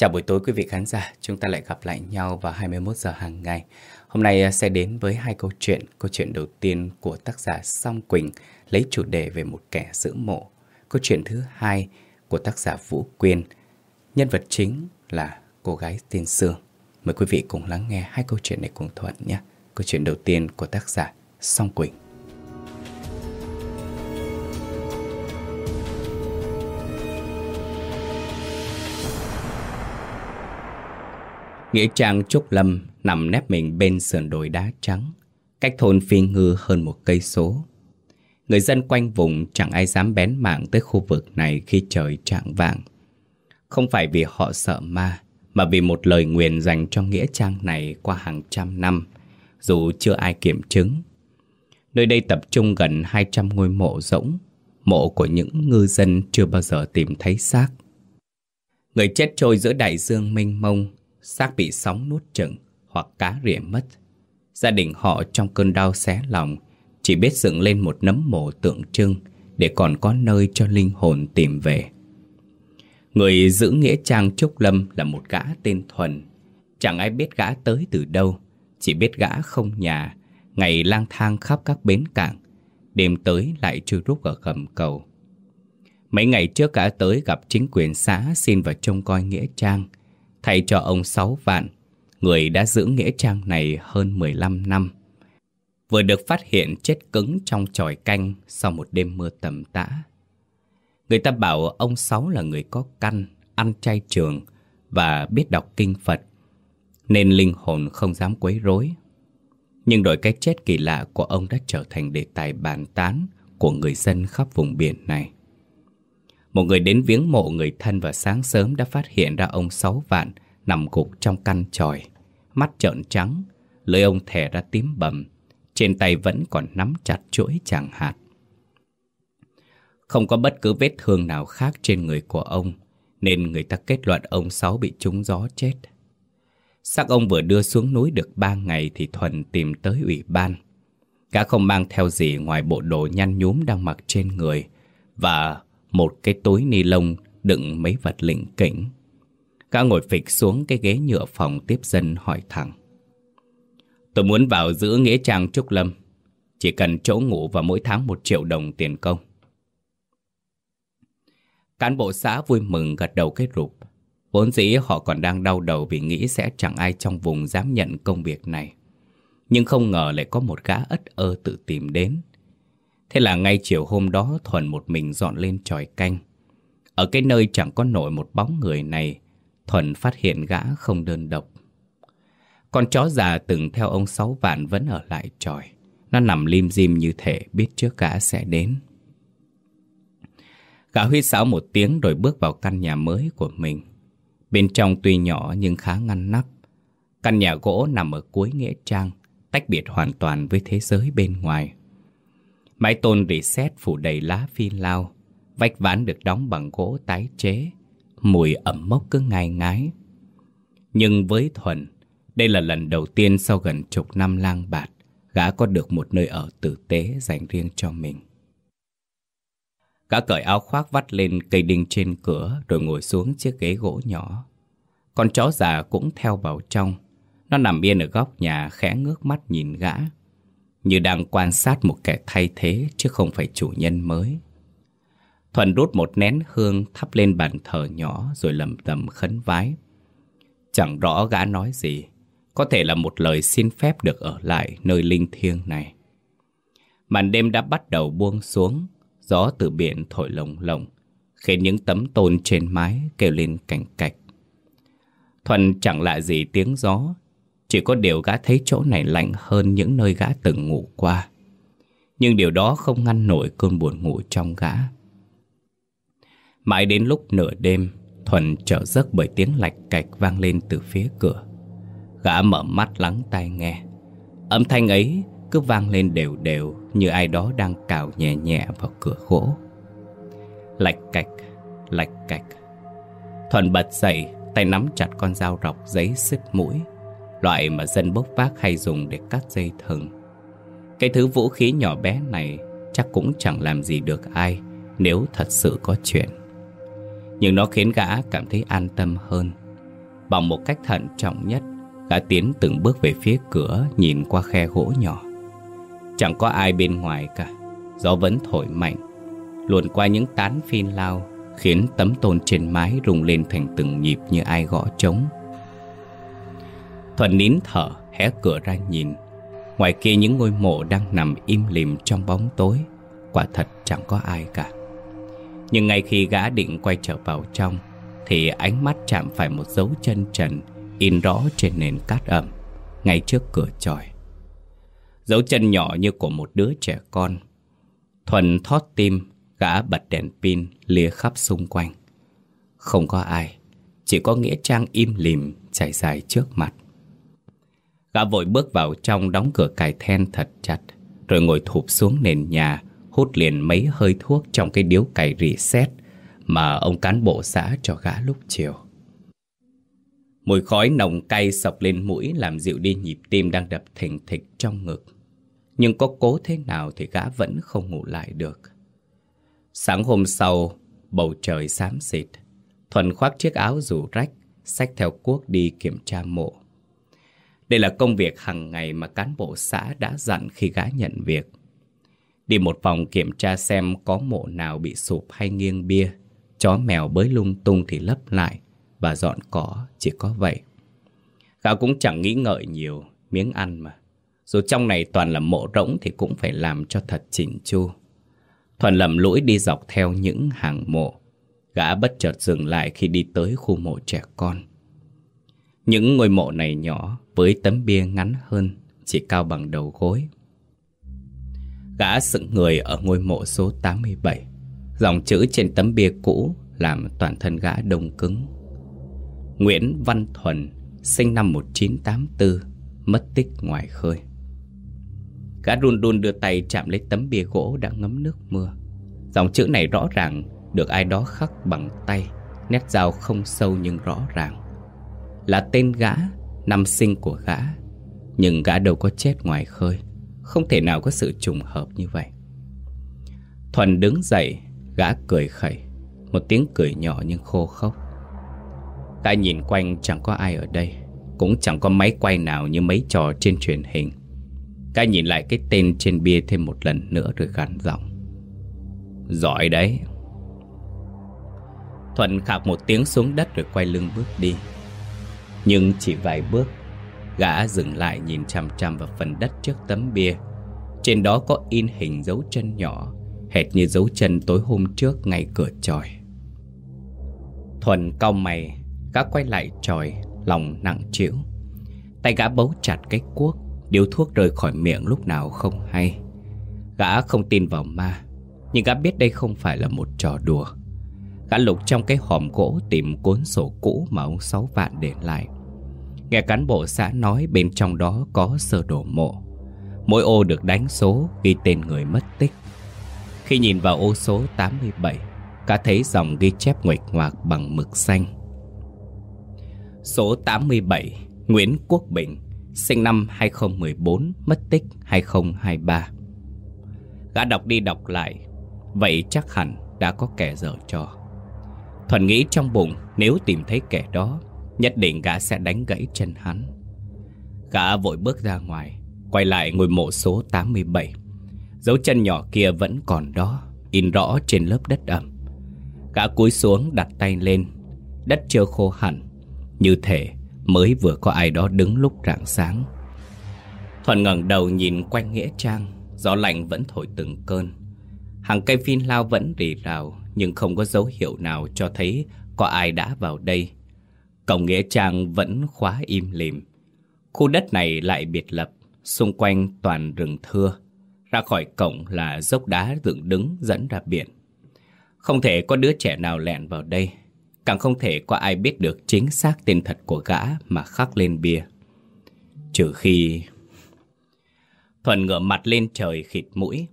Chào buổi tối quý vị khán giả, chúng ta lại gặp lại nhau vào 21 giờ hàng ngày. Hôm nay à, sẽ đến với hai câu chuyện. Câu chuyện đầu tiên của tác giả Song Quỳnh lấy chủ đề về một kẻ giữ mộ. Câu chuyện thứ hai của tác giả Vũ Quyên. Nhân vật chính là cô gái tên Sương. Mời quý vị cùng lắng nghe hai câu chuyện này cùng Thuận nhé. Câu chuyện đầu tiên của tác giả Song Quỳnh. Nghĩa trang Trúc Lâm nằm nép mình bên sườn đồi đá trắng, cách thôn Phi Ngư hơn một cây số. Người dân quanh vùng chẳng ai dám bén mạng tới khu vực này khi trời trạng vạng. Không phải vì họ sợ ma, mà vì một lời nguyền dành cho nghĩa trang này qua hàng trăm năm, dù chưa ai kiểm chứng. Nơi đây tập trung gần 200 ngôi mộ rỗng, mộ của những ngư dân chưa bao giờ tìm thấy xác. Người chết trôi giữa đại dương mênh mông, xác bị sóng nuốt chửng hoặc cá rỉa mất. Gia đình họ trong cơn đau xé lòng chỉ biết dựng lên một nấm mộ tượng trưng để còn có nơi cho linh hồn tìm về. Người giữ nghĩa trang Trúc Lâm là một gã tên Thuần. Chẳng ai biết gã tới từ đâu, chỉ biết gã không nhà, ngày lang thang khắp các bến cảng, đêm tới lại chui rút ở gầm cầu. Mấy ngày trước gã tới gặp chính quyền xã xin vào trông coi nghĩa trang, thay cho ông Sáu Vạn, người đã giữ nghĩa trang này hơn 15 năm. Vừa được phát hiện chết cứng trong tròi canh sau một đêm mưa tầm tã. Người ta bảo ông Sáu là người có căn, ăn chay trường và biết đọc kinh Phật, nên linh hồn không dám quấy rối. Nhưng đổi cái chết kỳ lạ của ông đã trở thành đề tài bàn tán của người dân khắp vùng biển này. Một người đến viếng mộ người thân vào sáng sớm đã phát hiện ra ông Sáu Vạn nằm gục trong căn tròi, mắt trợn trắng, lưỡi ông thẻ ra tím bầm, trên tay vẫn còn nắm chặt chuỗi chẳng hạt. Không có bất cứ vết thương nào khác trên người của ông, nên người ta kết luận ông Sáu bị trúng gió chết. Xác ông vừa đưa xuống núi được ba ngày thì Thuần tìm tới ủy ban. Gã không mang theo gì ngoài bộ đồ nhăn nhúm đang mặc trên người và một cái túi ni lông đựng mấy vật lỉnh kỉnh. Gã ngồi phịch xuống cái ghế nhựa phòng tiếp dân hỏi thẳng. Tôi muốn vào giữ nghĩa trang Trúc Lâm. Chỉ cần chỗ ngủ và mỗi tháng một triệu đồng tiền công. Cán bộ xã vui mừng gật đầu cái rụp. Vốn dĩ họ còn đang đau đầu vì nghĩ sẽ chẳng ai trong vùng dám nhận công việc này. Nhưng không ngờ lại có một gã ất ơ tự tìm đến. Thế là ngay chiều hôm đó Thuần một mình dọn lên tròi canh. Ở cái nơi chẳng có nổi một bóng người này, Thuần phát hiện gã không đơn độc. Con chó già từng theo ông Sáu Vạn vẫn ở lại tròi. Nó nằm lim dim như thể biết trước gã sẽ đến. Gã huyết sáo một tiếng rồi bước vào căn nhà mới của mình. Bên trong tuy nhỏ nhưng khá ngăn nắp. Căn nhà gỗ nằm ở cuối nghĩa trang, tách biệt hoàn toàn với thế giới bên ngoài. Mái tôn rỉ sét phủ đầy lá phi lao, vách ván được đóng bằng gỗ tái chế, mùi ẩm mốc cứ ngai ngái. Nhưng với Thuần, đây là lần đầu tiên sau gần chục năm lang bạt, gã có được một nơi ở tử tế dành riêng cho mình. Gã cởi áo khoác vắt lên cây đinh trên cửa rồi ngồi xuống chiếc ghế gỗ nhỏ. Con chó già cũng theo vào trong. Nó nằm yên ở góc nhà khẽ ngước mắt nhìn gã. Như đang quan sát một kẻ thay thế chứ không phải chủ nhân mới. Thuần rút một nén hương thắp lên bàn thờ nhỏ rồi lầm tầm khấn vái. Chẳng rõ gã nói gì, có thể là một lời xin phép được ở lại nơi linh thiêng này. Màn đêm đã bắt đầu buông xuống, gió từ biển thổi lồng lồng, khiến những tấm tôn trên mái kêu lên cảnh cạch. Thuần chẳng lạ gì tiếng gió, chỉ có điều gã thấy chỗ này lạnh hơn những nơi gã từng ngủ qua. Nhưng điều đó không ngăn nổi cơn buồn ngủ trong gã. Mãi đến lúc nửa đêm, Thuần trở giấc bởi tiếng lạch cạch vang lên từ phía cửa. Gã mở mắt lắng tai nghe. Âm thanh ấy cứ vang lên đều đều như ai đó đang cào nhẹ nhẹ vào cửa gỗ. Lạch cạch, lạch cạch. Thuần bật dậy, tay nắm chặt con dao rọc giấy xích mũi, loại mà dân bốc vác hay dùng để cắt dây thừng. Cái thứ vũ khí nhỏ bé này chắc cũng chẳng làm gì được ai, nếu thật sự có chuyện. Nhưng nó khiến gã cảm thấy an tâm hơn Bằng một cách thận trọng nhất, Gã tiến từng bước về phía cửa, Nhìn qua khe gỗ nhỏ Chẳng có ai bên ngoài cả, Gió vẫn thổi mạnh Luồn qua những tán phin lao, Khiến tấm tôn trên mái rung lên thành từng nhịp như ai gõ trống Thuận nín thở, hé cửa ra nhìn. Ngoài kia những ngôi mộ đang nằm im lìm trong bóng tối, Quả thật chẳng có ai cả. Nhưng ngay khi gã định quay trở vào trong, Thì ánh mắt chạm phải một dấu chân trần, In rõ trên nền cát ẩm, Ngay trước cửa tròi. Dấu chân nhỏ như của một đứa trẻ con. Thuần thót tim, Gã bật đèn pin lia khắp xung quanh. Không có ai, Chỉ có Nghĩa Trang im lìm Chảy dài trước mặt. Gã vội bước vào trong đóng cửa cài then thật chặt, Rồi ngồi thụp xuống nền nhà, Hút liền mấy hơi thuốc trong cái điếu cày rỉ sét Mà ông cán bộ xã cho gã lúc chiều. Mùi khói nồng cay sọc lên mũi Làm dịu đi nhịp tim đang đập thình thịch trong ngực. Nhưng có cố thế nào thì gã vẫn không ngủ lại được. Sáng hôm sau, Bầu trời xám xịt. Thuần khoác chiếc áo rủ rách, Xách theo cuốc đi kiểm tra mộ đây là công việc hàng ngày mà cán bộ xã đã dặn khi gã nhận việc. Đi một vòng kiểm tra xem có mộ nào bị sụp hay nghiêng bia, chó mèo bới lung tung thì lấp lại và dọn cỏ, chỉ có vậy. Gã cũng chẳng nghĩ ngợi nhiều, miếng ăn mà. Dù trong này toàn là mộ rỗng thì cũng phải làm cho thật chỉnh chu. Thuần lầm lũi đi dọc theo những hàng mộ. Gã bất chợt dừng lại khi đi tới khu mộ trẻ con. Những ngôi mộ này nhỏ với tấm bia ngắn hơn, chỉ cao bằng đầu gối. Gã sững người ở ngôi mộ số 87. Dòng chữ trên tấm bia cũ làm toàn thân gã đông cứng. Nguyễn Văn Thuần, sinh năm 1984, mất tích ngoài khơi. Gã run run đưa tay chạm lấy tấm bia gỗ đã ngấm nước mưa. Dòng chữ này rõ ràng được ai đó khắc bằng tay, nét dao không sâu nhưng rõ ràng. Là tên gã, năm sinh của gã. Nhưng gã đâu có chết ngoài khơi, Không thể nào có sự trùng hợp như vậy. Thuần đứng dậy, Gã cười khẩy, Một tiếng cười nhỏ nhưng khô khốc. Gã nhìn quanh, chẳng có ai ở đây, Cũng chẳng có máy quay nào như mấy trò trên truyền hình. Gã nhìn lại cái tên trên bia thêm một lần nữa rồi gằn giọng. Giỏi đấy. Thuần khạc một tiếng xuống đất rồi quay lưng bước đi nhưng chỉ vài bước, Gã dừng lại nhìn chằm chằm vào phần đất trước tấm bia. Trên đó có in hình dấu chân nhỏ, Hệt như dấu chân tối hôm trước ngay cửa tròi. Thuần cau mày, Gã quay lại tròi, Lòng nặng chịu Tay gã bấu chặt cái cuốc, Điếu thuốc rơi khỏi miệng lúc nào không hay. Gã không tin vào ma, Nhưng gã biết đây không phải là một trò đùa. Gã lục trong cái hòm gỗ tìm cuốn sổ cũ mà ông Sáu Vạn để lại. Nghe cán bộ xã nói bên trong đó có sơ đồ mộ. Mỗi ô được đánh số ghi tên người mất tích. Khi nhìn vào ô số 87 Cả thấy dòng ghi chép nguệch ngoạc bằng mực xanh. Số 87 Nguyễn Quốc Bình, Sinh năm 2014 Mất tích 2023 Gã đọc đi đọc lại, Vậy chắc hẳn đã có kẻ dở trò. Thuần nghĩ trong bụng nếu tìm thấy kẻ đó, Nhất định gã sẽ đánh gãy chân hắn. Gã vội bước ra ngoài, Quay lại ngôi mộ số 87 Dấu chân nhỏ kia vẫn còn đó, In rõ trên lớp đất ẩm. Gã cúi xuống đặt tay lên, Đất chưa khô hẳn. Như thể mới vừa có ai đó đứng lúc rạng sáng. Thuần ngẩng đầu nhìn quanh nghĩa trang, Gió lạnh vẫn thổi từng cơn. Hàng cây phin lao vẫn rì rào nhưng không có dấu hiệu nào cho thấy Có ai đã vào đây. Cổng Nghĩa Trang vẫn khóa im lìm. Khu đất này lại biệt lập, Xung quanh toàn rừng thưa. Ra khỏi cổng là dốc đá dựng đứng dẫn ra biển. Không thể có đứa trẻ nào lẹn vào đây. Càng không thể có ai biết được chính xác tên thật của gã mà khắc lên bia. Trừ khi... Thuần ngửa mặt lên trời khịt mũi.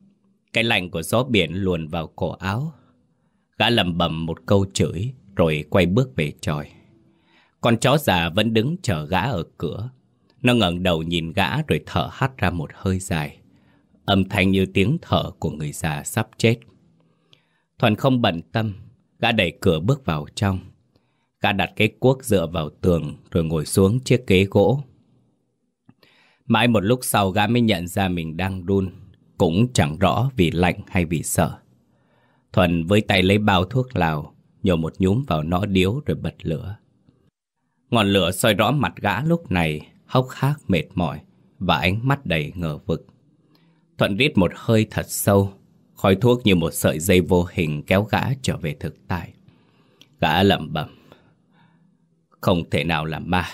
Cái lạnh của gió biển luồn vào cổ áo. Gã lầm bầm một câu chửi Rồi quay bước về tròi con chó già vẫn đứng chờ gã ở cửa. Nó ngẩng đầu nhìn gã rồi thở hắt ra một hơi dài. Âm thanh như tiếng thở của người già sắp chết. Thuần không bận tâm, gã đẩy cửa bước vào trong. Gã đặt cái cuốc dựa vào tường rồi ngồi xuống chiếc ghế gỗ. Mãi một lúc sau gã mới nhận ra mình đang run, cũng chẳng rõ vì lạnh hay vì sợ. Thuần với tay lấy bao thuốc lào, nhổ một nhúm vào nõ điếu rồi bật lửa. Ngọn lửa soi rõ mặt gã lúc này, hốc hác mệt mỏi và ánh mắt đầy ngờ vực. Thuận rít một hơi thật sâu, khói thuốc như một sợi dây vô hình kéo gã trở về thực tại. Gã lẩm bẩm. Không thể nào làm ma,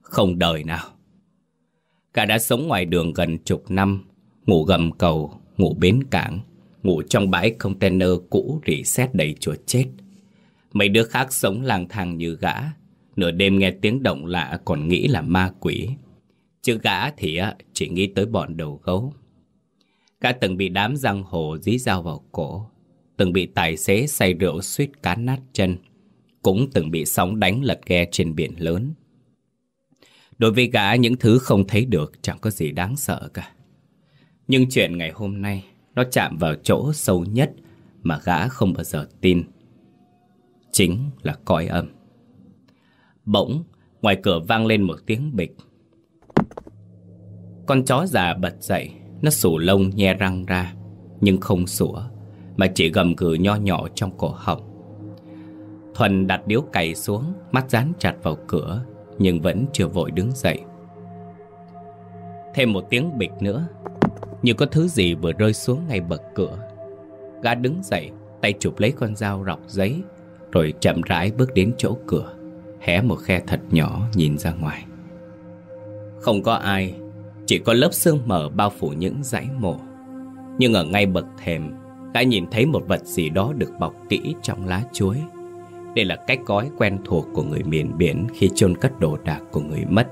không đời nào. Gã đã sống ngoài đường gần chục năm, ngủ gầm cầu, ngủ bến cảng, ngủ trong bãi container cũ rỉ sét đầy chuột chết. Mấy đứa khác sống lang thang như gã, nửa đêm nghe tiếng động lạ còn nghĩ là ma quỷ. Chứ gã thì chỉ nghĩ tới bọn đầu gấu. Gã từng bị đám giang hồ dí dao vào cổ, từng bị tài xế say rượu suýt cán nát chân, cũng từng bị sóng đánh lật ghe trên biển lớn. Đối với gã những thứ không thấy được chẳng có gì đáng sợ cả. Nhưng chuyện ngày hôm nay nó chạm vào chỗ sâu nhất mà gã không bao giờ tin. Chính là cõi âm. Bỗng, ngoài cửa vang lên một tiếng bịch. Con chó già bật dậy, nó sủ lông nhe răng ra, nhưng không sủa, mà chỉ gầm gừ nho nhỏ trong cổ họng. Thuần đặt điếu cày xuống, mắt dán chặt vào cửa, nhưng vẫn chưa vội đứng dậy. Thêm một tiếng bịch nữa, như có thứ gì vừa rơi xuống ngay bậc cửa. Gã đứng dậy, tay chụp lấy con dao rọc giấy, rồi chậm rãi bước đến chỗ cửa, hé một khe thật nhỏ nhìn ra ngoài. Không có ai, chỉ có lớp sương mờ bao phủ những dãy mộ. Nhưng ở ngay bậc thềm, gã nhìn thấy một vật gì đó được bọc kỹ trong lá chuối. Đây là cách gói quen thuộc của người miền biển khi chôn cất đồ đạc của người mất.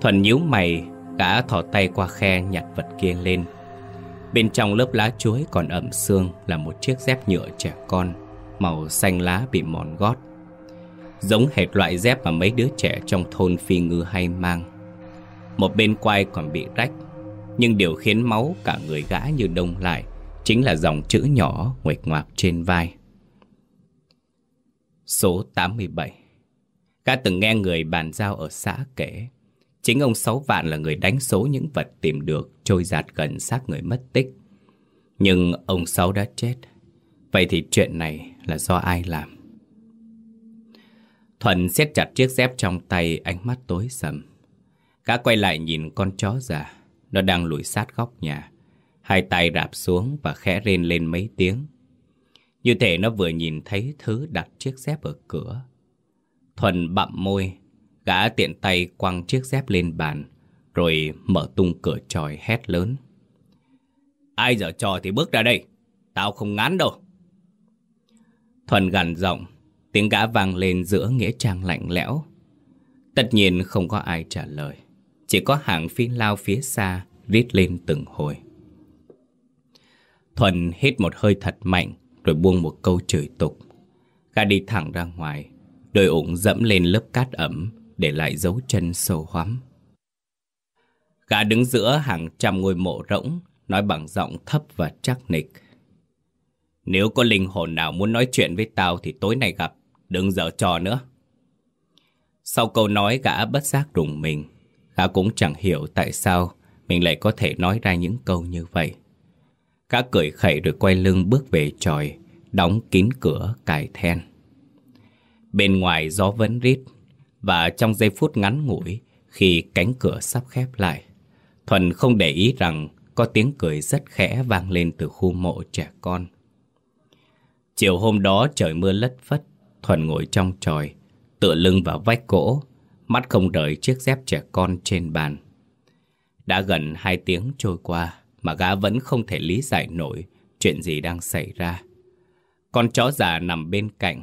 Thuần nhíu mày, gã thò tay qua khe nhặt vật kia lên. Bên trong lớp lá chuối còn ẩm xương là một chiếc dép nhựa trẻ con, màu xanh lá bị mòn gót. Giống hệt loại dép mà mấy đứa trẻ trong thôn phi ngư hay mang. Một bên quai còn bị rách, nhưng điều khiến máu cả người gã như đông lại chính là dòng chữ nhỏ nguệch ngoạc trên vai. Số 87 Gã từng nghe người bàn giao ở xã kể Chính ông Sáu Vạn là người đánh số những vật tìm được trôi giạt gần xác người mất tích. Nhưng ông Sáu đã chết. Vậy thì chuyện này là do ai làm? Thuần siết chặt chiếc dép trong tay ánh mắt tối sầm. cá quay lại nhìn con chó già. Nó đang lùi sát góc nhà. Hai tay rạp xuống và khẽ rên lên mấy tiếng. Như thể nó vừa nhìn thấy thứ đặt chiếc dép ở cửa. Thuần bặm môi, gã tiện tay quăng chiếc dép lên bàn, rồi mở tung cửa tròi hét lớn. Ai dở trò thì bước ra đây, tao không ngán đâu. Thuần gằn giọng, tiếng gã vang lên giữa nghĩa trang lạnh lẽo. Tất nhiên không có ai trả lời, chỉ có hàng phi lao phía xa rít lên từng hồi. Thuần hít một hơi thật mạnh, rồi buông một câu chửi tục. Gã đi thẳng ra ngoài, đôi ủng dẫm lên lớp cát ẩm, để lại dấu chân sâu hoắm. Gã đứng giữa hàng trăm ngôi mộ rỗng, nói bằng giọng thấp và chắc nịch. Nếu có linh hồn nào muốn nói chuyện với tao thì tối nay gặp, đừng dở trò nữa. Sau câu nói gã bất giác rùng mình, gã cũng chẳng hiểu tại sao mình lại có thể nói ra những câu như vậy. Gã cười khẩy rồi quay lưng bước về tròi, đóng kín cửa cài then. Bên ngoài gió vẫn rít, và trong giây phút ngắn ngủi khi cánh cửa sắp khép lại, Thuần không để ý rằng có tiếng cười rất khẽ vang lên từ khu mộ trẻ con. Chiều hôm đó trời mưa lất phất, Thuần ngồi trong tròi, tựa lưng vào vách gỗ, mắt không rời chiếc dép trẻ con trên bàn. Đã gần hai tiếng trôi qua mà gã vẫn không thể lý giải nổi chuyện gì đang xảy ra. Con chó già nằm bên cạnh,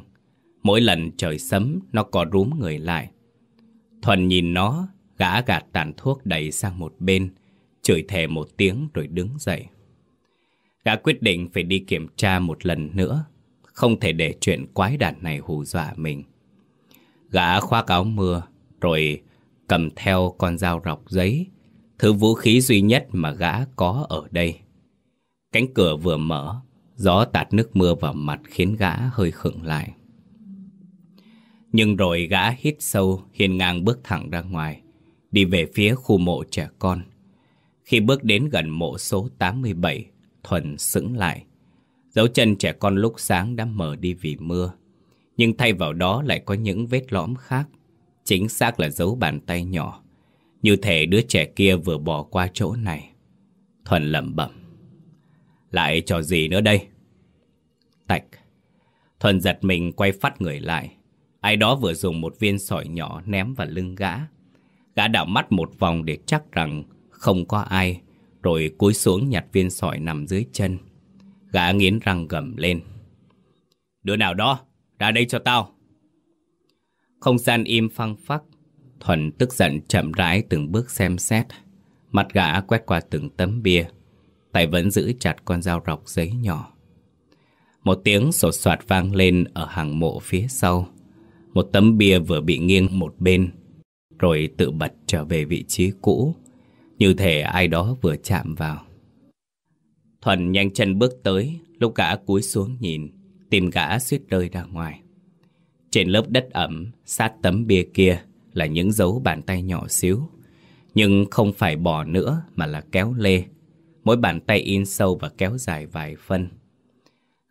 mỗi lần trời sấm nó có rúm người lại. Thuần nhìn nó, gã gạt tàn thuốc đẩy sang một bên, chửi thề một tiếng rồi đứng dậy. Gã quyết định phải đi kiểm tra một lần nữa, không thể để chuyện quái đản này hù dọa mình. Gã khoác áo mưa, rồi cầm theo con dao rọc giấy, thứ vũ khí duy nhất mà gã có ở đây. Cánh cửa vừa mở, gió tạt nước mưa vào mặt khiến gã hơi khựng lại. Nhưng rồi gã hít sâu, hiên ngang bước thẳng ra ngoài, đi về phía khu mộ trẻ con. Khi bước đến gần mộ số 87, Thuần sững lại. Dấu chân trẻ con lúc sáng đã mở đi vì mưa. Nhưng thay vào đó lại có những vết lõm khác. Chính xác là dấu bàn tay nhỏ. Như thể đứa trẻ kia vừa bỏ qua chỗ này. Thuần lẩm bẩm. Lại trò gì nữa đây? Tạch. Thuần giật mình quay phát người lại. Ai đó vừa dùng một viên sỏi nhỏ ném vào lưng gã. Gã đảo mắt một vòng để chắc rằng không có ai, rồi cúi xuống nhặt viên sỏi nằm dưới chân. Gã nghiến răng gầm lên. Đứa nào đó, ra đây cho tao. Không gian im phăng phắc, Thuần tức giận chậm rãi từng bước xem xét. Mặt gã quét qua từng tấm bia, tay vẫn giữ chặt con dao rọc giấy nhỏ. Một tiếng sột soạt vang lên ở hàng mộ phía sau. Một tấm bia vừa bị nghiêng một bên, rồi tự bật trở về vị trí cũ, như thể ai đó vừa chạm vào. Thuần nhanh chân bước tới, lúc gã cúi xuống nhìn, tìm gã suýt rơi ra ngoài. Trên lớp đất ẩm, sát tấm bia kia là những dấu bàn tay nhỏ xíu. Nhưng không phải bỏ nữa mà là kéo lê. Mỗi bàn tay in sâu và kéo dài vài phân.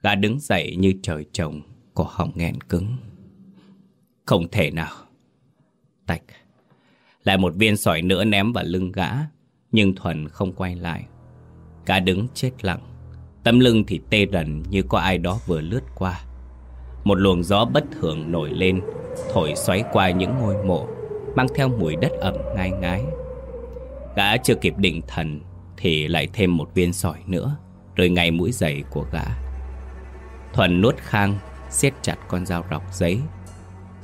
Gã đứng dậy như trời trồng, cổ họng nghẹn cứng. Không thể nào. Tạch. Lại một viên sỏi nữa ném vào lưng gã, nhưng Thuần không quay lại. Gã đứng chết lặng. Tấm lưng thì tê rần như có ai đó vừa lướt qua. Một luồng gió bất thường nổi lên, thổi xoáy qua những ngôi mộ, mang theo mùi đất ẩm ngai ngái. Gã chưa kịp định thần thì lại thêm một viên sỏi nữa, rơi ngay mũi giày của gã. Thuần nuốt khang, siết chặt con dao rọc giấy.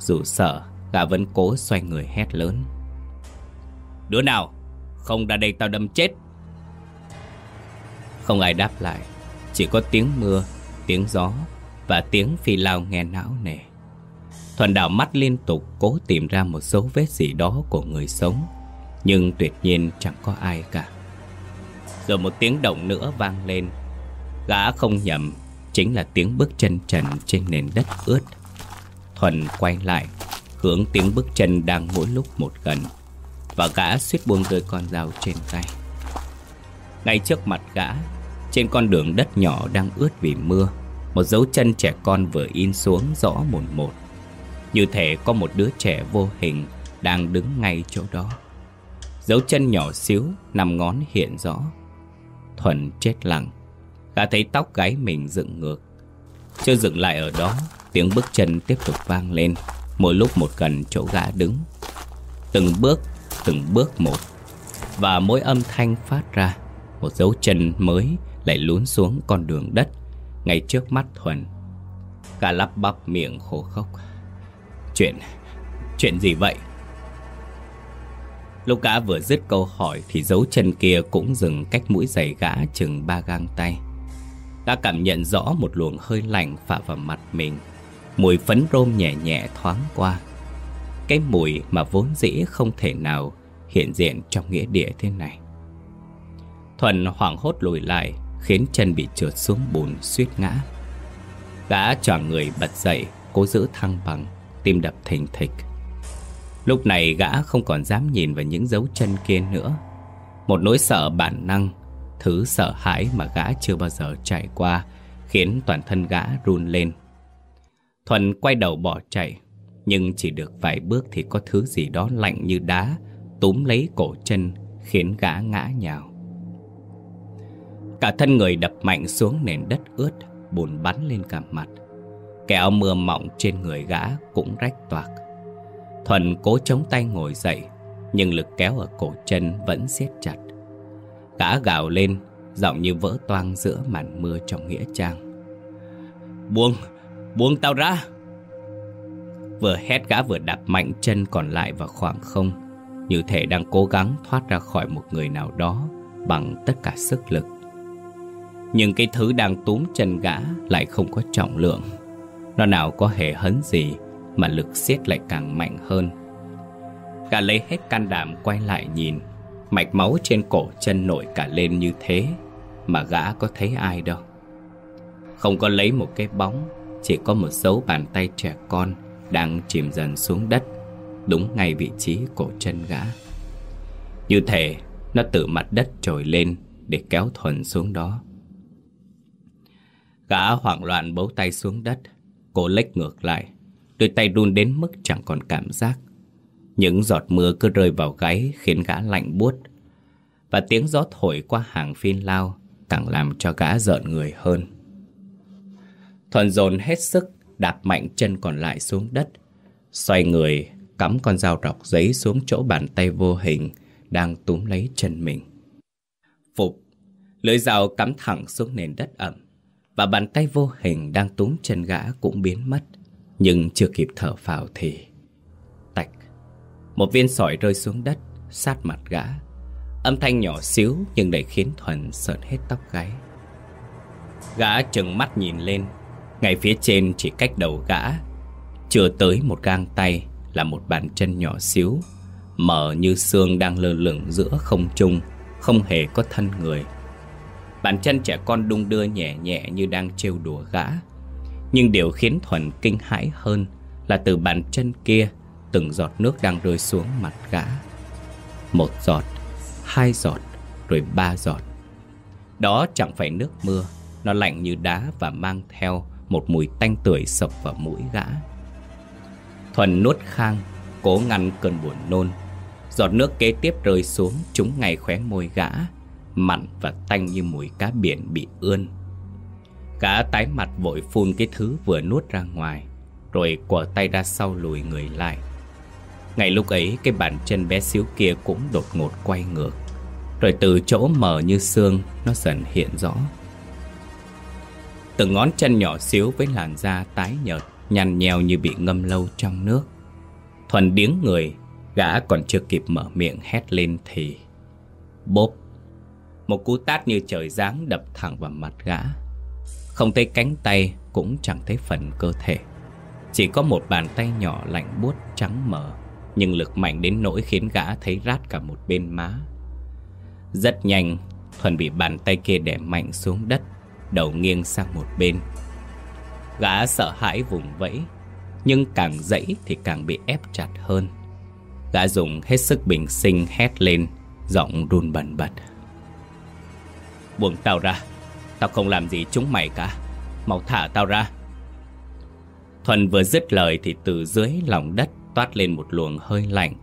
Dù sợ, gã vẫn cố xoay người hét lớn. Đứa nào, không ra đây tao đâm chết. Không ai đáp lại, chỉ có tiếng mưa, tiếng gió và tiếng phi lao nghe não nề. Thuần đảo mắt liên tục cố tìm ra một dấu vết gì đó của người sống, nhưng tuyệt nhiên chẳng có ai cả. Rồi một tiếng động nữa vang lên, gã không nhầm, chính là tiếng bước chân trần trên nền đất ướt. Thuần quay lại, hướng tiếng bước chân đang mỗi lúc một gần, và gã suýt buông rơi con dao trên tay. Ngay trước mặt gã, trên con đường đất nhỏ đang ướt vì mưa, một dấu chân trẻ con vừa in xuống rõ một một. Như thể có một đứa trẻ vô hình đang đứng ngay chỗ đó. Dấu chân nhỏ xíu, nằm ngón hiện rõ. Thuần chết lặng. Gã thấy tóc gáy mình dựng ngược. Chưa dừng lại ở đó, tiếng bước chân tiếp tục vang lên, mỗi lúc một gần chỗ gã đứng. Từng bước, từng bước một. Và mỗi âm thanh phát ra, một dấu chân mới lại lún xuống con đường đất ngay trước mắt Thuần. Gã lắp bắp miệng khô khốc. Chuyện, chuyện gì vậy? Lúc gã vừa dứt câu hỏi thì dấu chân kia cũng dừng cách mũi giày gã chừng ba gang tay. Gã cảm nhận rõ một luồng hơi lạnh phả vào mặt mình. Mùi phấn rôm nhẹ nhẹ thoáng qua. Cái mùi mà vốn dĩ không thể nào hiện diện trong nghĩa địa thế này. Thuần hoảng hốt lùi lại, khiến chân bị trượt xuống bùn suýt ngã. Gã choàng người bật dậy, cố giữ thăng bằng, tim đập thình thịch. Lúc này gã không còn dám nhìn vào những dấu chân kia nữa. Một nỗi sợ bản năng, thứ sợ hãi mà gã chưa bao giờ trải qua, khiến toàn thân gã run lên. Thuần quay đầu bỏ chạy, nhưng chỉ được vài bước thì có thứ gì đó lạnh như đá, túm lấy cổ chân, khiến gã ngã nhào. Cả thân người đập mạnh xuống nền đất ướt Bùn bắn lên cả mặt. Cái áo mưa mỏng trên người gã cũng rách toạc. Thuần cố chống tay ngồi dậy Nhưng lực kéo ở cổ chân vẫn siết chặt. Gã gào lên Giọng như vỡ toang giữa màn mưa trong nghĩa trang. Buông, buông tao ra. Vừa hét gã vừa đạp mạnh chân còn lại vào khoảng không. Như thể đang cố gắng thoát ra khỏi một người nào đó Bằng tất cả sức lực. Nhưng cái thứ đang túm chân gã lại không có trọng lượng. Nó nào có hề hấn gì Mà lực siết lại càng mạnh hơn. Gã lấy hết can đảm quay lại nhìn. Mạch máu trên cổ chân nổi cả lên như thế Mà gã có thấy ai đâu. Không có lấy một cái bóng chỉ có một dấu bàn tay trẻ con đang chìm dần xuống đất, đúng ngay vị trí cổ chân gã. Như thể nó từ mặt đất trồi lên để kéo Thuần xuống đó. Gã hoảng loạn bấu tay xuống đất, cổ lếch ngược lại, đôi tay run đến mức chẳng còn cảm giác. Những giọt mưa cứ rơi vào gáy khiến gã lạnh buốt. Và tiếng gió thổi qua hàng phin lao càng làm cho gã rợn người hơn. Thuần dồn hết sức đạp mạnh chân còn lại xuống đất, xoay người cắm con dao rọc giấy xuống chỗ bàn tay vô hình đang túm lấy chân mình. Phục, lưỡi dao cắm thẳng xuống nền đất ẩm và bàn tay vô hình đang túm chân gã cũng biến mất. Nhưng chưa kịp thở phào thì... Tạch, một viên sỏi rơi xuống đất sát mặt gã. Âm thanh nhỏ xíu nhưng đầy khiến Thuần sợn hết tóc gáy. Gã trừng mắt nhìn lên, ngay phía trên chỉ cách đầu gã, chưa tới một gang tay là một bàn chân nhỏ xíu, mở như xương đang lơ lửng giữa không trung, không hề có thân người. Bàn chân trẻ con đung đưa nhẹ nhẹ như đang trêu đùa gã. Nhưng điều khiến Thuần kinh hãi hơn là từ bàn chân kia từng giọt nước đang rơi xuống mặt gã. Một giọt, hai giọt, rồi ba giọt. Đó chẳng phải nước mưa, nó lạnh như đá và mang theo một mùi tanh tưởi sập vào mũi gã. Thuần nuốt khang, cố ngăn cơn buồn nôn. Giọt nước kế tiếp rơi xuống trúng ngay khóe môi gã, mặn và tanh như mùi cá biển bị ươn. Gã tái mặt vội phun cái thứ vừa nuốt ra ngoài, rồi quở tay ra sau lùi người lại. Ngay lúc ấy cái bàn chân bé xíu kia cũng đột ngột quay ngược Rồi từ chỗ mờ như xương nó dần hiện rõ Từng ngón chân nhỏ xíu với làn da tái nhợt, Nhăn nheo như bị ngâm lâu trong nước. Thuần điếng người, Gã còn chưa kịp mở miệng hét lên thì Bốp. Một cú tát như trời giáng đập thẳng vào mặt gã. Không thấy cánh tay Cũng chẳng thấy phần cơ thể. Chỉ có một bàn tay nhỏ lạnh buốt trắng mờ, Nhưng lực mạnh đến nỗi khiến gã thấy rát cả một bên má. Rất nhanh, Thuần bị bàn tay kia đè mạnh xuống đất. Đầu nghiêng sang một bên. Gã sợ hãi vùng vẫy, Nhưng càng dãy thì càng bị ép chặt hơn. Gã dùng hết sức bình sinh hét lên, Giọng run bần bật. Buông tao ra, Tao không làm gì chúng mày cả. Mau thả tao ra. Thuần vừa dứt lời thì từ dưới lòng đất toát lên một luồng hơi lạnh,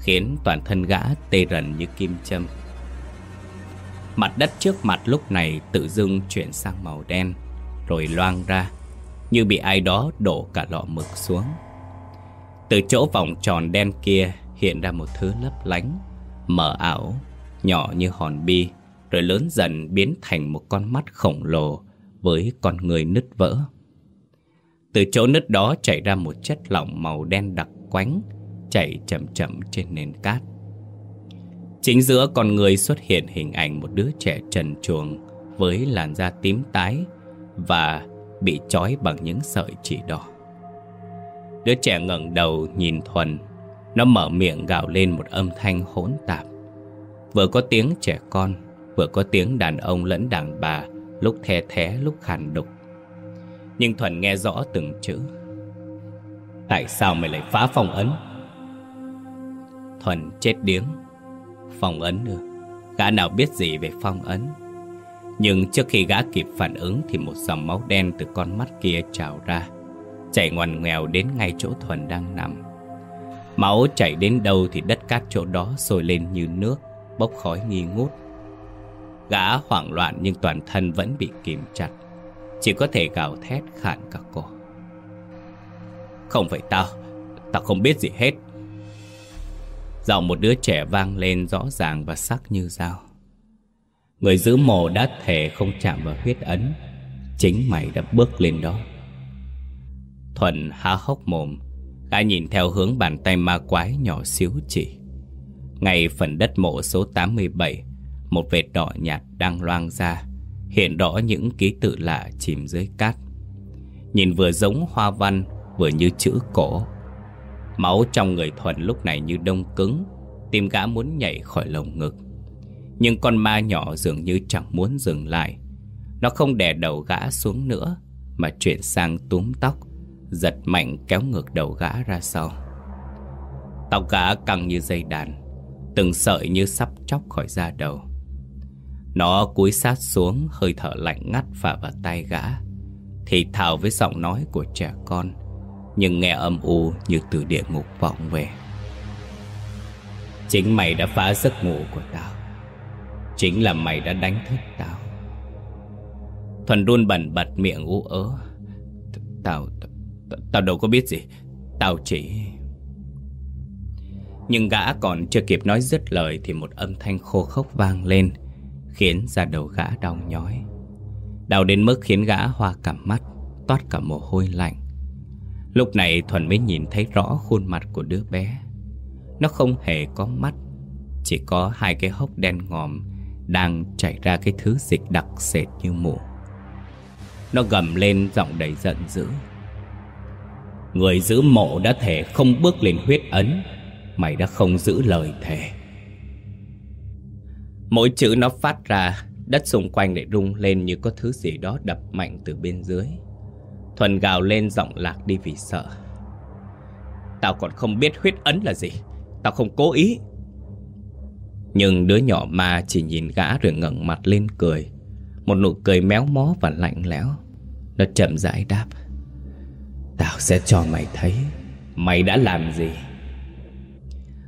Khiến toàn thân gã tê rần như kim châm. Mặt đất trước mặt lúc này tự dưng chuyển sang màu đen Rồi loang ra Như bị ai đó đổ cả lọ mực xuống. Từ chỗ vòng tròn đen kia hiện ra một thứ lấp lánh Mờ ảo, nhỏ như hòn bi Rồi lớn dần biến thành một con mắt khổng lồ Với con người nứt vỡ. Từ chỗ nứt đó chảy ra một chất lỏng màu đen đặc quánh Chảy chậm chậm trên nền cát. Chính giữa con người xuất hiện hình ảnh một đứa trẻ trần truồng với làn da tím tái và bị trói bằng những sợi chỉ đỏ. Đứa trẻ ngẩng đầu nhìn Thuần, nó mở miệng gào lên một âm thanh hỗn tạp. Vừa có tiếng trẻ con, vừa có tiếng đàn ông lẫn đàn bà, lúc the thé lúc khàn đục. Nhưng Thuần nghe rõ từng chữ. Tại sao mày lại phá phong ấn? Thuần chết điếng phong ấn nữa. Gã nào biết gì về phong ấn? Nhưng trước khi gã kịp phản ứng Thì một dòng máu đen từ con mắt kia trào ra, Chảy ngoằn nghèo đến ngay chỗ Thuần đang nằm. Máu chảy đến đâu thì đất cát chỗ đó sôi lên như nước, Bốc khói nghi ngút. Gã hoảng loạn nhưng toàn thân vẫn bị kìm chặt, Chỉ có thể gào thét khản cả cổ. Không phải tao Tao không biết gì hết. Giọng một đứa trẻ vang lên rõ ràng và sắc như dao. Người giữ mồ đã thể không chạm vào huyết ấn. Chính mày đã bước lên đó. Thuần há hốc mồm, Gã nhìn theo hướng bàn tay ma quái nhỏ xíu chỉ. Ngay phần đất mộ số 87 Một vệt đỏ nhạt đang loang ra, Hiện rõ những ký tự lạ chìm dưới cát. Nhìn vừa giống hoa văn, Vừa như chữ cổ. Máu trong người Thuần lúc này như đông cứng, Tim gã muốn nhảy khỏi lồng ngực. Nhưng con ma nhỏ dường như chẳng muốn dừng lại. Nó không đè đầu gã xuống nữa, Mà chuyển sang túm tóc, Giật mạnh kéo ngược đầu gã ra sau. Tóc gã căng như dây đàn, Từng sợi như sắp chóc khỏi da đầu. Nó cúi sát xuống, Hơi thở lạnh ngắt phả vào tay gã. Thì thào với giọng nói của trẻ con nhưng nghe âm u như từ địa ngục vọng về. Chính mày đã phá giấc ngủ của tao. Chính là mày đã đánh thức tao. Thuần run bẩn bật miệng ú ớ. Tao, tao, tao đâu có biết gì. Tao chỉ Nhưng gã còn chưa kịp nói dứt lời Thì một âm thanh khô khốc vang lên Khiến da đầu gã đau nhói. Đau đến mức khiến gã hoa cả mắt Toát cả mồ hôi lạnh. Lúc này Thuần mới nhìn thấy rõ khuôn mặt của đứa bé. Nó không hề có mắt, Chỉ có hai cái hốc đen ngòm Đang chảy ra cái thứ dịch đặc sệt như mù Nó gầm lên giọng đầy giận dữ. Người giữ mộ đã thể không bước lên huyết ấn, Mày đã không giữ lời thề. Mỗi chữ nó phát ra, Đất xung quanh lại rung lên như có thứ gì đó đập mạnh từ bên dưới. Thuần gào lên giọng lạc đi vì sợ. Tao còn không biết huyết ấn là gì. Tao không cố ý. Nhưng đứa nhỏ ma chỉ nhìn gã rồi ngẩng mặt lên cười. Một nụ cười méo mó và lạnh lẽo. Nó chậm rãi đáp. Tao sẽ cho mày thấy. Mày đã làm gì?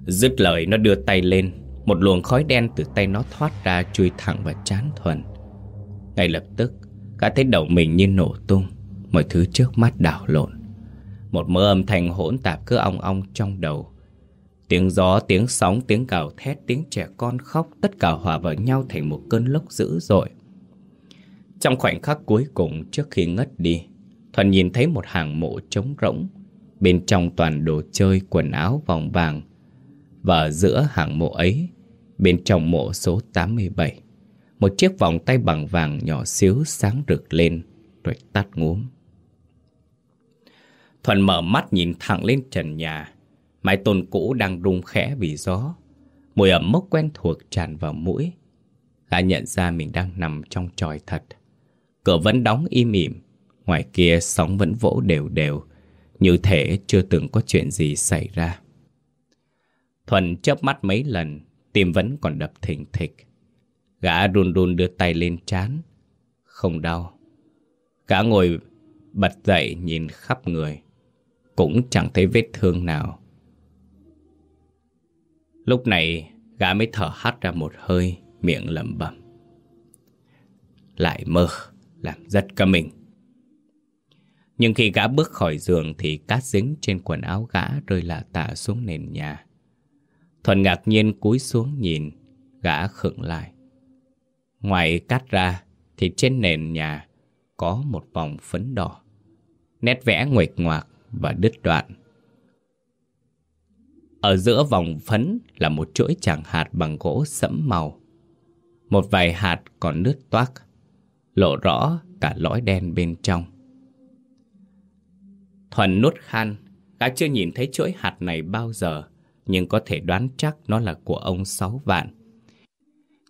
Dứt lời, nó đưa tay lên. Một luồng khói đen từ tay nó thoát ra, Chui thẳng vào chán Thuần. Ngay lập tức, Gã thấy đầu mình như nổ tung. Mọi thứ trước mắt đảo lộn. Một mớ âm thanh hỗn tạp cứ ong ong trong đầu. Tiếng gió, tiếng sóng, tiếng gào thét, tiếng trẻ con khóc Tất cả hòa vào nhau thành một cơn lốc dữ dội. Trong khoảnh khắc cuối cùng trước khi ngất đi Thuần nhìn thấy một hàng mộ trống rỗng. Bên trong toàn đồ chơi, quần áo, vòng vàng. Và ở giữa hàng mộ ấy Bên trong mộ số 87 Một chiếc vòng tay bằng vàng nhỏ xíu sáng rực lên Rồi tắt ngúm. Thuần mở mắt nhìn thẳng lên trần nhà. Mái tôn cũ đang rung khẽ vì gió. Mùi ẩm mốc quen thuộc tràn vào mũi. Gã nhận ra mình đang nằm trong tròi thật. Cửa vẫn đóng im ỉm. Ngoài kia sóng vẫn vỗ đều đều. Như thể chưa từng có chuyện gì xảy ra. Thuần chớp mắt mấy lần, Tim vẫn còn đập thình thịch. Gã run run đưa tay lên trán. Không đau. Gã ngồi bật dậy nhìn khắp người. Cũng chẳng thấy vết thương nào Lúc này gã mới thở hắt ra một hơi Miệng lẩm bẩm Lại mơ Làm giật cả mình nhưng khi gã bước khỏi giường thì cát dính trên quần áo gã rơi lạ tả xuống nền nhà. Thuần ngạc nhiên cúi xuống nhìn, gã khựng lại. Ngoài cát ra thì trên nền nhà có một vòng phấn đỏ. Nét vẽ nguệch ngoạc và đứt đoạn. Ở giữa vòng phấn là một chuỗi tràng hạt bằng gỗ sẫm màu. Một vài hạt còn nứt toác, lộ rõ cả lõi đen bên trong. Thuần nuốt khan, gã chưa nhìn thấy chuỗi hạt này bao giờ, nhưng có thể đoán chắc nó là của ông Sáu Vạn.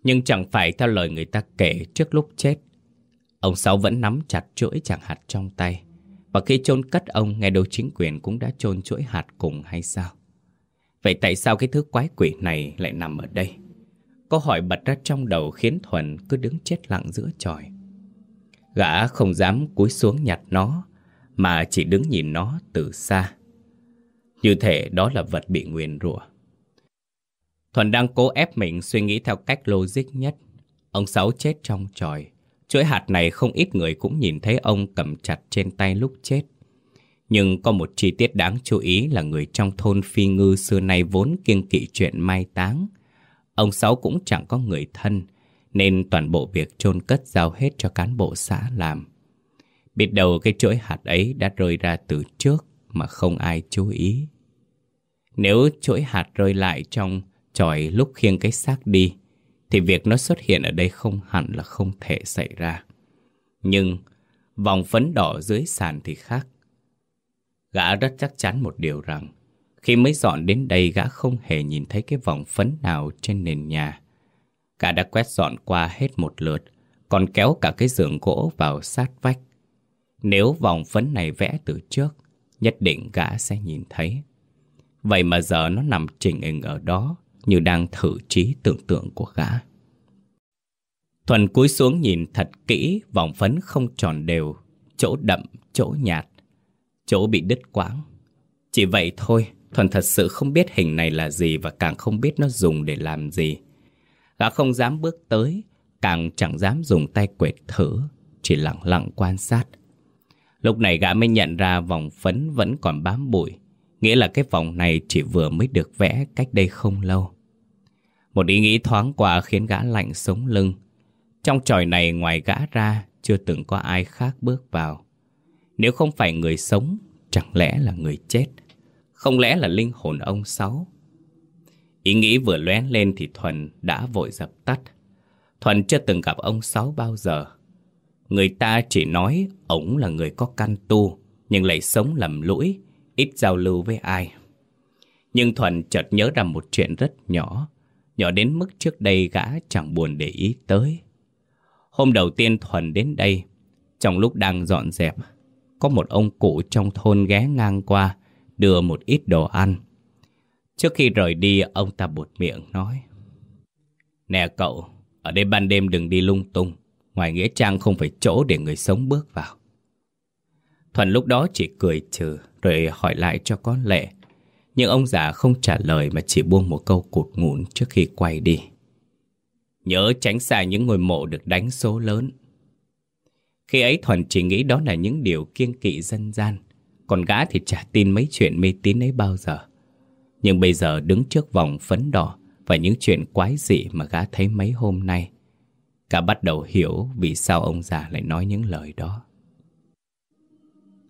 Nhưng chẳng phải theo lời người ta kể trước lúc chết. Ông Sáu vẫn nắm chặt chuỗi chẳng hạt trong tay. Và khi chôn cất ông, nghe đâu chính quyền cũng đã chôn chuỗi hạt cùng hay sao? Vậy tại sao cái thứ quái quỷ này lại nằm ở đây? Câu hỏi bật ra trong đầu khiến Thuần cứ đứng chết lặng giữa tròi. Gã không dám cúi xuống nhặt nó mà chỉ đứng nhìn nó từ xa. Như thể đó là vật bị nguyền rủa. Thuần đang cố ép mình suy nghĩ theo cách logic nhất. Ông Sáu chết trong tròi. Chuỗi hạt này không ít người cũng nhìn thấy ông cầm chặt trên tay lúc chết. Nhưng có một chi tiết đáng chú ý là người trong thôn Phi Ngư xưa nay vốn kiêng kỵ chuyện mai táng. Ông Sáu cũng chẳng có người thân, nên toàn bộ việc chôn cất giao hết cho cán bộ xã làm. Biết đâu cái chuỗi hạt ấy đã rơi ra từ trước mà không ai chú ý. Nếu chuỗi hạt rơi lại trong tròi lúc khiêng cái xác đi, thì việc nó xuất hiện ở đây không hẳn là không thể xảy ra. Nhưng vòng phấn đỏ dưới sàn thì khác. Gã rất chắc chắn một điều rằng, khi mới dọn đến đây gã không hề nhìn thấy cái vòng phấn nào trên nền nhà. Gã đã quét dọn qua hết một lượt, còn kéo cả cái giường gỗ vào sát vách. Nếu vòng phấn này vẽ từ trước nhất định gã sẽ nhìn thấy. Vậy mà giờ nó nằm trình hình ở đó như đang thử trí tưởng tượng của gã. Thuần cúi xuống nhìn thật kỹ vòng phấn không tròn đều, chỗ đậm, chỗ nhạt, chỗ bị đứt quãng. Chỉ vậy thôi, Thuần thật sự không biết hình này là gì và càng không biết nó dùng để làm gì. Gã không dám bước tới, càng chẳng dám dùng tay quệt thử, chỉ lặng lặng quan sát. Lúc này gã mới nhận ra vòng phấn vẫn còn bám bụi, nghĩa là cái vòng này chỉ vừa mới được vẽ cách đây không lâu. Một ý nghĩ thoáng qua khiến gã lạnh sống lưng. Trong tròi này ngoài gã ra, chưa từng có ai khác bước vào. Nếu không phải người sống, chẳng lẽ là người chết? Không lẽ là linh hồn ông Sáu? Ý nghĩ vừa lóe lên thì Thuần đã vội dập tắt. Thuần chưa từng gặp ông Sáu bao giờ. Người ta chỉ nói ổng là người có căn tu, nhưng lại sống lầm lũi, ít giao lưu với ai. Nhưng Thuận chợt nhớ ra một chuyện rất nhỏ, nhỏ đến mức trước đây gã chẳng buồn để ý tới. Hôm đầu tiên Thuần đến đây, trong lúc đang dọn dẹp, có một ông cụ trong thôn ghé ngang qua, đưa một ít đồ ăn. Trước khi rời đi, ông ta buột miệng nói. Nè cậu, ở đây ban đêm đừng đi lung tung. Ngoài Nghĩa Trang không phải chỗ để người sống bước vào. Thuần lúc đó chỉ cười trừ, rồi hỏi lại cho có lệ. Nhưng ông già không trả lời mà chỉ buông một câu cụt ngủn trước khi quay đi. Nhớ tránh xa những ngôi mộ được đánh số lớn. Khi ấy Thuần chỉ nghĩ đó là những điều kiêng kỵ dân gian. Còn gã thì chả tin mấy chuyện mê tín ấy bao giờ. Nhưng bây giờ đứng trước vòng phấn đỏ và những chuyện quái dị mà gã thấy mấy hôm nay, Cả bắt đầu hiểu vì sao ông già lại nói những lời đó.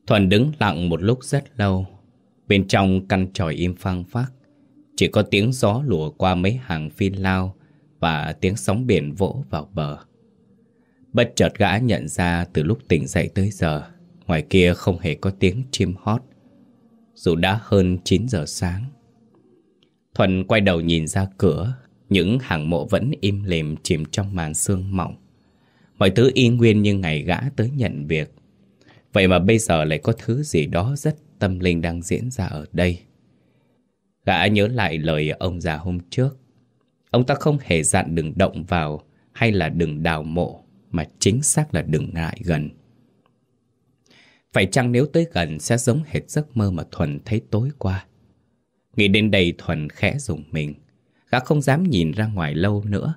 Thuần đứng lặng một lúc rất lâu. Bên trong căn tròi im phăng phắc. Chỉ có tiếng gió lùa qua mấy hàng phi lao và tiếng sóng biển vỗ vào bờ. Bất chợt gã nhận ra từ lúc tỉnh dậy tới giờ, ngoài kia không hề có tiếng chim hót. Dù đã hơn 9 giờ sáng. Thuần quay đầu nhìn ra cửa những hàng mộ vẫn im lìm chìm trong màn sương mỏng Mọi thứ y nguyên như ngày gã tới nhận việc Vậy mà bây giờ lại có thứ gì đó rất tâm linh đang diễn ra ở đây. Gã nhớ lại lời ông già hôm trước. Ông ta không hề dặn đừng động vào hay là đừng đào mộ, Mà chính xác là đừng ngại gần. Phải chăng nếu tới gần sẽ giống hệt giấc mơ mà Thuần thấy tối qua? Nghĩ đến đây Thuần khẽ dùng mình. Gã không dám nhìn ra ngoài lâu nữa.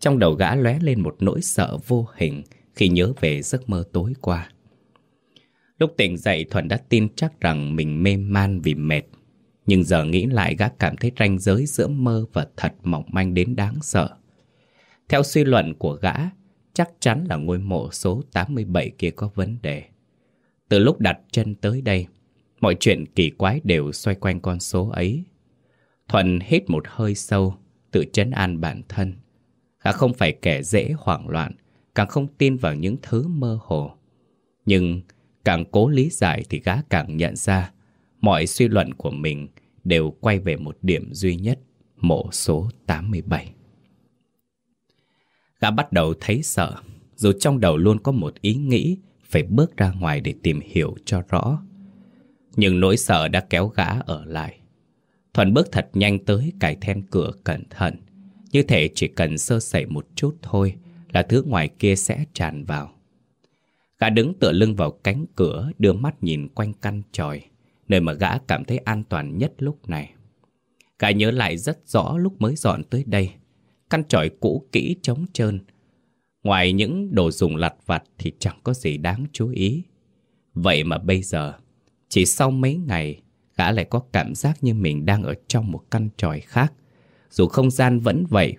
Trong đầu gã lóe lên một nỗi sợ vô hình Khi nhớ về giấc mơ tối qua. Lúc tỉnh dậy Thuận đã tin chắc rằng mình mê man vì mệt Nhưng giờ nghĩ lại gã cảm thấy ranh giới giữa mơ và thật mỏng manh đến đáng sợ Theo suy luận của gã Chắc chắn là ngôi mộ số 87 kia có vấn đề Từ lúc đặt chân tới đây Mọi chuyện kỳ quái đều xoay quanh con số ấy Thuận hít một hơi sâu, tự chấn an bản thân. Gã không phải kẻ dễ hoảng loạn, càng không tin vào những thứ mơ hồ. Nhưng càng cố lý giải thì gã càng nhận ra mọi suy luận của mình đều quay về một điểm duy nhất, mộ số 87. Gã bắt đầu thấy sợ, dù trong đầu luôn có một ý nghĩ phải bước ra ngoài để tìm hiểu cho rõ. Nhưng nỗi sợ đã kéo gã ở lại. Thuận bước thật nhanh tới cài then cửa cẩn thận. Như thể chỉ cần sơ sẩy một chút thôi là thứ ngoài kia sẽ tràn vào. Gã đứng tựa lưng vào cánh cửa đưa mắt nhìn quanh căn tròi, nơi mà gã cảm thấy an toàn nhất lúc này. Gã nhớ lại rất rõ lúc mới dọn tới đây. Căn tròi cũ kỹ trống trơn. Ngoài những đồ dùng lặt vặt thì chẳng có gì đáng chú ý. Vậy mà bây giờ, chỉ sau mấy ngày, gã lại có cảm giác như mình đang ở trong một căn tròi khác. Dù không gian vẫn vậy,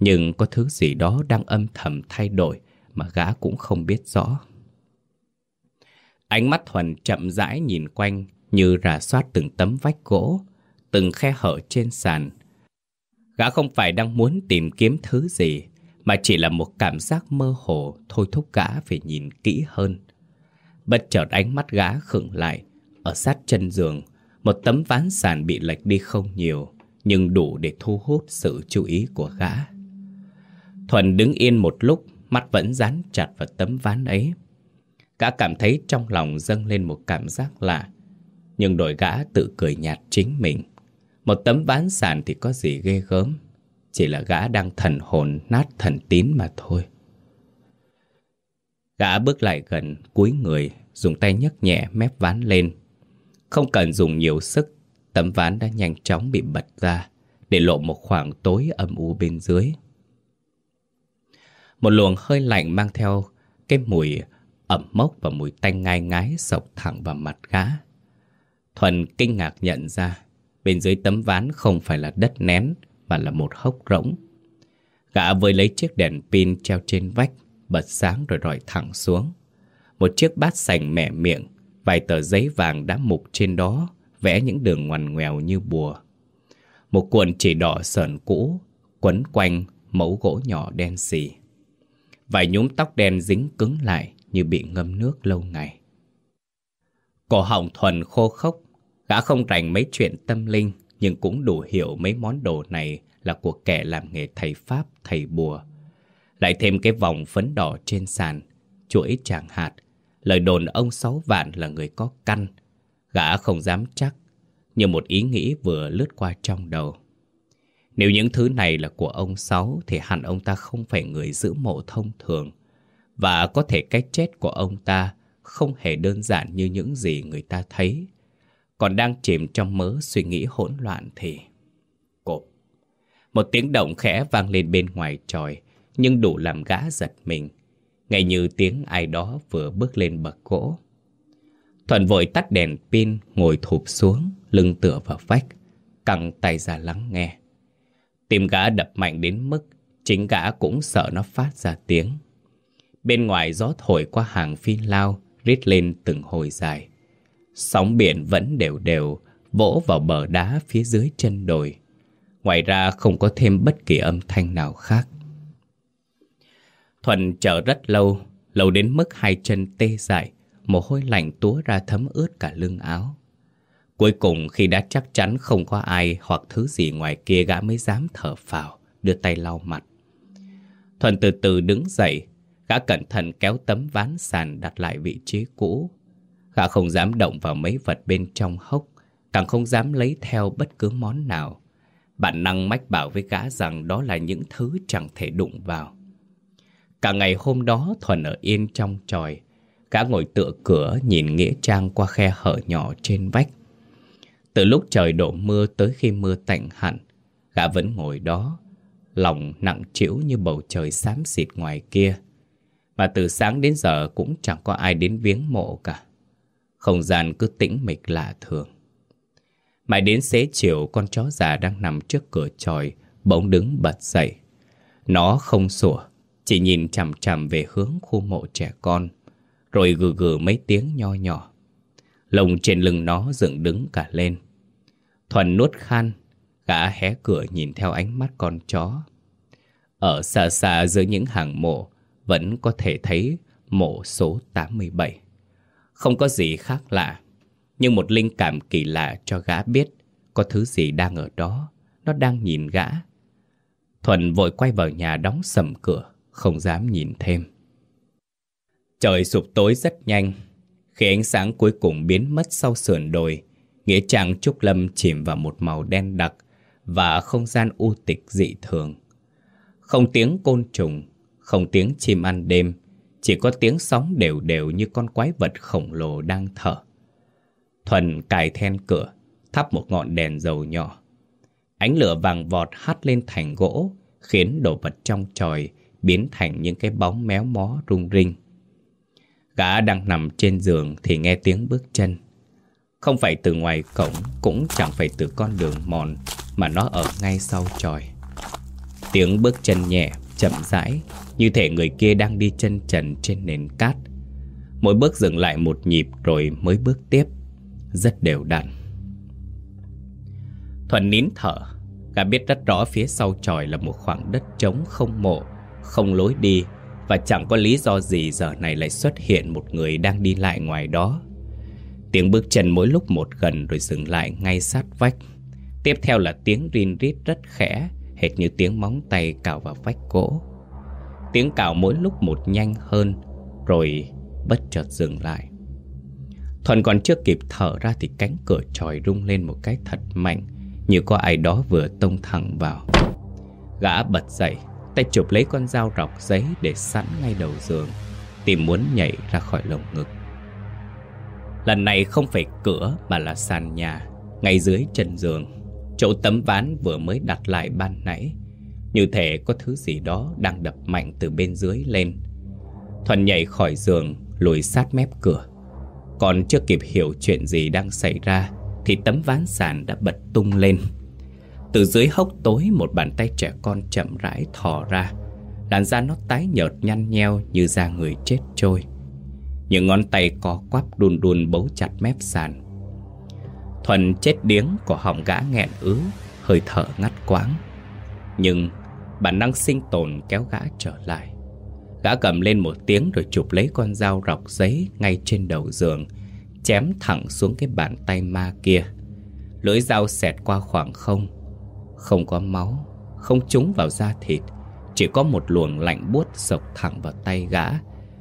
nhưng có thứ gì đó đang âm thầm thay đổi mà gã cũng không biết rõ. Ánh mắt Thuần chậm rãi nhìn quanh như rà soát từng tấm vách gỗ, từng khe hở trên sàn. Gã không phải đang muốn tìm kiếm thứ gì, mà chỉ là một cảm giác mơ hồ thôi thúc gã phải nhìn kỹ hơn. Bất chợt ánh mắt gã khựng lại, ở sát chân giường, một tấm ván sàn bị lệch đi không nhiều, nhưng đủ để thu hút sự chú ý của gã. Thuần đứng yên một lúc, mắt vẫn dán chặt vào tấm ván ấy. Gã cảm thấy trong lòng dâng lên một cảm giác lạ. Nhưng đội gã tự cười nhạt chính mình Một tấm ván sàn thì có gì ghê gớm Chỉ là gã đang thần hồn nát thần tín mà thôi Gã bước lại gần, cúi người, dùng tay nhấc nhẹ mép ván lên. Không cần dùng nhiều sức, tấm ván đã nhanh chóng bị bật ra, để lộ một khoảng tối âm u bên dưới. Một luồng hơi lạnh mang theo cái mùi ẩm mốc và mùi tanh ngai ngái sộc thẳng vào mặt gã. Thuần kinh ngạc nhận ra, bên dưới tấm ván không phải là đất nén, mà là một hốc rỗng. Gã với lấy chiếc đèn pin treo trên vách, bật sáng rồi rọi thẳng xuống. Một chiếc bát sành mẻ miệng, vài tờ giấy vàng đã mục trên đó, vẽ những đường ngoằn ngoèo như bùa. Một cuộn chỉ đỏ sờn cũ, quấn quanh mẫu gỗ nhỏ đen xì. Vài nhúm tóc đen dính cứng lại như bị ngâm nước lâu ngày. Cổ họng thuần khô khốc, gã không rành mấy chuyện tâm linh, nhưng cũng đủ hiểu mấy món đồ này là của kẻ làm nghề thầy Pháp, thầy bùa. Lại thêm cái vòng phấn đỏ trên sàn Chuỗi tràng hạt Lời đồn ông Sáu Vạn là người có căn Gã không dám chắc Nhưng một ý nghĩ vừa lướt qua trong đầu Nếu những thứ này là của ông Sáu Thì hẳn ông ta không phải người giữ mộ thông thường và có thể cái chết của ông ta Không hề đơn giản như những gì người ta thấy Còn đang chìm trong mớ suy nghĩ hỗn loạn thì Cộp Một tiếng động khẽ vang lên bên ngoài tròi nhưng đủ làm gã giật mình. Ngay như tiếng ai đó vừa bước lên bậc gỗ. Thuận vội tắt đèn pin, ngồi thụp xuống, lưng tựa vào vách, căng tay ra lắng nghe. Tim gã đập mạnh đến mức chính gã cũng sợ nó phát ra tiếng. Bên ngoài gió thổi qua hàng phi lao, rít lên từng hồi dài. Sóng biển vẫn đều đều, vỗ vào bờ đá phía dưới chân đồi. Ngoài ra không có thêm bất kỳ âm thanh nào khác. Thuần chờ rất lâu, lâu đến mức hai chân tê dại, mồ hôi lạnh túa ra thấm ướt cả lưng áo. Cuối cùng khi đã chắc chắn không có ai hoặc thứ gì ngoài kia gã mới dám thở phào, đưa tay lau mặt. Thuần từ từ đứng dậy, gã cẩn thận kéo tấm ván sàn đặt lại vị trí cũ. Gã không dám động vào mấy vật bên trong hốc, càng không dám lấy theo bất cứ món nào. Bản năng mách bảo với gã rằng đó là những thứ chẳng thể đụng vào. Cả ngày hôm đó Thuần ở yên trong tròi Gã ngồi tựa cửa nhìn Nghĩa Trang qua khe hở nhỏ trên vách Từ lúc trời đổ mưa tới khi mưa tạnh hẳn Gã vẫn ngồi đó Lòng nặng trĩu như bầu trời xám xịt ngoài kia từ sáng đến giờ cũng chẳng có ai đến viếng mộ cả. Không gian cứ tĩnh mịch lạ thường. Mãi đến xế chiều, con chó già đang nằm trước cửa tròi, Bỗng đứng bật dậy. Nó không sủa, chỉ nhìn chằm chằm về hướng khu mộ trẻ con, Rồi gừ gừ mấy tiếng nho nhỏ. Lồng trên lưng nó dựng đứng cả lên. Thuần nuốt khan, Gã hé cửa nhìn theo ánh mắt con chó. Ở xa xa giữa những hàng mộ vẫn có thể thấy mộ số 87 Không có gì khác lạ Nhưng một linh cảm kỳ lạ cho gã biết Có thứ gì đang ở đó Nó đang nhìn gã Thuần vội quay vào nhà đóng sầm cửa không dám nhìn thêm. Trời sụp tối rất nhanh. Khi ánh sáng cuối cùng biến mất sau sườn đồi, Nghĩa trang Trúc Lâm chìm vào một màu đen đặc và không gian u tịch dị thường. Không tiếng côn trùng, không tiếng chim ăn đêm, chỉ có tiếng sóng đều đều như con quái vật khổng lồ đang thở. Thuần cài then cửa, thắp một ngọn đèn dầu nhỏ. Ánh lửa vàng vọt hắt lên thành gỗ, khiến đồ vật trong tròi biến thành những cái bóng méo mó rung rinh. Gã đang nằm trên giường thì nghe tiếng bước chân. Không phải từ ngoài cổng, cũng chẳng phải từ con đường mòn, mà nó ở ngay sau tròi. Tiếng bước chân nhẹ, chậm rãi, như thể người kia đang đi chân trần trên nền cát. Mỗi bước dừng lại một nhịp rồi mới bước tiếp, rất đều đặn. Thuận nín thở, gã biết rất rõ phía sau tròi là một khoảng đất trống không mộ không lối đi và chẳng có lý do gì giờ này lại xuất hiện một người đang đi lại ngoài đó. Tiếng bước chân mỗi lúc một gần rồi dừng lại ngay sát vách. Tiếp theo là tiếng rin rít rất khẽ, hệt như tiếng móng tay cào vào vách gỗ. Tiếng cào mỗi lúc một nhanh hơn, rồi bất chợt dừng lại. Thuần còn chưa kịp thở ra thì cánh cửa tròi rung lên một cái thật mạnh Như có ai đó vừa tông thẳng vào Gã bật dậy Tay chụp lấy con dao rọc giấy để sẵn ngay đầu giường Tìm muốn nhảy ra khỏi lồng ngực Lần này không phải cửa mà là sàn nhà Ngay dưới chân giường Chỗ tấm ván vừa mới đặt lại ban nãy. Như thể có thứ gì đó đang đập mạnh từ bên dưới lên. Thuần nhảy khỏi giường, Lùi sát mép cửa. Còn chưa kịp hiểu chuyện gì đang xảy ra, Thì tấm ván sàn đã bật tung lên. Từ dưới hốc tối, Một bàn tay trẻ con chậm rãi thò ra. Làn da nó tái nhợt nhăn nheo Như da người chết trôi. Những ngón tay co quắp đun đun bấu chặt mép sàn. Thuần chết điếng của họng gã nghẹn ứ, Hơi thở ngắt quáng Nhưng bản năng sinh tồn kéo gã trở lại. Gã cầm lên một tiếng rồi chụp lấy con dao rọc giấy ngay trên đầu giường, Chém thẳng xuống cái bàn tay ma kia. Lưỡi dao xẹt qua khoảng không. Không có máu, Không trúng vào da thịt, Chỉ có một luồng lạnh buốt sộc thẳng vào tay gã,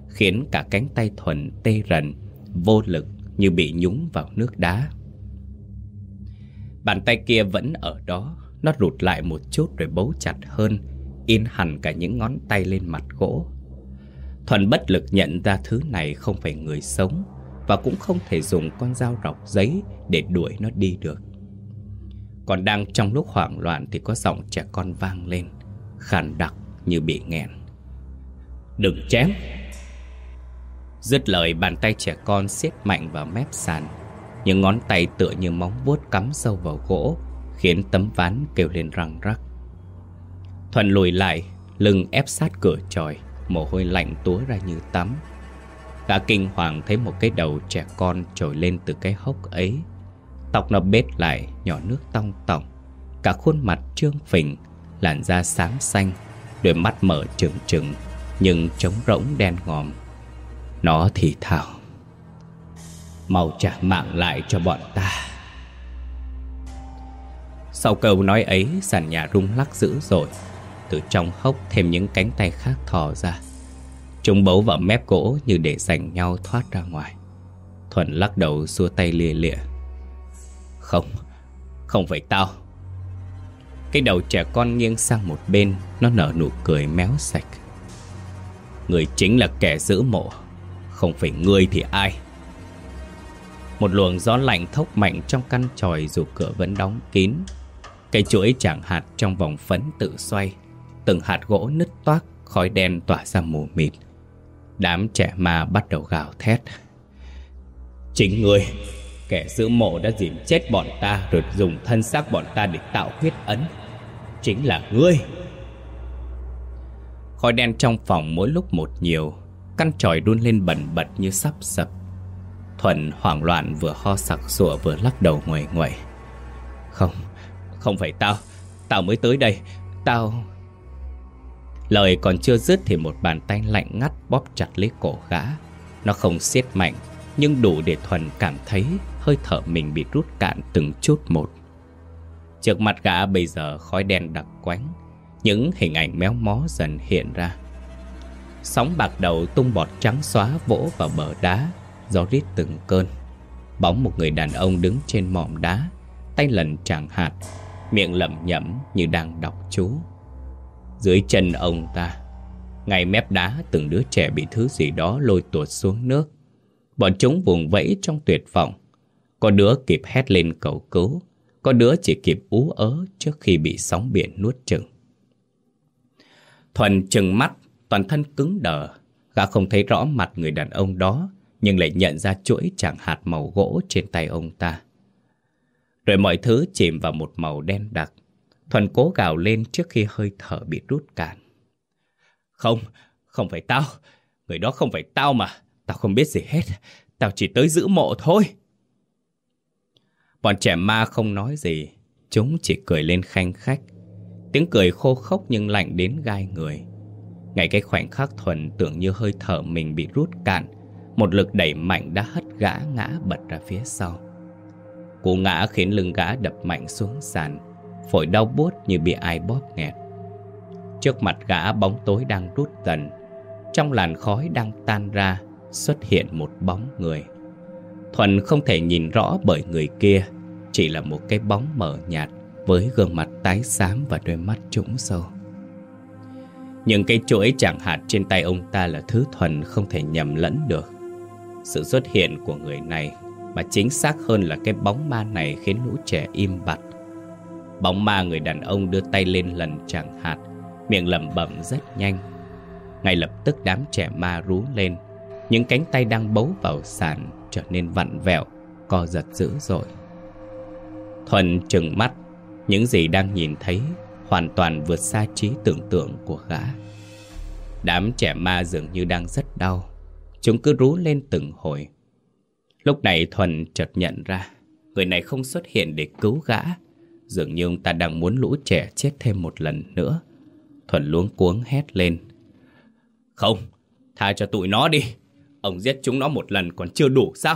Khiến cả cánh tay thuần tê rần, Vô lực như bị nhúng vào nước đá. Bàn tay kia vẫn ở đó. Nó rụt lại một chút rồi bấu chặt hơn, In hẳn cả những ngón tay lên mặt gỗ. Thuần bất lực nhận ra thứ này không phải người sống Và cũng không thể dùng con dao rọc giấy để đuổi nó đi được. Còn đang trong lúc hoảng loạn thì có giọng trẻ con vang lên, Khàn đặc như bị nghẹn. Đừng chém! Dứt lời, bàn tay trẻ con siết mạnh vào mép sàn những ngón tay tựa như móng vuốt cắm sâu vào gỗ Khiến tấm ván kêu lên răng rắc. Thuận lùi lại Lưng ép sát cửa tròi Mồ hôi lạnh túa ra như tắm. Gã kinh hoàng thấy một cái đầu trẻ con trồi lên từ cái hốc ấy. Tóc nó bết lại, nhỏ nước tong tỏng. Cả khuôn mặt trương phình, làn da xám xanh Đôi mắt mở trừng trừng Nhưng trống rỗng đen ngòm. Nó thì thào màu trả mạng lại cho bọn ta. Sau câu nói ấy sàn nhà rung lắc dữ rồi từ trong hốc thêm những cánh tay khác thò ra. Chúng bấu vào mép gỗ như để giành nhau thoát ra ngoài. Thuần lắc đầu xua tay lìa lịa. Không, không phải tao. Cái đầu trẻ con nghiêng sang một bên Nó nở nụ cười méo sạch. Người chính là kẻ giữ mộ Không phải ngươi thì ai. Một luồng gió lạnh thốc mạnh trong căn tròi Dù cửa vẫn đóng kín. Cây chuỗi chẳng hạt trong vòng phấn tự xoay. Từng hạt gỗ nứt toác, Khói đen tỏa ra mù mịt. Đám trẻ ma bắt đầu gào thét. Chính người Kẻ giữ mộ đã dìm chết bọn ta Rồi dùng thân xác bọn ta để tạo huyết ấn. Chính là ngươi. Khói đen trong phòng mỗi lúc một nhiều. Căn tròi đun lên bẩn bật như sắp sập. Thuần hoảng loạn vừa ho sặc sụa vừa lắc đầu ngoài ngoài Không, không phải tao Tao mới tới đây Tao... Lời còn chưa dứt thì một bàn tay lạnh ngắt bóp chặt lấy cổ gã. Nó không siết mạnh Nhưng đủ để Thuần cảm thấy hơi thở mình bị rút cạn từng chút một. Trước mặt gã bây giờ khói đen đặc quánh Những hình ảnh méo mó dần hiện ra. Sóng bạc đầu tung bọt trắng xóa vỗ vào bờ đá Gió rít từng cơn. Bóng một người đàn ông đứng trên mỏm đá Tay lần tràng hạt Miệng lẩm nhẩm như đang đọc chú. Dưới chân ông ta Ngay mép đá từng đứa trẻ bị thứ gì đó lôi tuột xuống nước. Bọn chúng vùng vẫy trong tuyệt vọng. Có đứa kịp hét lên cầu cứu Có đứa chỉ kịp ú ớ trước khi bị sóng biển nuốt chừng Thuần chừng mắt, toàn thân cứng đờ Gã không thấy rõ mặt người đàn ông đó nhưng lại nhận ra chuỗi chẳng hạt màu gỗ trên tay ông ta Rồi mọi thứ chìm vào một màu đen đặc Thuần cố gào lên trước khi hơi thở bị rút cạn. Không, không phải tao. Người đó không phải tao mà. Tao không biết gì hết. Tao chỉ tới giữ mộ thôi. Bọn trẻ ma không nói gì. Chúng chỉ cười lên khanh khách. Tiếng cười khô khốc nhưng lạnh đến gai người. Ngay cái khoảnh khắc Thuần tưởng như hơi thở mình bị rút cạn. Một lực đẩy mạnh đã hất gã ngã bật ra phía sau. Cú ngã khiến lưng gã đập mạnh xuống sàn, Phổi đau buốt như bị ai bóp nghẹt. Trước mặt gã bóng tối đang rút dần, Trong làn khói đang tan ra, Xuất hiện một bóng người. Thuần không thể nhìn rõ bởi người kia, Chỉ là một cái bóng mờ nhạt Với gương mặt tái xám và đôi mắt trũng sâu. Những cái chuỗi chẳng hạt trên tay ông ta là thứ Thuần không thể nhầm lẫn được. Sự xuất hiện của người này, Mà chính xác hơn là cái bóng ma này khiến lũ trẻ im bặt. Bóng ma người đàn ông đưa tay lên lần chẳng hạt Miệng lẩm bẩm rất nhanh. Ngay lập tức đám trẻ ma rú lên, Những cánh tay đang bấu vào sàn Trở nên vặn vẹo, Co giật dữ dội. Thuần trừng mắt, Những gì đang nhìn thấy Hoàn toàn vượt xa trí tưởng tượng của gã. Đám trẻ ma dường như đang rất đau. Chúng cứ rú lên từng hồi. Lúc này Thuần chợt nhận ra Người này không xuất hiện để cứu gã. Dường như ông ta đang muốn lũ trẻ chết thêm một lần nữa. Thuần luống cuống hét lên. Không, tha cho tụi nó đi. Ông giết chúng nó một lần còn chưa đủ sao?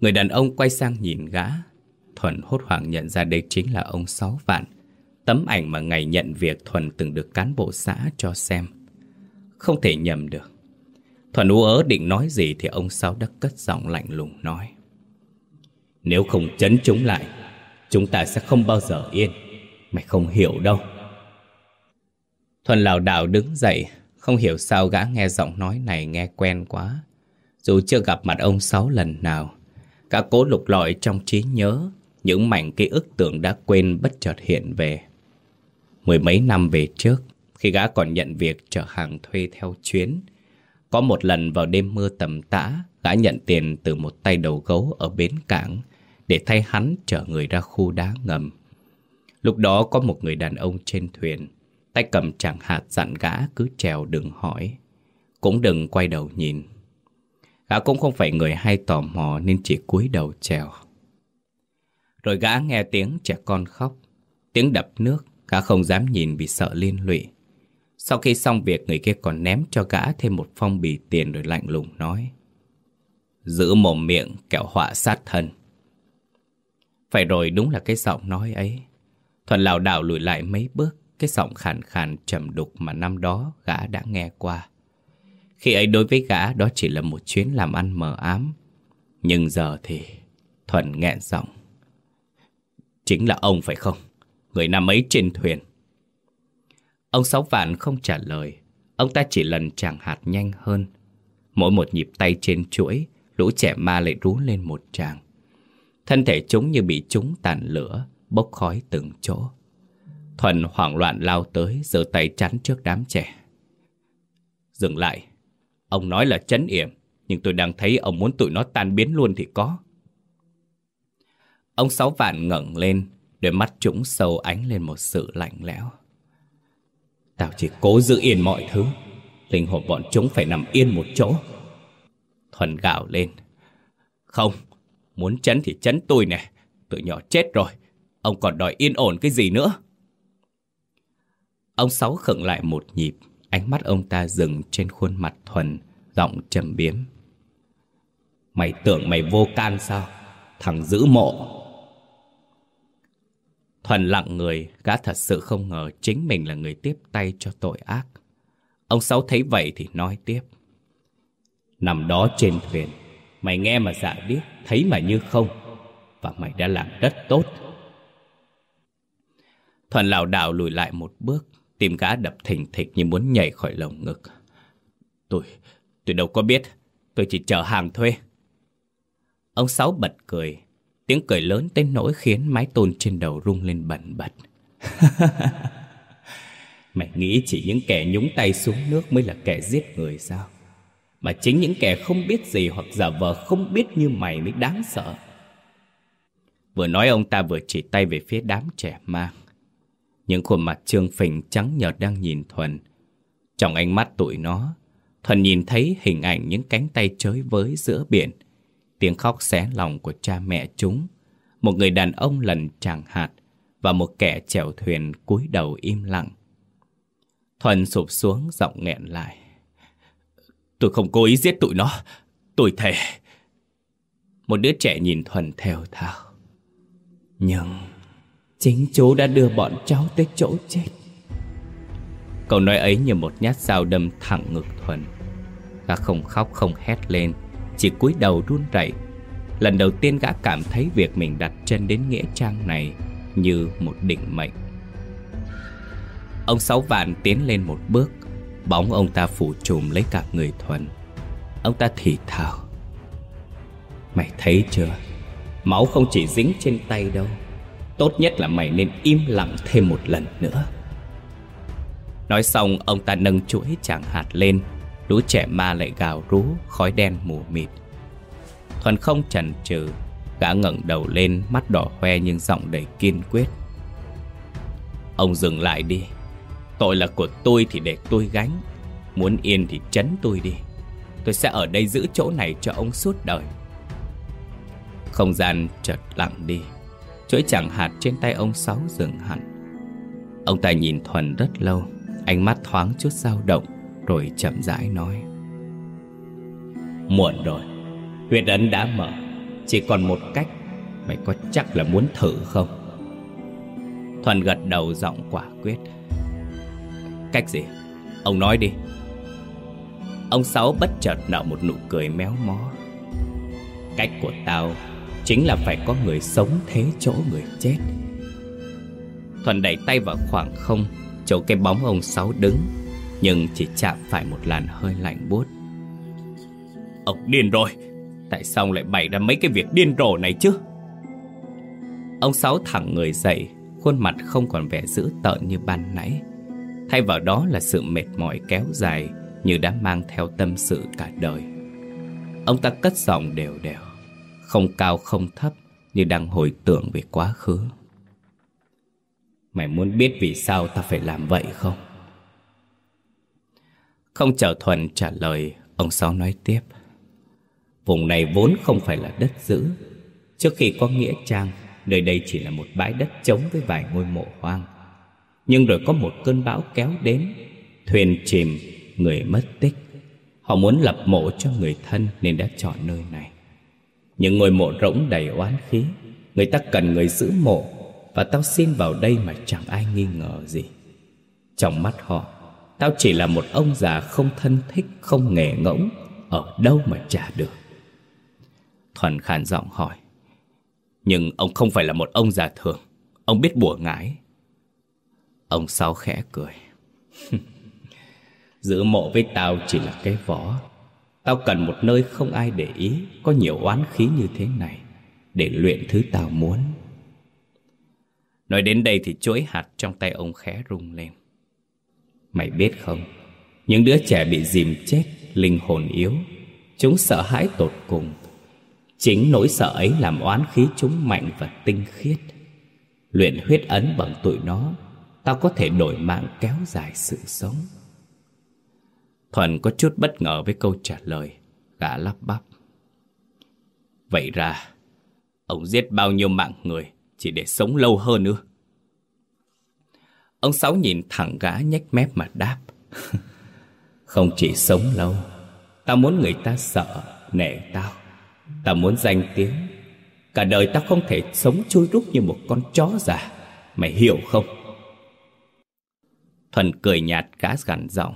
Người đàn ông quay sang nhìn gã. Thuần hốt hoảng nhận ra đây chính là ông Sáu Vạn Tấm ảnh mà ngày nhận việc Thuần từng được cán bộ xã cho xem. Không thể nhầm được. Thuần ú ớ định nói gì thì ông Sáu đã cất giọng lạnh lùng nói. Nếu không chấn chúng lại, Chúng ta sẽ không bao giờ yên. Mày không hiểu đâu. Thuần lảo đảo đứng dậy, Không hiểu sao gã nghe giọng nói này nghe quen quá. Dù chưa gặp mặt ông Sáu lần nào, Gã cố lục lọi trong trí nhớ Những mảnh ký ức tưởng đã quên bất chợt hiện về. Mười mấy năm về trước, Khi gã còn nhận việc chở hàng thuê theo chuyến có một lần vào đêm mưa tầm tã Gã nhận tiền từ một tay đầu gấu ở bến cảng để thay hắn chở người ra khu đá ngầm. Lúc đó có một người đàn ông trên thuyền, tay cầm chẳng hạt dặn gã cứ trèo đừng hỏi, cũng đừng quay đầu nhìn. Gã cũng không phải người hay tò mò nên chỉ cúi đầu trèo. Rồi gã nghe tiếng trẻ con khóc, tiếng đập nước, gã không dám nhìn vì sợ liên lụy. Sau khi xong việc người kia còn ném cho gã thêm một phong bì tiền rồi lạnh lùng nói Giữ mồm miệng kẻo họa sát thân phải rồi đúng là cái giọng nói ấy. Thuận lảo đảo lùi lại mấy bước, cái giọng khàn khàn trầm đục mà năm đó gã đã nghe qua. Khi ấy đối với gã đó chỉ là một chuyến làm ăn mờ ám. Nhưng giờ thì Thuận nghẹn giọng. Chính là ông phải không? Người năm ấy trên thuyền. Ông Sáu Vạn không trả lời. Ông ta chỉ lần chàng hạt nhanh hơn. Mỗi một nhịp tay trên chuỗi, lũ trẻ ma lại rú lên một tràng. Thân thể chúng như bị chúng tàn lửa, bốc khói từng chỗ. Thuần hoảng loạn lao tới, giơ tay chắn trước đám trẻ. Dừng lại. Ông nói là chấn yểm, nhưng tôi đang thấy ông muốn tụi nó tan biến luôn thì có. Ông Sáu Vạn ngẩng lên, đôi mắt chúng sâu ánh lên một sự lạnh lẽo. Tao chỉ cố giữ yên mọi thứ, linh hồn bọn chúng phải nằm yên một chỗ. Thuần gạo lên. Không, Muốn chấn thì chấn tôi nè. Tụi nhỏ chết rồi. Ông còn đòi yên ổn cái gì nữa? Ông Sáu khựng lại một nhịp. Ánh mắt ông ta dừng trên khuôn mặt thuần Giọng trầm biếm. Mày tưởng mày vô can sao? Thằng giữ mộ. Thuần lặng người Gã thật sự không ngờ Chính mình là người tiếp tay cho tội ác. Ông Sáu thấy vậy thì nói tiếp. Nằm đó trên thuyền Mày nghe mà dạ điếc Thấy mà như không Và mày đã làm rất tốt. Thuần lảo đảo lùi lại một bước Tim gã đập thình thịch như muốn nhảy khỏi lồng ngực. Tôi, tôi đâu có biết Tôi chỉ chờ hàng thuê. Ông Sáu bật cười. Tiếng cười lớn tới nỗi khiến mái tôn trên đầu rung lên bẩn bật. Mày nghĩ chỉ những kẻ nhúng tay xuống nước mới là kẻ giết người sao? Mà chính những kẻ không biết gì hoặc giả vờ không biết như mày mới đáng sợ. Vừa nói ông ta vừa chỉ tay về phía đám trẻ mang. Những khuôn mặt trương phình trắng nhợt đang nhìn Thuần. Trong ánh mắt tụi nó, Thuần nhìn thấy hình ảnh những cánh tay chới với giữa biển. Tiếng khóc xé lòng của cha mẹ chúng. Một người đàn ông lần tràng hạt Và một kẻ chèo thuyền cúi đầu im lặng. Thuần sụp xuống, giọng nghẹn lại. Tôi không cố ý giết tụi nó Tôi thề. Một đứa trẻ nhìn Thuần theo thao Nhưng Chính chú đã đưa bọn cháu tới chỗ chết. Câu nói ấy như một nhát dao đâm thẳng ngực Thuần. Gã không khóc, không hét lên. Chỉ cúi đầu run rẩy. Lần đầu tiên gã cảm thấy việc mình đặt chân đến Nghĩa Trang này Như một định mệnh. Ông Sáu Vạn tiến lên một bước, Bóng ông ta phủ trùm lấy cả người Thuần. Ông ta thì thào. Mày thấy chưa? Máu không chỉ dính trên tay đâu. Tốt nhất là mày nên im lặng thêm một lần nữa. Nói xong, ông ta nâng chuỗi chàng hạt lên Lũ trẻ ma lại gào rú, Khói đen mù mịt. Thuần không chần chừ, Gã ngẩng đầu lên, Mắt đỏ hoe nhưng giọng đầy kiên quyết. Ông dừng lại đi. Tội là của tôi thì để tôi gánh. Muốn yên thì chấn tôi đi. Tôi sẽ ở đây giữ chỗ này cho ông suốt đời. Không gian chợt lặng đi. Chuỗi chẳng hạt trên tay ông Sáu dừng hẳn. Ông ta nhìn Thuần rất lâu, Ánh mắt thoáng chút dao động. Rồi chậm rãi nói. Muộn rồi huyệt ấn đã mở. Chỉ còn một cách, Mày có chắc là muốn thử không? Thuần gật đầu giọng quả quyết. Cách gì? Ông nói đi. Ông Sáu bất chợt nở một nụ cười méo mó. Cách của tao Chính là phải có người sống thế chỗ người chết. Thuần đẩy tay vào khoảng không, Chỗ cái bóng ông Sáu đứng. Nhưng chỉ chạm phải một làn hơi lạnh buốt. Ông điên rồi. Tại sao lại bày ra mấy cái việc điên rồ này chứ? Ông Sáu thẳng người dậy Khuôn mặt không còn vẻ dữ tợn như ban nãy. Thay vào đó là sự mệt mỏi kéo dài Như đã mang theo tâm sự cả đời. Ông ta cất giọng đều đều Không cao không thấp Như đang hồi tưởng về quá khứ. Mày muốn biết vì sao ta phải làm vậy không? Không chờ Thuần trả lời Ông Sáu nói tiếp. Vùng này vốn không phải là đất giữ. Trước khi có nghĩa trang Nơi đây chỉ là một bãi đất trống với vài ngôi mộ hoang. Nhưng rồi có một cơn bão kéo đến Thuyền chìm, người mất tích. Họ muốn lập mộ cho người thân Nên đã chọn nơi này. Những ngôi mộ rỗng đầy oán khí Người ta cần người giữ mộ Và tao xin vào đây mà chẳng ai nghi ngờ gì. Trong mắt họ Tao chỉ là một ông già không thân thích, Không nghề ngỗng, Ở đâu mà trả được. Thuần khàn giọng hỏi, Nhưng ông không phải là một ông già thường, Ông biết bùa ngái Ông Sáu khẽ cười. cười Giữ mộ với tao chỉ là cái vỏ Tao cần một nơi không ai để ý, Có nhiều oán khí như thế này, Để luyện thứ tao muốn. Nói đến đây thì chuỗi hạt trong tay ông khẽ rung lên. Mày biết không? Những đứa trẻ bị dìm chết, Linh hồn yếu. Chúng sợ hãi tột cùng. Chính nỗi sợ ấy làm oán khí chúng mạnh và tinh khiết. Luyện huyết ấn bằng tụi nó, Tao có thể đổi mạng kéo dài sự sống. Thuần có chút bất ngờ với câu trả lời, Gã lắp bắp. Vậy ra, Ông giết bao nhiêu mạng người Chỉ để sống lâu hơn nữa Ông Sáu nhìn thẳng gã nhếch mép mà đáp. Không chỉ sống lâu, Tao muốn người ta sợ Nể tao. Tao muốn danh tiếng. Cả đời tao không thể sống chui rút như một con chó già. Mày hiểu không? Thuần cười nhạt gã gằn giọng.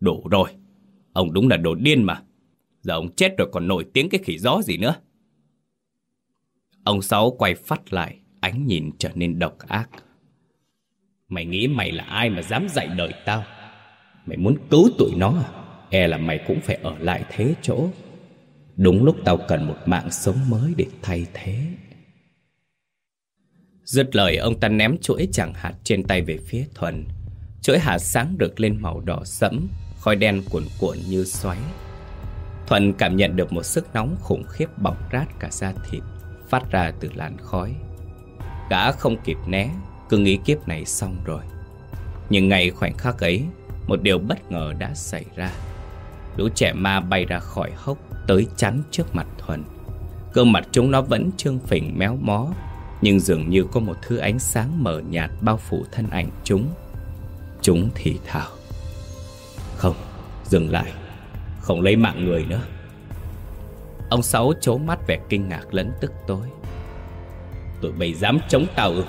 Đủ rồi, Ông đúng là đồ điên mà. Giờ ông chết rồi còn nổi tiếng cái khỉ gió gì nữa. Ông Sáu quay phát lại, Ánh nhìn trở nên độc ác. Mày nghĩ mày là ai mà dám dạy đời tao? Mày muốn cứu tụi nó à? E là mày cũng phải ở lại thế chỗ. Đúng lúc tao cần một mạng sống mới để thay thế. Dứt lời, ông ta ném chuỗi chẳng hạt trên tay về phía Thuần. Chuỗi hạt sáng được lên màu đỏ sẫm, Khói đen cuồn cuộn như xoáy. Thuần cảm nhận được một sức nóng khủng khiếp bỏng rát cả da thịt, Phát ra từ làn khói. Gã không kịp né cứ nghĩ kiếp này xong rồi. Nhưng ngay khoảnh khắc ấy Một điều bất ngờ đã xảy ra. Lũ trẻ ma bay ra khỏi hốc Tới chắn trước mặt Thuần. Cơ mặt chúng nó vẫn trương phình méo mó Nhưng dường như có một thứ ánh sáng mờ nhạt Bao phủ thân ảnh chúng. Chúng thì thào. Không, dừng lại Không lấy mạng người nữa. Ông Sáu chố mắt vẻ kinh ngạc lẫn tức tối. Tụi bay dám chống tao ư?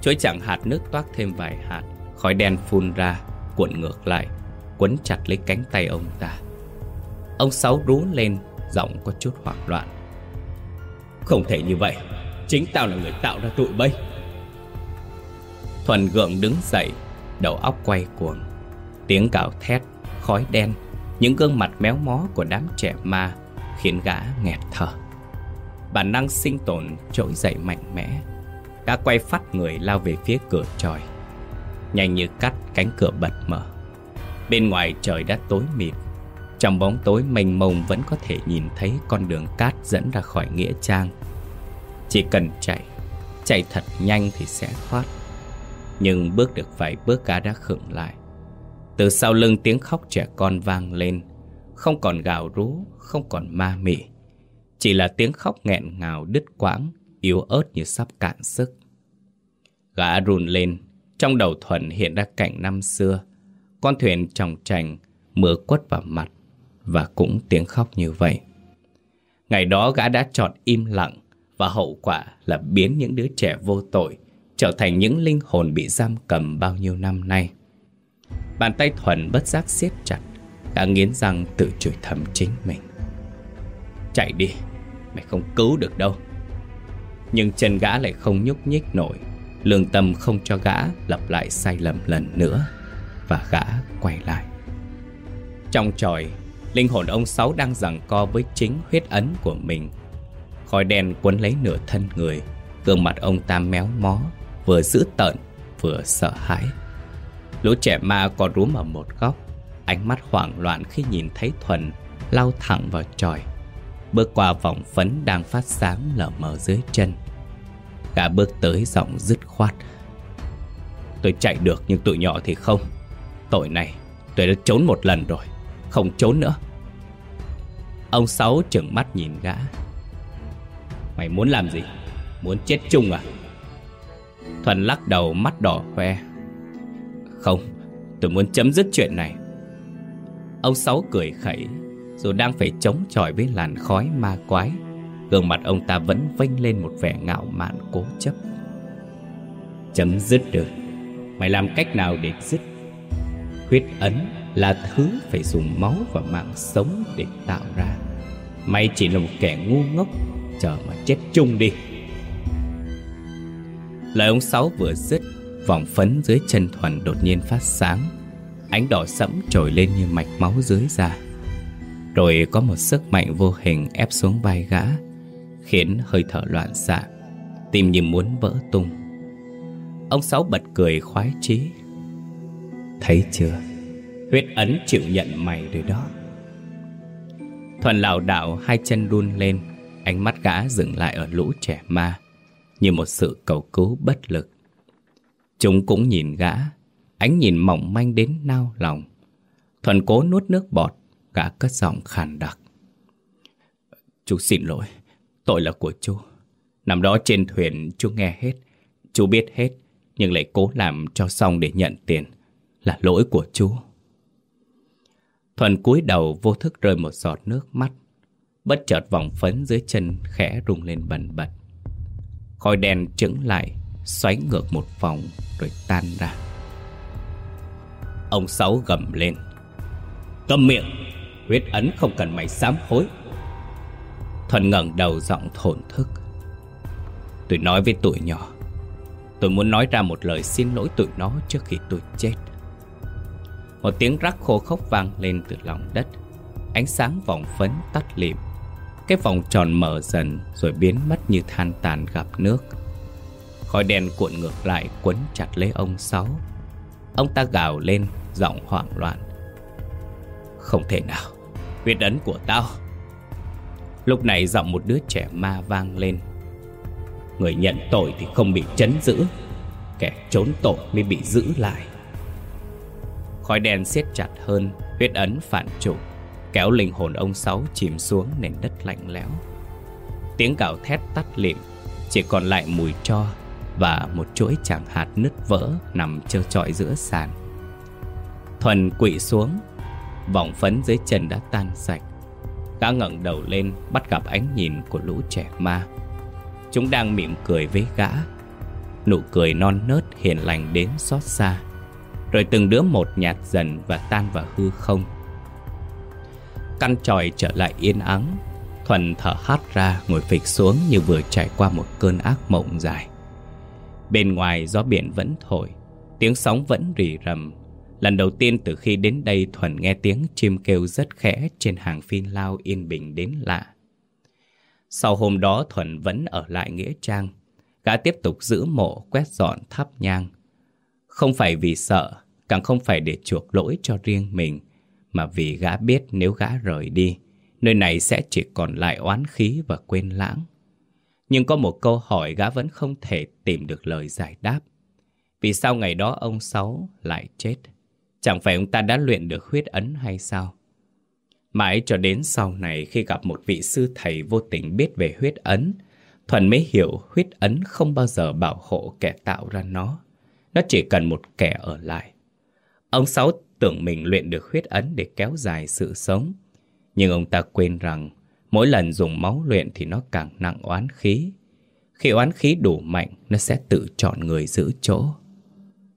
Chuỗi chẳng hạt nước toát thêm vài hạt Khói đen phun ra Cuộn ngược lại Quấn chặt lấy cánh tay ông ta. Ông Sáu rú lên Giọng có chút hoảng loạn. Không thể như vậy Chính tao là người tạo ra tụi bây Thuần gượng đứng dậy Đầu óc quay cuồng. Tiếng cào thét, khói đen Những gương mặt méo mó của đám trẻ ma Khiến gã nghẹt thở. Bản năng sinh tồn trỗi dậy mạnh mẽ. Gã quay phát người lao về phía cửa tròi Nhanh như cắt cánh cửa bật mở. Bên ngoài trời đã tối mịt. Trong bóng tối mênh mông vẫn có thể nhìn thấy con đường cát dẫn ra khỏi Nghĩa Trang. Chỉ cần chạy, chạy thật nhanh thì sẽ thoát. Nhưng bước được vài bước cá đã khựng lại. Từ sau lưng tiếng khóc trẻ con vang lên. Không còn gào rú, không còn ma mị. Chỉ là tiếng khóc nghẹn ngào đứt quãng. Yếu ớt như sắp cạn sức. Gã run lên, Trong đầu Thuần hiện ra cảnh năm xưa. Con thuyền tròng trành Mưa quất vào mặt, Và cũng tiếng khóc như vậy. Ngày đó gã đã chọn im lặng, Và hậu quả là biến những đứa trẻ vô tội Trở thành những linh hồn bị giam cầm bao nhiêu năm nay. Bàn tay Thuần bất giác siết chặt, Gã nghiến răng tự chửi thầm chính mình. Chạy đi, Mày không cứu được đâu. Nhưng chân gã lại không nhúc nhích nổi. Lương tâm không cho gã lặp lại sai lầm lần nữa. Và gã quay lại. Trong tròi, Linh hồn ông Sáu đang giằng co với chính huyết ấn của mình. Khói đen cuốn lấy nửa thân người. Gương mặt ông ta méo mó, Vừa dữ tợn, vừa sợ hãi. Lũ trẻ ma còn rúm ở một góc. Ánh mắt hoảng loạn khi nhìn thấy Thuần Lao thẳng vào tròi. Bước qua vòng phấn đang phát sáng lờ mờ dưới chân. Gã bước tới giọng dứt khoát. Tôi chạy được nhưng tụi nhỏ thì không. Tội này tôi đã trốn một lần rồi Không trốn nữa. Ông Sáu trừng mắt nhìn gã. Mày muốn làm gì? Muốn chết chung à? Thuần lắc đầu mắt đỏ hoe. Không, tôi muốn chấm dứt chuyện này. Ông Sáu cười khẩy. Dù đang phải chống chọi với làn khói ma quái, Gương mặt ông ta vẫn vênh lên một vẻ ngạo mạn cố chấp. Chấm dứt được. Mày làm cách nào để dứt? Huyết ấn là thứ phải dùng máu và mạng sống để tạo ra. Mày chỉ là một kẻ ngu ngốc, Chờ mà chết chung đi. Lời ông Sáu vừa dứt, Vòng phấn dưới chân Thuần đột nhiên phát sáng. Ánh đỏ sẫm trồi lên như mạch máu dưới da. Rồi có một sức mạnh vô hình ép xuống vai gã, Khiến hơi thở loạn xạ, Tim như muốn vỡ tung. Ông Sáu bật cười khoái chí. Thấy chưa? Huyết ấn chịu nhận mày rồi đó. Thuần lảo đảo hai chân run lên, Ánh mắt gã dừng lại ở lũ trẻ ma, Như một sự cầu cứu bất lực. Chúng cũng nhìn gã, Ánh nhìn mỏng manh đến nao lòng. Thuần cố nuốt nước bọt Gã cất giọng khàn đặc. Chú xin lỗi, Tội là của chú. Nằm đó trên thuyền chú nghe hết, Chú biết hết, Nhưng lại cố làm cho xong để nhận tiền. Là lỗi của chú. Thuần cúi đầu vô thức rơi một giọt nước mắt, Bất chợt vòng phấn dưới chân khẽ rung lên bần bật. Khói đen trứng lại, Xoáy ngược một vòng rồi tan ra. Ông Sáu gầm lên. Cầm miệng! Huyết ấn không cần mày sám hối. Thuần ngẩng đầu giọng thổn thức. Tôi nói với tụi nhỏ, Tôi muốn nói ra một lời xin lỗi tụi nó trước khi tôi chết. Một tiếng rắc khô khốc vang lên từ lòng đất. Ánh sáng vòng phấn tắt lịm. Cái vòng tròn mở dần rồi biến mất như than tàn gặp nước. Khói đen cuộn ngược lại quấn chặt lấy ông Sáu. Ông ta gào lên, giọng hoảng loạn. Không thể nào. Huyết ấn của tao. Lúc này giọng một đứa trẻ ma vang lên. Người nhận tội thì không bị chấn giữ, Kẻ trốn tội mới bị giữ lại. Khói đen siết chặt hơn, Huyết ấn phản chủ, Kéo linh hồn ông Sáu chìm xuống nền đất lạnh lẽo. Tiếng gào thét tắt lịm, Chỉ còn lại mùi cho Và một chuỗi chẳng hạt nứt vỡ Nằm trơ trọi giữa sàn. Thuần quỵ xuống Vòng phấn dưới chân đã tan sạch. Gã ngẩng đầu lên, bắt gặp ánh nhìn của lũ trẻ ma. Chúng đang mỉm cười với gã. Nụ cười non nớt hiền lành đến xót xa. Rồi từng đứa một nhạt dần và tan vào hư không. Căn tròi trở lại yên ắng. Thuần thở hắt ra, ngồi phịch xuống như vừa trải qua một cơn ác mộng dài. Bên ngoài gió biển vẫn thổi, Tiếng sóng vẫn rì rầm. Lần đầu tiên từ khi đến đây Thuần nghe tiếng chim kêu rất khẽ trên hàng phi lao yên bình đến lạ. Sau hôm đó Thuần vẫn ở lại Nghĩa Trang. Gã tiếp tục giữ mộ, quét dọn, thắp nhang. Không phải vì sợ, càng không phải để chuộc lỗi cho riêng mình, mà vì gã biết nếu gã rời đi, nơi này sẽ chỉ còn lại oán khí và quên lãng. Nhưng có một câu hỏi gã vẫn không thể tìm được lời giải đáp. Vì sao ngày đó ông Sáu lại chết? Chẳng phải ông ta đã luyện được huyết ấn hay sao? Mãi cho đến sau này khi gặp một vị sư thầy vô tình biết về huyết ấn, Thuần mới hiểu huyết ấn không bao giờ bảo hộ kẻ tạo ra nó. Nó chỉ cần một kẻ ở lại. Ông Sáu tưởng mình luyện được huyết ấn để kéo dài sự sống. Nhưng ông ta quên rằng mỗi lần dùng máu luyện thì nó càng nặng oán khí. Khi oán khí đủ mạnh, nó sẽ tự chọn người giữ chỗ.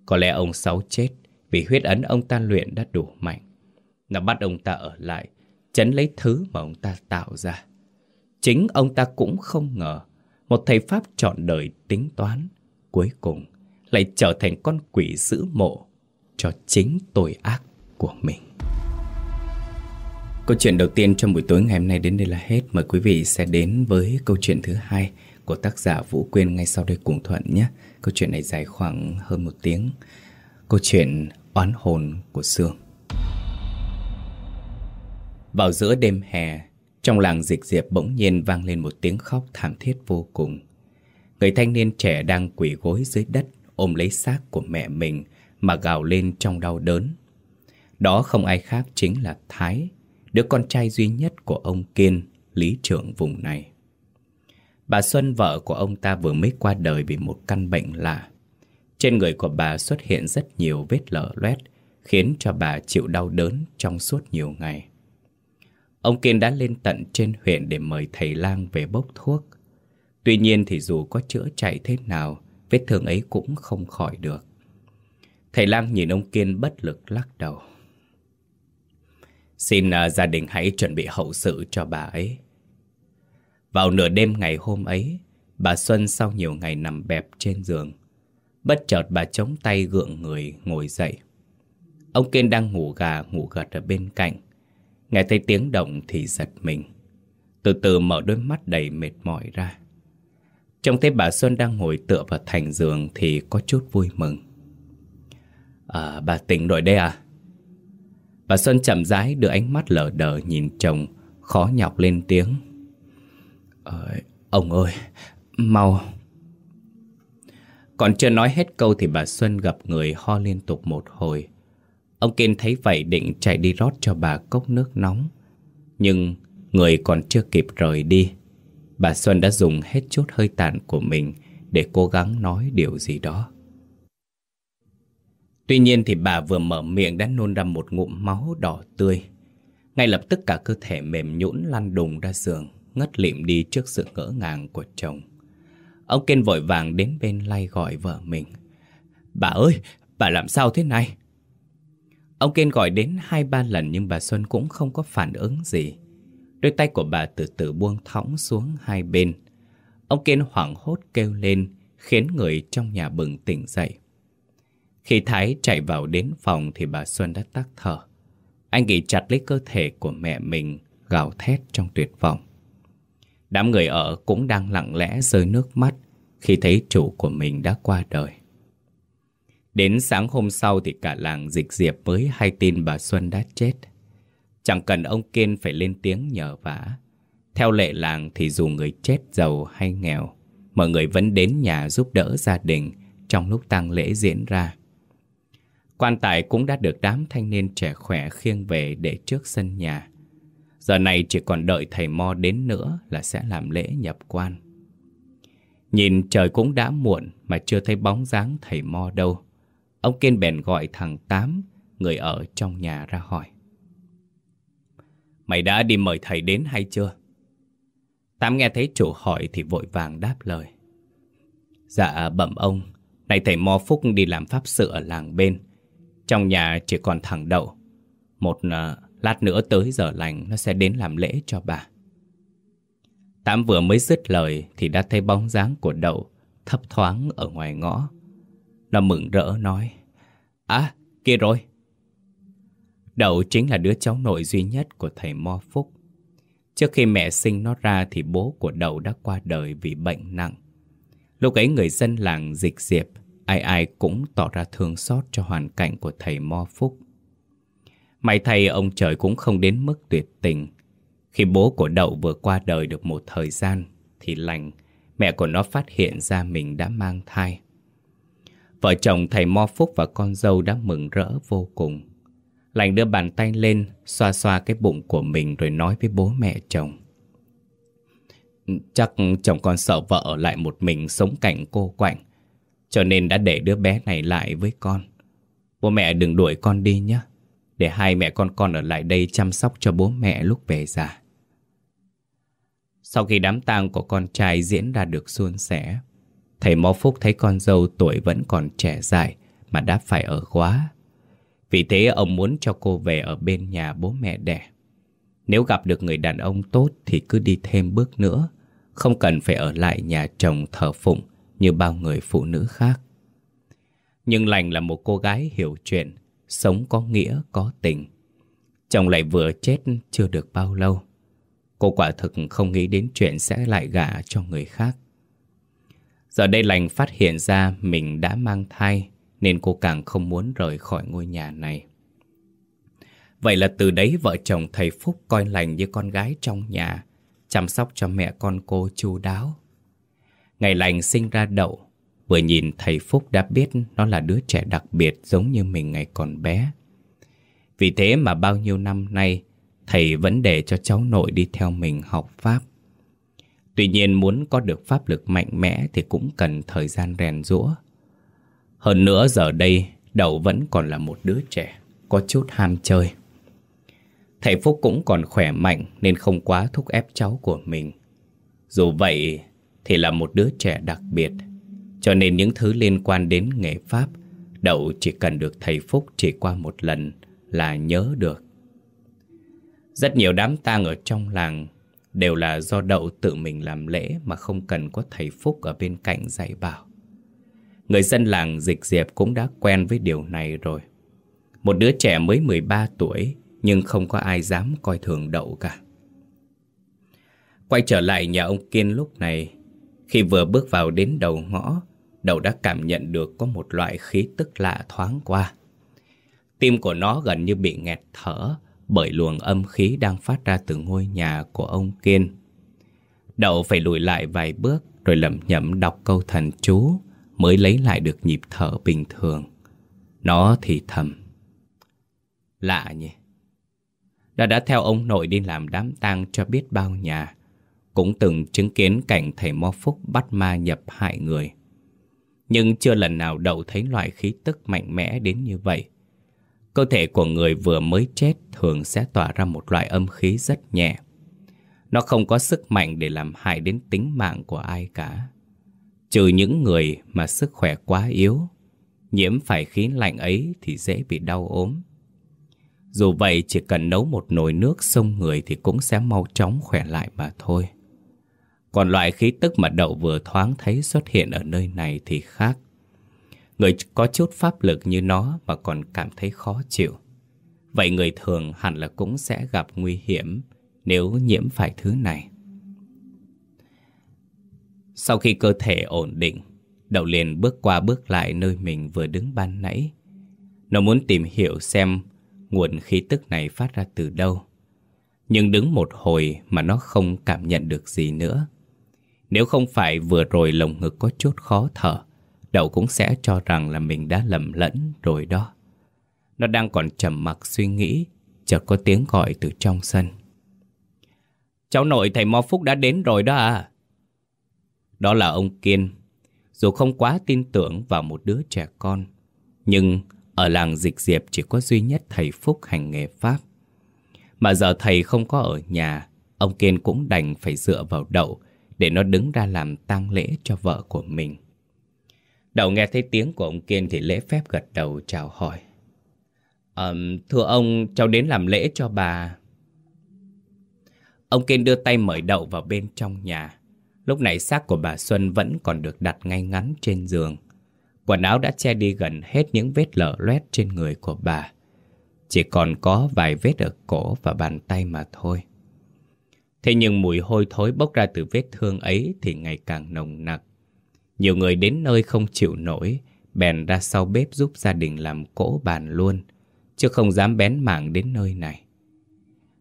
Có lẽ ông Sáu chết vì huyết ấn ông ta luyện đã đủ mạnh. Nó bắt ông ta ở lại, chấn lấy thứ mà ông ta tạo ra. Chính ông ta cũng không ngờ một thầy Pháp chọn đời tính toán, cuối cùng lại trở thành con quỷ giữ mộ cho chính tội ác của mình. Câu chuyện đầu tiên trong buổi tối ngày hôm nay đến đây là hết. Mời quý vị sẽ đến với câu chuyện thứ hai của tác giả Vũ Quyên ngay sau đây cùng Thuận nhé. Câu chuyện này dài khoảng hơn một tiếng. Câu chuyện oán hồn của Sương. Vào giữa đêm hè, trong làng dịch diệp bỗng nhiên vang lên một tiếng khóc thảm thiết vô cùng. Người thanh niên trẻ đang quỳ gối dưới đất ôm lấy xác của mẹ mình mà gào lên trong đau đớn. Đó không ai khác chính là Thái, đứa con trai duy nhất của ông Kiên, lý trưởng vùng này. Bà Xuân vợ của ông ta vừa mới qua đời vì một căn bệnh lạ. Trên người của bà xuất hiện rất nhiều vết lở loét, khiến cho bà chịu đau đớn trong suốt nhiều ngày. Ông Kiên đã lên tận trên huyện để mời thầy lang về bốc thuốc. Tuy nhiên thì dù có chữa chạy thế nào, vết thương ấy cũng không khỏi được. Thầy lang nhìn ông Kiên bất lực lắc đầu. Xin uh, gia đình hãy chuẩn bị hậu sự cho bà ấy. Vào nửa đêm ngày hôm ấy, bà Xuân sau nhiều ngày nằm bẹp trên giường, Bất chợt bà chống tay gượng người ngồi dậy. Ông Kiên đang ngủ gà ngủ gật ở bên cạnh. Nghe thấy tiếng động thì giật mình. Từ từ mở đôi mắt đầy mệt mỏi ra. Trông thấy bà Xuân đang ngồi tựa vào thành giường Thì có chút vui mừng. À bà tỉnh rồi đây à? Bà Xuân chậm rãi đưa ánh mắt lờ đờ nhìn chồng Khó nhọc lên tiếng. Ờ, Ông ơi Mau còn chưa nói hết câu thì bà Xuân gặp người ho liên tục một hồi. Ông Kiên thấy vậy định chạy đi rót cho bà cốc nước nóng. Nhưng người còn chưa kịp rời đi. Bà Xuân đã dùng hết chút hơi tàn của mình để cố gắng nói điều gì đó. Tuy nhiên thì bà vừa mở miệng đã nôn ra một ngụm máu đỏ tươi. Ngay lập tức cả cơ thể mềm nhũn lăn đùng ra giường, ngất lịm đi trước sự ngỡ ngàng của chồng. Ông Kiên vội vàng đến bên lay gọi vợ mình. Bà ơi, bà làm sao thế này? Ông Kiên gọi đến hai ba lần nhưng bà Xuân cũng không có phản ứng gì. Đôi tay của bà từ từ buông thõng xuống hai bên. Ông Kiên hoảng hốt kêu lên, khiến người trong nhà bừng tỉnh dậy. Khi Thái chạy vào đến phòng thì bà Xuân đã tắt thở. Anh ghi chặt lấy cơ thể của mẹ mình, gào thét trong tuyệt vọng. Đám người ở cũng đang lặng lẽ rơi nước mắt khi thấy chủ của mình đã qua đời. Đến sáng hôm sau thì cả làng dịch diệp mới hay tin bà Xuân đã chết. Chẳng cần ông Kiên phải lên tiếng nhờ vả. Theo lệ làng thì dù người chết giàu hay nghèo, mọi người vẫn đến nhà giúp đỡ gia đình trong lúc tang lễ diễn ra. Quan tài cũng đã được đám thanh niên trẻ khỏe khiêng về để trước sân nhà. Giờ này chỉ còn đợi thầy Mo đến nữa là sẽ làm lễ nhập quan. Nhìn trời cũng đã muộn mà chưa thấy bóng dáng thầy Mo đâu. Ông Kiên bèn gọi thằng Tám, người ở trong nhà ra hỏi. Mày đã đi mời thầy đến hay chưa? Tám nghe thấy chủ hỏi thì vội vàng đáp lời. Dạ bẩm ông, này thầy Mo Phúc đi làm pháp sự ở làng bên. Trong nhà chỉ còn thằng Đậu. Một uh, Lát nữa tới giờ lành nó sẽ đến làm lễ cho bà. Tám vừa mới dứt lời thì đã thấy bóng dáng của đậu thấp thoáng ở ngoài ngõ. Nó mừng rỡ nói, À, kia rồi. Đậu chính là đứa cháu nội duy nhất của thầy Mo Phúc. Trước khi mẹ sinh nó ra thì bố của Đậu đã qua đời vì bệnh nặng. Lúc ấy người dân làng dịch diệp, ai ai cũng tỏ ra thương xót cho hoàn cảnh của thầy Mo Phúc. May thay ông trời cũng không đến mức tuyệt tình. Khi bố của Đậu vừa qua đời được một thời gian, thì lành, mẹ của nó phát hiện ra mình đã mang thai. Vợ chồng thầy Mo Phúc và con dâu đã mừng rỡ vô cùng. Lành đưa bàn tay lên, xoa xoa cái bụng của mình rồi nói với bố mẹ chồng. Chắc chồng con sợ vợ ở lại một mình sống cảnh cô quạnh, cho nên đã để đứa bé này lại với con. Bố mẹ đừng đuổi con đi nhé, để hai mẹ con con ở lại đây chăm sóc cho bố mẹ lúc về già. Sau khi đám tang của con trai diễn ra được suôn sẻ, thầy Mó Phúc thấy con dâu tuổi vẫn còn trẻ dài mà đã phải ở quá vì thế ông muốn cho cô về ở bên nhà bố mẹ đẻ. Nếu gặp được người đàn ông tốt thì cứ đi thêm bước nữa, không cần phải ở lại nhà chồng thờ phụng như bao người phụ nữ khác. Nhưng lành là một cô gái hiểu chuyện, sống có nghĩa, có tình. Chồng lại vừa chết chưa được bao lâu. Cô quả thực không nghĩ đến chuyện sẽ lại gả cho người khác. Giờ đây lành phát hiện ra mình đã mang thai nên cô càng không muốn rời khỏi ngôi nhà này. Vậy là từ đấy vợ chồng thầy Phúc coi lành như con gái trong nhà, chăm sóc cho mẹ con cô chu đáo. Ngày lành sinh ra đậu, vừa nhìn thầy Phúc đã biết nó là đứa trẻ đặc biệt giống như mình ngày còn bé. Vì thế mà bao nhiêu năm nay, thầy vẫn để cho cháu nội đi theo mình học Pháp. Tuy nhiên muốn có được pháp lực mạnh mẽ thì cũng cần thời gian rèn rũa. Hơn nữa giờ đây Đậu vẫn còn là một đứa trẻ Có chút ham chơi Thầy Phúc cũng còn khỏe mạnh Nên không quá thúc ép cháu của mình Dù vậy Thì là một đứa trẻ đặc biệt cho nên những thứ liên quan đến nghệ pháp Đậu chỉ cần được thầy Phúc chỉ qua một lần Là nhớ được Rất nhiều đám tang ở trong làng Đều là do Đậu tự mình làm lễ Mà không cần có thầy Phúc ở bên cạnh dạy bảo Người dân làng dịch diệp cũng đã quen với điều này rồi. Một đứa trẻ mới 13 tuổi nhưng không có ai dám coi thường đậu cả. Quay trở lại nhà ông Kiên lúc này, khi vừa bước vào đến đầu ngõ, đầu đã cảm nhận được có một loại khí tức lạ thoáng qua. Tim của nó gần như bị nghẹt thở bởi luồng âm khí đang phát ra từ ngôi nhà của ông Kiên. Đậu phải lùi lại vài bước rồi lẩm nhẩm đọc câu thần chú mới lấy lại được nhịp thở bình thường. Nó thì thầm. Lạ nhỉ? Đã đã theo ông nội đi làm đám tang cho biết bao nhà. Cũng từng chứng kiến cảnh thầy Mo Phúc bắt ma nhập hại người. Nhưng chưa lần nào đậu thấy loại khí tức mạnh mẽ đến như vậy. Cơ thể của người vừa mới chết thường sẽ tỏa ra một loại âm khí rất nhẹ. Nó không có sức mạnh để làm hại đến tính mạng của ai cả. Trừ những người mà sức khỏe quá yếu, nhiễm phải khí lạnh ấy thì dễ bị đau ốm. Dù vậy chỉ cần nấu một nồi nước sông người thì cũng sẽ mau chóng khỏe lại mà thôi. Còn loại khí tức mà đậu vừa thoáng thấy xuất hiện ở nơi này thì khác. Người có chút pháp lực như nó mà còn cảm thấy khó chịu. Vậy người thường hẳn là cũng sẽ gặp nguy hiểm nếu nhiễm phải thứ này. Sau khi cơ thể ổn định, Đậu liền bước qua bước lại nơi mình vừa đứng ban nãy. Nó muốn tìm hiểu xem nguồn khí tức này phát ra từ đâu. Nhưng đứng một hồi mà nó không cảm nhận được gì nữa. Nếu không phải vừa rồi lồng ngực có chút khó thở, Đậu cũng sẽ cho rằng là mình đã lầm lẫn rồi đó. Nó đang còn trầm mặc suy nghĩ, chợt có tiếng gọi từ trong sân. Cháu nội thầy Mo Phúc đã đến rồi đó à? Đó là ông Kiên. Dù không quá tin tưởng vào một đứa trẻ con, nhưng ở làng dịch diệp chỉ có duy nhất thầy Phúc hành nghề Pháp. Mà giờ thầy không có ở nhà, ông Kiên cũng đành phải dựa vào đậu để nó đứng ra làm tang lễ cho vợ của mình. Đậu nghe thấy tiếng của ông Kiên thì lễ phép gật đầu chào hỏi. Um, Thưa ông, cháu đến làm lễ cho bà. Ông Kiên đưa tay mời đậu vào bên trong nhà. Lúc này xác của bà Xuân vẫn còn được đặt ngay ngắn trên giường. Quần áo đã che đi gần hết những vết lở loét trên người của bà. Chỉ còn có vài vết ở cổ và bàn tay mà thôi. Thế nhưng mùi hôi thối bốc ra từ vết thương ấy thì ngày càng nồng nặc. Nhiều người đến nơi không chịu nổi, bèn ra sau bếp giúp gia đình làm cỗ bàn luôn, chứ không dám bén mảng đến nơi này.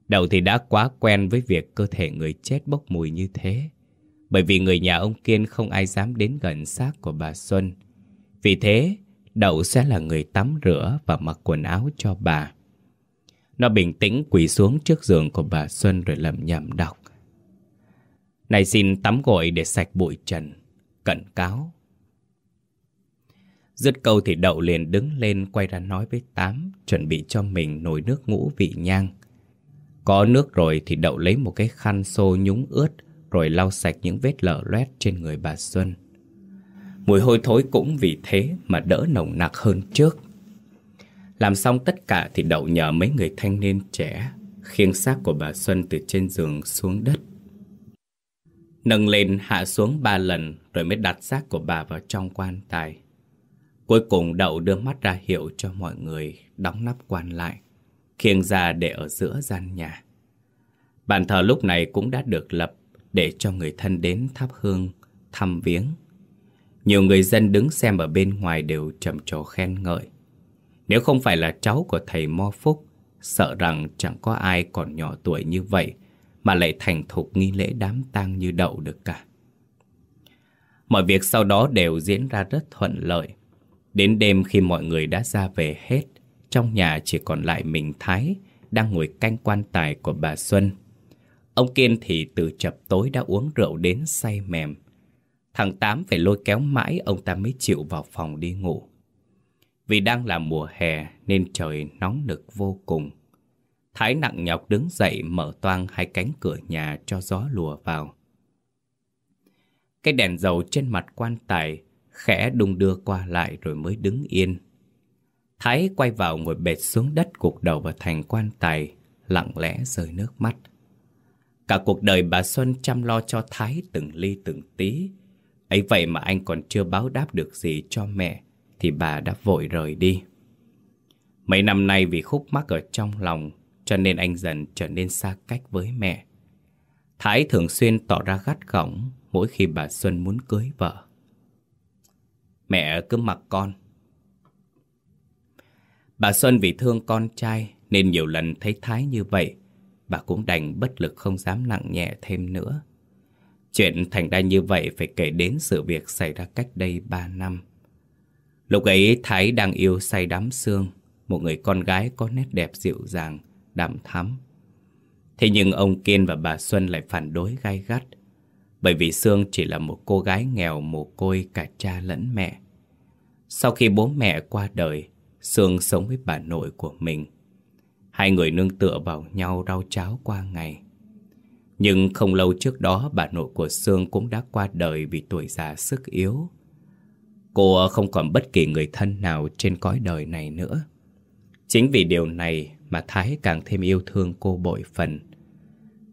Đậu thì đã quá quen với việc cơ thể người chết bốc mùi như thế, bởi vì người nhà ông Kiên không ai dám đến gần xác của bà Xuân. Vì thế, Đậu sẽ là người tắm rửa và mặc quần áo cho bà. Nó bình tĩnh quỳ xuống trước giường của bà Xuân rồi lẩm nhẩm đọc. Này xin tắm gội để sạch bụi trần, Cẩn cáo. Dứt câu thì Đậu liền đứng lên quay ra nói với Tám, chuẩn bị cho mình nồi nước ngũ vị nhang. Có nước rồi thì Đậu lấy một cái khăn xô nhúng ướt, rồi lau sạch những vết lở loét trên người bà Xuân. Mùi hôi thối cũng vì thế mà đỡ nồng nặc hơn trước. Làm xong tất cả thì Đậu nhờ mấy người thanh niên trẻ khiêng xác của bà Xuân từ trên giường xuống đất. Nâng lên hạ xuống ba lần rồi mới đặt xác của bà vào trong quan tài. Cuối cùng Đậu đưa mắt ra hiệu cho mọi người đóng nắp quan lại, khiêng ra để ở giữa gian nhà. Bàn thờ lúc này cũng đã được lập để cho người thân đến thắp hương, thăm viếng. Nhiều người dân đứng xem ở bên ngoài đều trầm trồ khen ngợi. Nếu không phải là cháu của thầy Mo Phúc, sợ rằng chẳng có ai còn nhỏ tuổi như vậy mà lại thành thục nghi lễ đám tang như đậu được cả. Mọi việc sau đó đều diễn ra rất thuận lợi. Đến đêm khi mọi người đã ra về hết, trong nhà chỉ còn lại mình Thái đang ngồi canh quan tài của bà Xuân. Ông Kiên thì từ chập tối đã uống rượu đến say mềm. Thằng Tám phải lôi kéo mãi ông ta mới chịu vào phòng đi ngủ. Vì đang là mùa hè nên trời nóng nực vô cùng. Thái nặng nhọc đứng dậy mở toang hai cánh cửa nhà cho gió lùa vào. Cái đèn dầu trên mặt quan tài khẽ đung đưa qua lại rồi mới đứng yên. Thái quay vào ngồi bệt xuống đất gục đầu vào thành quan tài, lặng lẽ rơi nước mắt. Cả cuộc đời bà Xuân chăm lo cho Thái từng ly từng tí. ấy vậy mà anh còn chưa báo đáp được gì cho mẹ, thì bà đã vội rời đi. Mấy năm nay vì khúc mắc ở trong lòng, cho nên anh dần trở nên xa cách với mẹ. Thái thường xuyên tỏ ra gắt gỏng mỗi khi bà Xuân muốn cưới vợ. Mẹ cứ mặc con. Bà Xuân vì thương con trai nên nhiều lần thấy Thái như vậy, bà cũng đành bất lực không dám nặng nhẹ thêm nữa. Chuyện thành ra như vậy phải kể đến sự việc xảy ra cách đây ba năm. Lúc ấy Thái đang yêu say đắm xương, một người con gái có nét đẹp dịu dàng, đạm thắm. Thế nhưng ông Kiên và bà Xuân lại phản đối gai gắt, bởi vì Sương chỉ là một cô gái nghèo mồ côi cả cha lẫn mẹ. Sau khi bố mẹ qua đời, Sương sống với bà nội của mình. Hai người nương tựa vào nhau rau cháo qua ngày. Nhưng không lâu trước đó bà nội của Sương cũng đã qua đời vì tuổi già sức yếu. Cô không còn bất kỳ người thân nào trên cõi đời này nữa. Chính vì điều này mà Thái càng thêm yêu thương cô bội phần.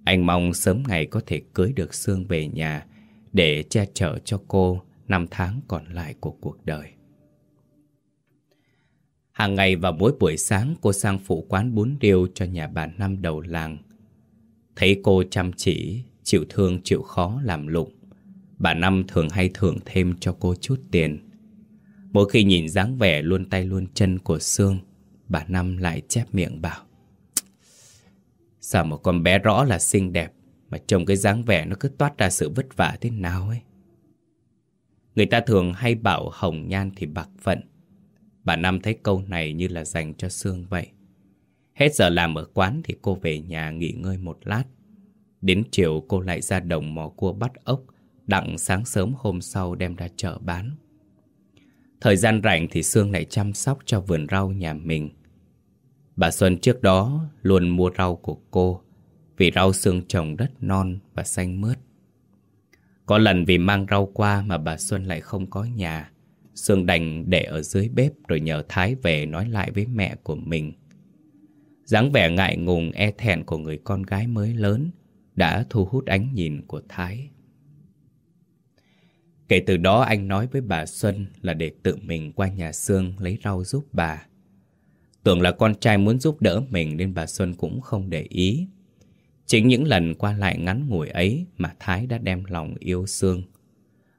Anh mong sớm ngày có thể cưới được Sương về nhà để che chở cho cô năm tháng còn lại của cuộc đời. Hàng ngày vào mỗi buổi sáng cô sang phụ quán bún riêu cho nhà bà Năm đầu làng. Thấy cô chăm chỉ, chịu thương chịu khó làm lụng, bà Năm thường hay thưởng thêm cho cô chút tiền. Mỗi khi nhìn dáng vẻ luôn tay luôn chân của Sương, bà Năm lại chép miệng bảo. Sao một con bé rõ là xinh đẹp, mà trông cái dáng vẻ nó cứ toát ra sự vất vả thế nào ấy. Người ta thường hay bảo hồng nhan thì bạc phận. Bà Năm thấy câu này như là dành cho Sương vậy. Hết giờ làm ở quán thì cô về nhà nghỉ ngơi một lát. Đến chiều cô lại ra đồng mò cua bắt ốc, đặng sáng sớm hôm sau đem ra chợ bán. Thời gian rảnh thì Sương lại chăm sóc cho vườn rau nhà mình. Bà Xuân trước đó luôn mua rau của cô, vì rau Sương trồng đất non và xanh mướt. Có lần vì mang rau qua mà bà Xuân lại không có nhà. Sương đành để ở dưới bếp rồi nhờ Thái về nói lại với mẹ của mình dáng vẻ ngại ngùng e thẹn của người con gái mới lớn đã thu hút ánh nhìn của Thái. Kể từ đó anh nói với bà Xuân là để tự mình qua nhà Sương lấy rau giúp bà. Tưởng là con trai muốn giúp đỡ mình nên bà Xuân cũng không để ý. Chính những lần qua lại ngắn ngủi ấy mà Thái đã đem lòng yêu Sương.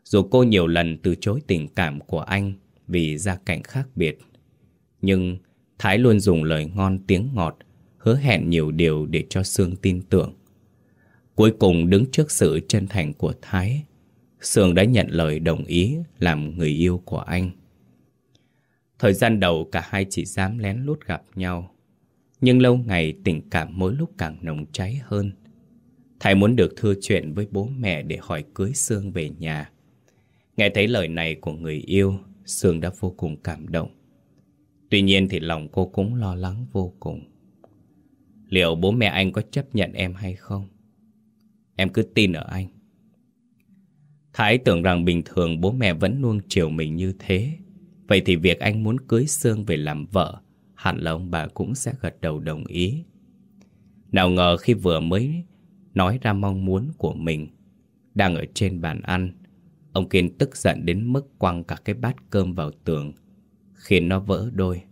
Dù cô nhiều lần từ chối tình cảm của anh vì gia cảnh khác biệt. Nhưng Thái luôn dùng lời ngon tiếng ngọt, hứa hẹn nhiều điều để cho Sương tin tưởng. Cuối cùng đứng trước sự chân thành của Thái, Sương đã nhận lời đồng ý làm người yêu của anh. Thời gian đầu cả hai chỉ dám lén lút gặp nhau. Nhưng lâu ngày tình cảm mỗi lúc càng nồng cháy hơn. Thầy muốn được thưa chuyện với bố mẹ để hỏi cưới Sương về nhà. Nghe thấy lời này của người yêu, Sương đã vô cùng cảm động. Tuy nhiên thì lòng cô cũng lo lắng vô cùng. Liệu bố mẹ anh có chấp nhận em hay không? Em cứ tin ở anh. Thái tưởng rằng bình thường bố mẹ vẫn nuông chiều mình như thế. Vậy thì việc anh muốn cưới Sương về làm vợ, hẳn là ông bà cũng sẽ gật đầu đồng ý. Nào ngờ khi vừa mới nói ra mong muốn của mình, đang ở trên bàn ăn, ông Kiên tức giận đến mức quăng cả cái bát cơm vào tường, khiến nó vỡ đôi.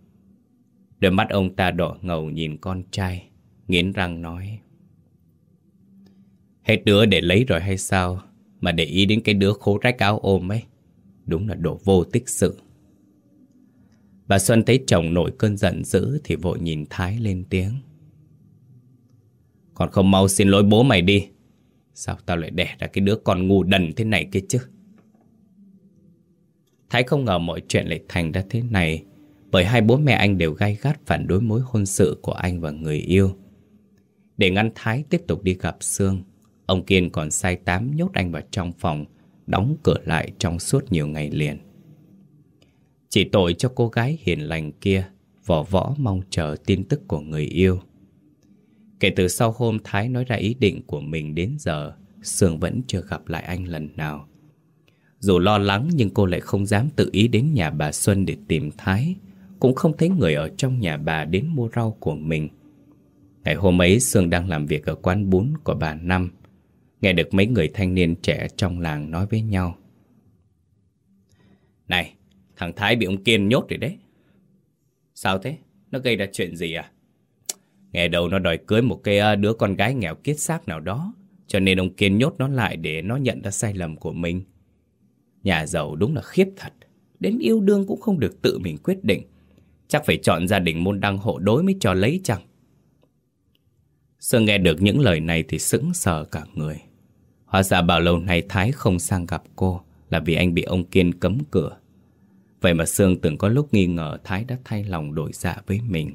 Đôi mắt ông ta đỏ ngầu nhìn con trai, nghiến răng nói. Hết đứa để lấy rồi hay sao mà để ý đến cái đứa khố rách áo ôm ấy. Đúng là đồ vô tích sự. Bà Xuân thấy chồng nổi cơn giận dữ Thì vội nhìn Thái lên tiếng. Còn không mau xin lỗi bố mày đi. Sao tao lại đẻ ra cái đứa con ngu đần thế này kia chứ? Thái không ngờ mọi chuyện lại thành ra thế này, Bởi hai bố mẹ anh đều gay gắt phản đối mối hôn sự của anh và người yêu. Để ngăn Thái tiếp tục đi gặp Sương Ông Kiên còn sai tám nhốt anh vào trong phòng, đóng cửa lại trong suốt nhiều ngày liền. Chỉ tội cho cô gái hiền lành kia, vỏ võ mong chờ tin tức của người yêu. Kể từ sau hôm Thái nói ra ý định của mình đến giờ, Sương vẫn chưa gặp lại anh lần nào. Dù lo lắng nhưng cô lại không dám tự ý đến nhà bà Xuân để tìm Thái, cũng không thấy người ở trong nhà bà đến mua rau của mình. Ngày hôm ấy Sương đang làm việc ở quán bún của bà Năm Nghe được mấy người thanh niên trẻ trong làng nói với nhau. Này, thằng Thái bị ông Kiên nhốt rồi đấy. Sao thế? Nó gây ra chuyện gì à? Nghe đầu nó đòi cưới một cái à, đứa con gái nghèo kiết xác nào đó Cho nên ông Kiên nhốt nó lại để nó nhận ra sai lầm của mình. Nhà giàu đúng là khiếp thật Đến yêu đương cũng không được tự mình quyết định. Chắc phải chọn gia đình môn đăng hộ đối mới cho lấy chẳng Sơ nghe được những lời này thì sững sờ cả người. Hóa ra bao lâu nay Thái không sang gặp cô Là vì anh bị ông Kiên cấm cửa. Vậy mà Sương từng có lúc nghi ngờ Thái đã thay lòng đổi dạ với mình.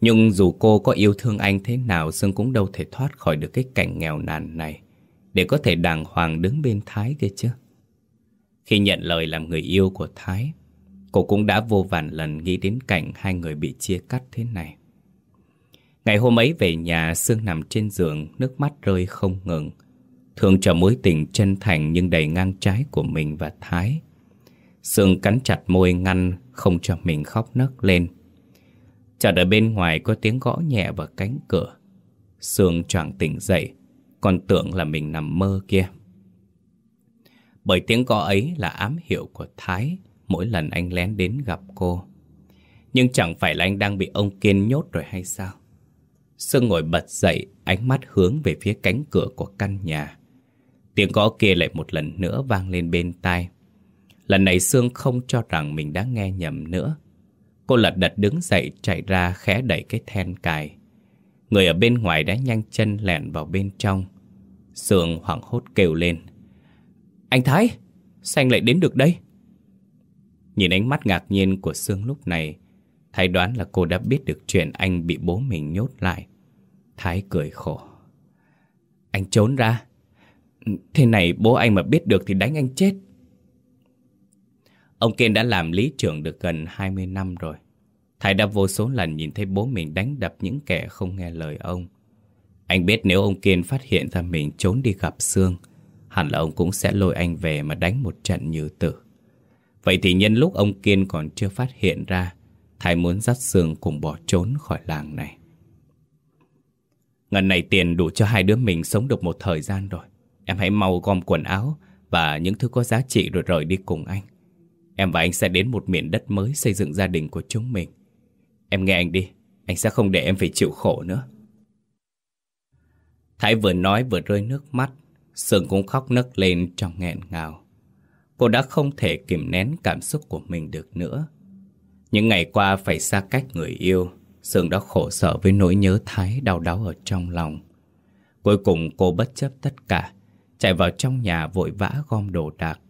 Nhưng dù cô có yêu thương anh thế nào, Sương cũng đâu thể thoát khỏi được cái cảnh nghèo nàn này Để có thể đàng hoàng đứng bên Thái kia chứ. Khi nhận lời làm người yêu của Thái, Cô cũng đã vô vàn lần nghĩ đến cảnh hai người bị chia cắt thế này. Ngày hôm ấy về nhà, Sương nằm trên giường, nước mắt rơi không ngừng. Thương cho mối tình chân thành nhưng đầy ngang trái của mình và Thái. Sương cắn chặt môi ngăn, không cho mình khóc nấc lên. Chợt ở bên ngoài có tiếng gõ nhẹ vào cánh cửa. Sương choàng tỉnh dậy, còn tưởng là mình nằm mơ kia. Bởi tiếng gõ ấy là ám hiệu của Thái mỗi lần anh lén đến gặp cô. Nhưng chẳng phải là anh đang bị ông Kiên nhốt rồi hay sao? Sương ngồi bật dậy, ánh mắt hướng về phía cánh cửa của căn nhà. Tiếng gõ kia lại một lần nữa vang lên bên tai. Lần này Sương không cho rằng mình đã nghe nhầm nữa. Cô lật đật đứng dậy chạy ra khẽ đẩy cái then cài. Người ở bên ngoài đã nhanh chân lẹn vào bên trong. Sương hoảng hốt kêu lên. Anh Thái, sao anh lại đến được đây? Nhìn ánh mắt ngạc nhiên của Sương lúc này, Thái đoán là cô đã biết được chuyện anh bị bố mình nhốt lại. Thái cười khổ. Anh trốn ra. Thế này bố anh mà biết được thì đánh anh chết. Ông Kiên đã làm lý trưởng được gần 20 năm rồi. Thái đã vô số lần nhìn thấy bố mình đánh đập những kẻ không nghe lời ông. Anh biết nếu ông Kiên phát hiện ra mình trốn đi gặp Sương, hẳn là ông cũng sẽ lôi anh về mà đánh một trận như tử. Vậy thì nhân lúc ông Kiên còn chưa phát hiện ra, Thái muốn dắt Sương cùng bỏ trốn khỏi làng này ngần này tiền đủ cho hai đứa mình sống được một thời gian rồi. Em hãy mau gom quần áo và những thứ có giá trị rồi rời đi cùng anh. Em và anh sẽ đến một miền đất mới xây dựng gia đình của chúng mình. Em nghe anh đi, anh sẽ không để em phải chịu khổ nữa. Thái vừa nói vừa rơi nước mắt, Sương cũng khóc nấc lên trong nghẹn ngào. Cô đã không thể kìm nén cảm xúc của mình được nữa. Những ngày qua phải xa cách người yêu, Sương đã khổ sở với nỗi nhớ Thái đau đáu ở trong lòng. Cuối cùng cô bất chấp tất cả, chạy vào trong nhà vội vã gom đồ đạc.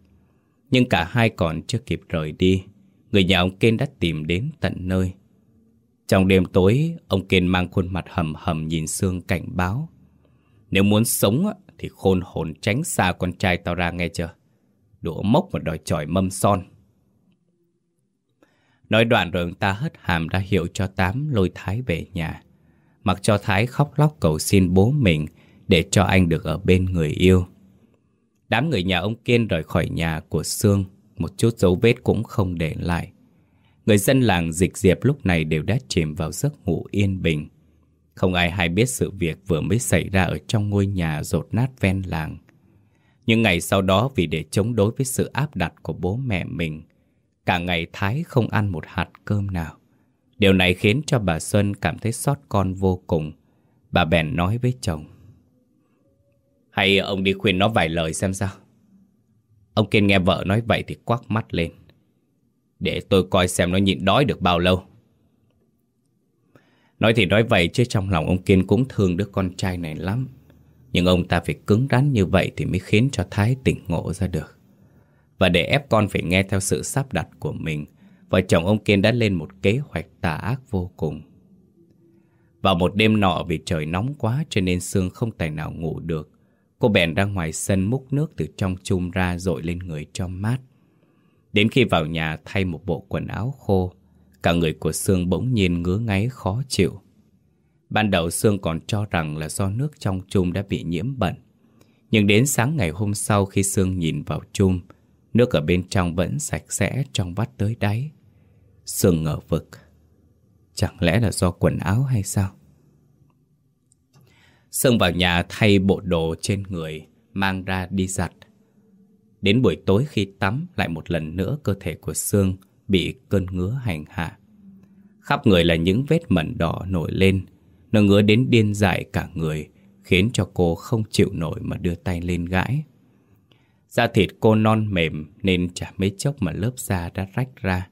Nhưng cả hai còn chưa kịp rời đi, người nhà ông Kiên đã tìm đến tận nơi. Trong đêm tối, ông Kiên mang khuôn mặt hầm hầm nhìn Sương cảnh báo. Nếu muốn sống thì khôn hồn tránh xa con trai tao ra nghe chưa? Đũa mốc mà đòi chọi mâm son. Nói đoạn rồi ông ta hất hàm ra hiệu cho Tám lôi Thái về nhà. Mặc cho Thái khóc lóc cầu xin bố mình để cho anh được ở bên người yêu. Đám người nhà ông Kiên rời khỏi nhà của Sương, một chút dấu vết cũng không để lại. Người dân làng dịch diệp lúc này đều đã chìm vào giấc ngủ yên bình. Không ai hay biết sự việc vừa mới xảy ra ở trong ngôi nhà rột nát ven làng. Những ngày sau đó vì để chống đối với sự áp đặt của bố mẹ mình, cả ngày Thái không ăn một hạt cơm nào. Điều này khiến cho bà Xuân cảm thấy xót con vô cùng. Bà bèn nói với chồng. Hay ông đi khuyên nó vài lời xem sao. Ông Kiên nghe vợ nói vậy thì quắc mắt lên. Để tôi coi xem nó nhịn đói được bao lâu. Nói thì nói vậy chứ trong lòng ông Kiên cũng thương đứa con trai này lắm. Nhưng ông ta phải cứng rắn như vậy thì mới khiến cho Thái tỉnh ngộ ra được. Và để ép con phải nghe theo sự sắp đặt của mình, vợ chồng ông Kiên đã lên một kế hoạch tà ác vô cùng. Vào một đêm nọ vì trời nóng quá cho nên Sương không tài nào ngủ được. Cô bèn ra ngoài sân múc nước từ trong chum ra dội lên người cho mát. Đến khi vào nhà thay một bộ quần áo khô, cả người của Sương bỗng nhiên ngứa ngáy khó chịu. Ban đầu Sương còn cho rằng là do nước trong chum đã bị nhiễm bẩn. Nhưng đến sáng ngày hôm sau khi Sương nhìn vào chum, nước ở bên trong vẫn sạch sẽ trong vắt tới đáy. Sương ngờ vực. Chẳng lẽ là do quần áo hay sao? Sương vào nhà thay bộ đồ trên người, mang ra đi giặt. Đến buổi tối khi tắm lại một lần nữa cơ thể của Sương bị cơn ngứa hành hạ. Khắp người là những vết mẩn đỏ nổi lên, nó ngứa đến điên dại cả người, khiến cho cô không chịu nổi mà đưa tay lên gãi. Da thịt cô non mềm nên chả mấy chốc mà lớp da đã rách ra.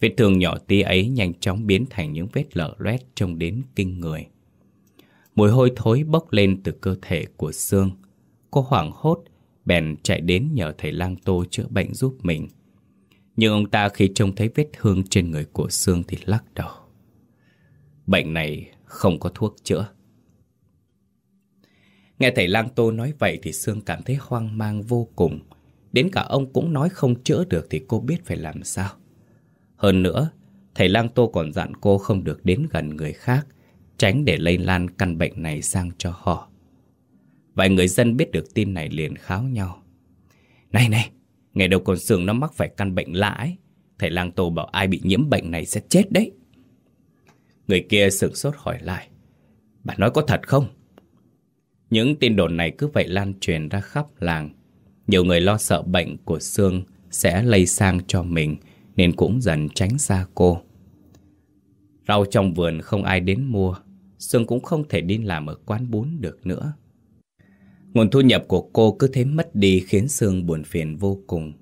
Vết thương nhỏ tí ấy nhanh chóng biến thành những vết lở loét trông đến kinh người. Mùi hôi thối bốc lên từ cơ thể của Sương. Cô hoảng hốt, bèn chạy đến nhờ thầy lang tô chữa bệnh giúp mình. Nhưng ông ta khi trông thấy vết thương trên người của Sương thì lắc đầu. Bệnh này không có thuốc chữa. Nghe thầy Lang Tô nói vậy thì Sương cảm thấy hoang mang vô cùng. Đến cả ông cũng nói không chữa được thì cô biết phải làm sao. Hơn nữa, thầy Lang Tô còn dặn cô không được đến gần người khác, tránh để lây lan căn bệnh này sang cho họ. Vài người dân biết được tin này liền kháo nhau. Này này, ngày đầu con Sương nó mắc phải căn bệnh lạ ấy. Thầy Lang Tô bảo ai bị nhiễm bệnh này sẽ chết đấy. Người kia sửng sốt hỏi lại. Bà nói có thật không? Những tin đồn này cứ vậy lan truyền ra khắp làng. Nhiều người lo sợ bệnh của Sương sẽ lây sang cho mình nên cũng dần tránh xa cô. Rau trong vườn không ai đến mua, Sương cũng không thể đi làm ở quán bún được nữa. Nguồn thu nhập của cô cứ thế mất đi khiến Sương buồn phiền vô cùng.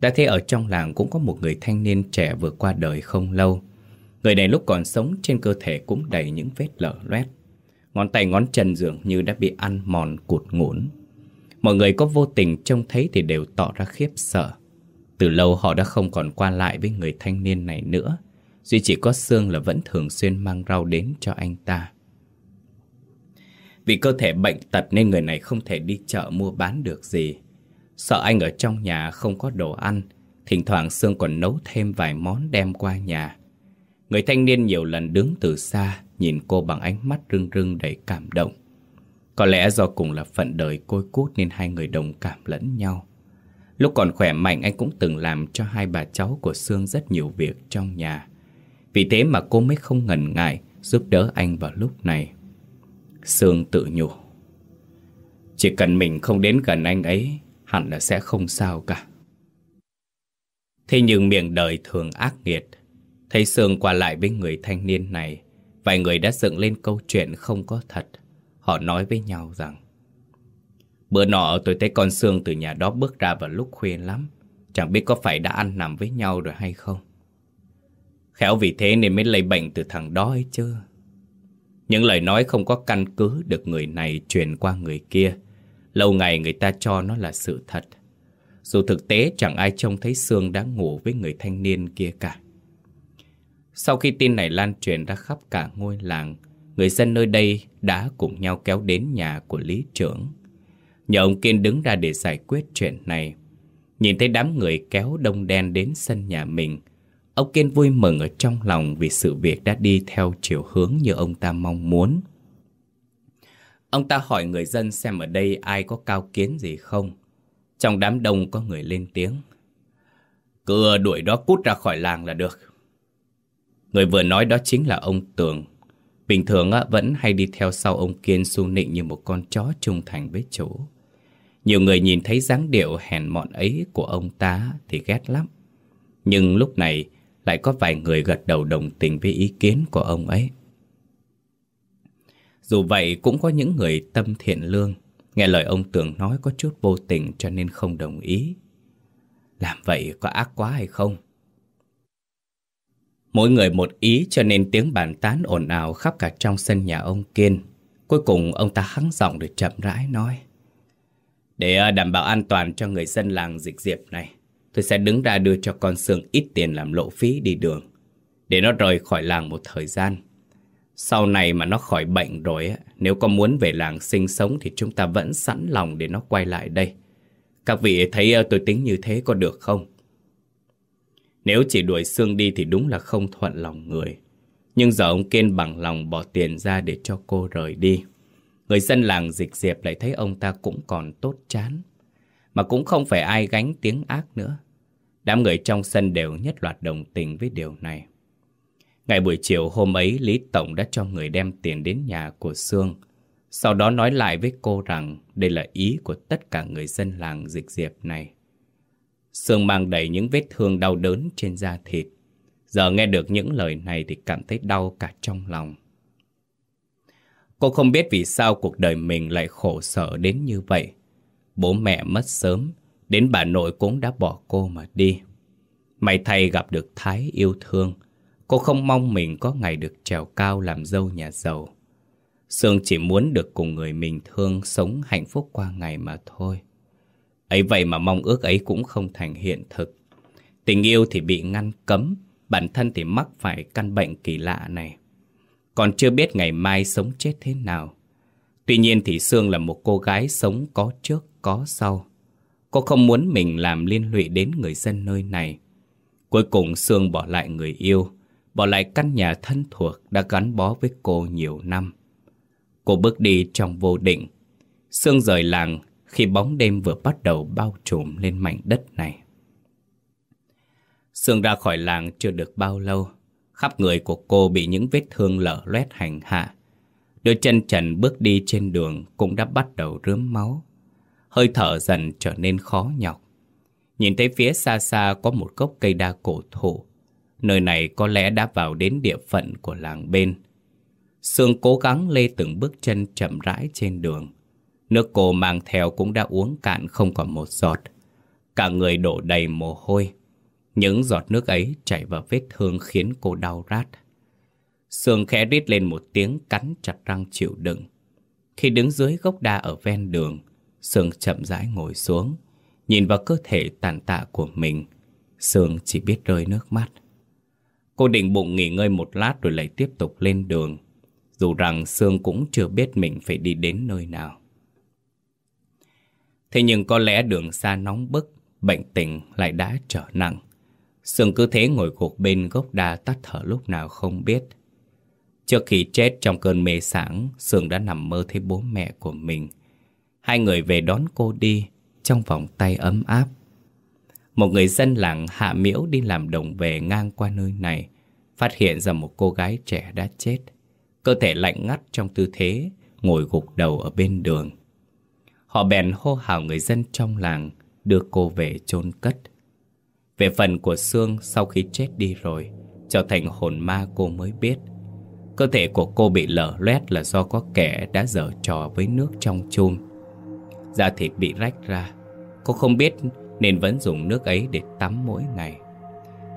Đã thế ở trong làng cũng có một người thanh niên trẻ vừa qua đời không lâu. Người này lúc còn sống trên cơ thể cũng đầy những vết lở loét. Ngón tay ngón chân dường như đã bị ăn mòn cụt ngủn. Mọi người có vô tình trông thấy thì đều tỏ ra khiếp sợ. Từ lâu họ đã không còn qua lại với người thanh niên này nữa. Duy chỉ có Sương là vẫn thường xuyên mang rau đến cho anh ta. Vì cơ thể bệnh tật nên người này không thể đi chợ mua bán được gì. Sợ anh ở trong nhà không có đồ ăn, thỉnh thoảng Sương còn nấu thêm vài món đem qua nhà. Người thanh niên nhiều lần đứng từ xa, nhìn cô bằng ánh mắt rưng rưng đầy cảm động. Có lẽ do cùng là phận đời côi cút nên hai người đồng cảm lẫn nhau. Lúc còn khỏe mạnh anh cũng từng làm cho hai bà cháu của Sương rất nhiều việc trong nhà. Vì thế mà cô mới không ngần ngại giúp đỡ anh vào lúc này. Sương tự nhủ. Chỉ cần mình không đến gần anh ấy, hẳn là sẽ không sao cả. Thế nhưng miệng đời thường ác nghiệt. Thấy Sương qua lại với người thanh niên này, vài người đã dựng lên câu chuyện không có thật. Họ nói với nhau rằng, Bữa nọ tôi thấy con Sương từ nhà đó bước ra vào lúc khuya lắm. Chẳng biết có phải đã ăn nằm với nhau rồi hay không? Khéo vì thế nên mới lây bệnh từ thằng đó ấy chứ. Những lời nói không có căn cứ được người này truyền qua người kia. Lâu ngày người ta cho nó là sự thật. Dù thực tế chẳng ai trông thấy Sương đã ngủ với người thanh niên kia cả. Sau khi tin này lan truyền ra khắp cả ngôi làng, Người dân nơi đây đã cùng nhau kéo đến nhà của lý trưởng Nhờ ông Kiên đứng ra để giải quyết chuyện này, Nhìn thấy đám người kéo đông đen đến sân nhà mình, Ông Kiên vui mừng ở trong lòng vì sự việc đã đi theo chiều hướng như ông ta mong muốn. Ông ta hỏi người dân xem ở đây ai có cao kiến gì không. Trong đám đông có người lên tiếng. Cứ đuổi đó cút ra khỏi làng là được. Người vừa nói đó chính là ông Tường. Bình thường vẫn hay đi theo sau ông Kiên su nịnh như một con chó trung thành với chủ. Nhiều người nhìn thấy dáng điệu hèn mọn ấy của ông ta thì ghét lắm. Nhưng lúc này lại có vài người gật đầu đồng tình với ý kiến của ông ấy. Dù vậy cũng có những người tâm thiện lương, nghe lời ông Tường nói có chút vô tình cho nên không đồng ý. Làm vậy có ác quá hay không? Mỗi người một ý cho nên tiếng bàn tán ồn ào khắp cả trong sân nhà ông Kiên. Cuối cùng ông ta hắng giọng được chậm rãi nói. Để à, đảm bảo an toàn cho người dân làng dịch diệp này, tôi sẽ đứng ra đưa cho con Sương ít tiền làm lộ phí đi đường. Để nó rời khỏi làng một thời gian. Sau này mà nó khỏi bệnh rồi, nếu có muốn về làng sinh sống thì chúng ta vẫn sẵn lòng để nó quay lại đây. Các vị thấy à, tôi tính như thế có được không? Nếu chỉ đuổi Sương đi thì đúng là không thuận lòng người. Nhưng giờ ông Kiên bằng lòng bỏ tiền ra để cho cô rời đi. Người dân làng dịch diệp lại thấy ông ta cũng còn tốt chán. Mà cũng không phải ai gánh tiếng ác nữa. Đám người trong sân đều nhất loạt đồng tình với điều này. Ngày buổi chiều hôm ấy, Lý Tổng đã cho người đem tiền đến nhà của Sương. Sau đó nói lại với cô rằng đây là ý của tất cả người dân làng dịch diệp này. Sương mang đầy những vết thương đau đớn trên da thịt. Giờ nghe được những lời này thì cảm thấy đau cả trong lòng. Cô không biết vì sao cuộc đời mình lại khổ sở đến như vậy. Bố mẹ mất sớm, đến bà nội cũng đã bỏ cô mà đi. May thay gặp được Thái yêu thương, cô không mong mình có ngày được trèo cao làm dâu nhà giàu. Sương chỉ muốn được cùng người mình thương sống hạnh phúc qua ngày mà thôi. Ấy vậy mà mong ước ấy cũng không thành hiện thực. Tình yêu thì bị ngăn cấm, bản thân thì mắc phải căn bệnh kỳ lạ này. Còn chưa biết ngày mai sống chết thế nào. Tuy nhiên thì Sương là một cô gái sống có trước có sau. Cô không muốn mình làm liên lụy đến người dân nơi này. Cuối cùng Sương bỏ lại người yêu, bỏ lại căn nhà thân thuộc đã gắn bó với cô nhiều năm. Cô bước đi trong vô định. Sương rời làng khi bóng đêm vừa bắt đầu bao trùm lên mảnh đất này. Sương ra khỏi làng chưa được bao lâu, khắp người của cô bị những vết thương lở loét hành hạ. Đôi chân trần bước đi trên đường cũng đã bắt đầu rướm máu. Hơi thở dần trở nên khó nhọc. Nhìn thấy phía xa xa có một gốc cây đa cổ thụ. Nơi này có lẽ đã vào đến địa phận của làng bên. Sương cố gắng lê từng bước chân chậm rãi trên đường. Nước cô mang theo cũng đã uống cạn không còn một giọt. Cả người đổ đầy mồ hôi. Những giọt nước ấy chảy vào vết thương khiến cô đau rát. Sương khẽ rít lên một tiếng cắn chặt răng chịu đựng. Khi đứng dưới gốc đa ở ven đường, Sương chậm rãi ngồi xuống, nhìn vào cơ thể tàn tạ của mình. Sương chỉ biết rơi nước mắt. Cô định bụng nghỉ ngơi một lát rồi lại tiếp tục lên đường. Dù rằng Sương cũng chưa biết mình phải đi đến nơi nào. Thế nhưng có lẽ đường xa nóng bức, bệnh tình lại đã trở nặng. Sương cứ thế ngồi gục bên gốc đa tắt thở lúc nào không biết. Trước khi chết trong cơn mê sáng, Sương đã nằm mơ thấy bố mẹ của mình. Hai người về đón cô đi trong vòng tay ấm áp. Một người dân làng hạ miễu đi làm đồng về ngang qua nơi này, Phát hiện ra một cô gái trẻ đã chết Cơ thể lạnh ngắt trong tư thế Ngồi gục đầu ở bên đường Họ bèn hô hào người dân trong làng Đưa cô về chôn cất. Về phần của Sương, sau khi chết đi rồi, Trở thành hồn ma cô mới biết. Cơ thể của cô bị lở loét là do có kẻ đã dở trò với nước trong chum. Da thịt bị rách ra. Cô không biết nên vẫn dùng nước ấy để tắm mỗi ngày.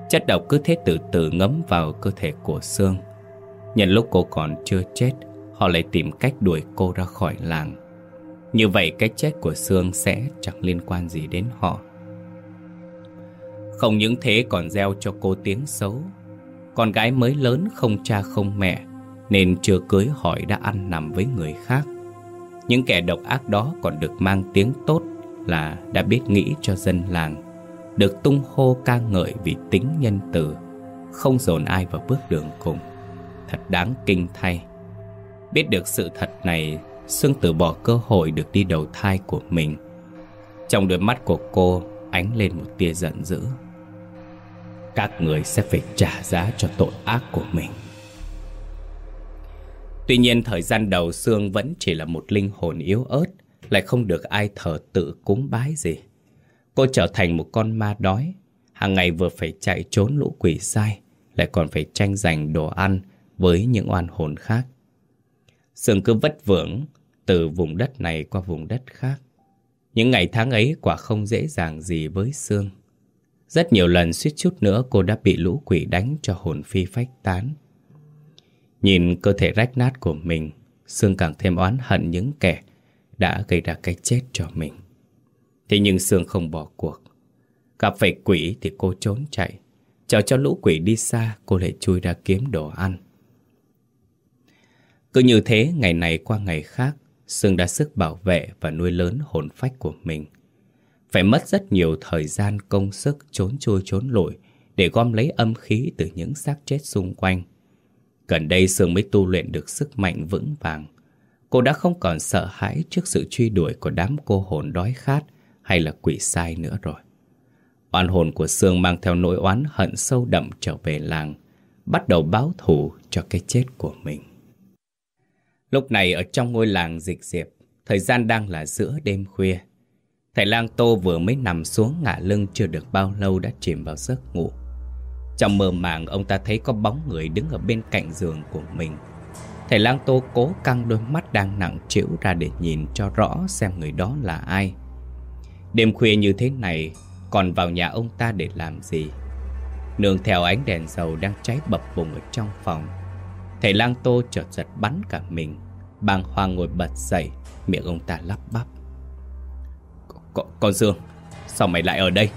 Chất độc cứ thế từ từ ngấm vào cơ thể của Sương. Nhân lúc cô còn chưa chết, Họ lại tìm cách đuổi cô ra khỏi làng. Như vậy cái chết của Sương sẽ chẳng liên quan gì đến họ. Không những thế còn gieo cho cô tiếng xấu. Con gái mới lớn không cha không mẹ, Nên chưa cưới hỏi đã ăn nằm với người khác. Những kẻ độc ác đó còn được mang tiếng tốt Là đã biết nghĩ cho dân làng, Được tung hô ca ngợi vì tính nhân từ, Không dồn ai vào bước đường cùng. Thật đáng kinh thay. Biết được sự thật này Sương từ bỏ cơ hội được đi đầu thai của mình. Trong đôi mắt của cô, ánh lên một tia giận dữ. Các người sẽ phải trả giá cho tội ác của mình. Tuy nhiên, thời gian đầu, Sương vẫn chỉ là một linh hồn yếu ớt, Lại không được ai thờ tự cúng bái gì. Cô trở thành một con ma đói, hàng ngày vừa phải chạy trốn lũ quỷ sai, Lại còn phải tranh giành đồ ăn Với những oan hồn khác. Sương cứ vất vưởng từ vùng đất này qua vùng đất khác. Những ngày tháng ấy quả không dễ dàng gì với Sương. Rất nhiều lần suýt chút nữa cô đã bị lũ quỷ đánh cho hồn phi phách tán. Nhìn cơ thể rách nát của mình, Sương càng thêm oán hận những kẻ đã gây ra cái chết cho mình. Thế nhưng Sương không bỏ cuộc. Gặp phải quỷ thì cô trốn chạy. Chờ cho lũ quỷ đi xa, cô lại chui ra kiếm đồ ăn. Cứ như thế ngày này qua ngày khác Sương đã sức bảo vệ và nuôi lớn hồn phách của mình Phải mất rất nhiều thời gian công sức trốn chui trốn lội Để gom lấy âm khí từ những xác chết xung quanh Gần đây Sương mới tu luyện được sức mạnh vững vàng Cô đã không còn sợ hãi trước sự truy đuổi của đám cô hồn đói khát hay là quỷ sai nữa rồi. Oan hồn của Sương mang theo nỗi oán hận sâu đậm trở về làng, bắt đầu báo thù cho cái chết của mình. Lúc này ở trong ngôi làng dịch diệp, thời gian đang là giữa đêm khuya. Thầy lang tô vừa mới nằm xuống ngả lưng chưa được bao lâu đã chìm vào giấc ngủ. Trong mơ màng ông ta thấy có bóng người đứng ở bên cạnh giường của mình. Thầy lang tô cố căng đôi mắt đang nặng trĩu ra để nhìn cho rõ xem người đó là ai. Đêm khuya như thế này còn vào nhà ông ta để làm gì? Nương theo ánh đèn dầu đang cháy bập bùng ở trong phòng Thầy lang tô chợt giật bắn cả mình. Bàng hoàng ngồi bật dậy Miệng ông ta lắp bắp. Con, con Dương Sao mày lại ở đây?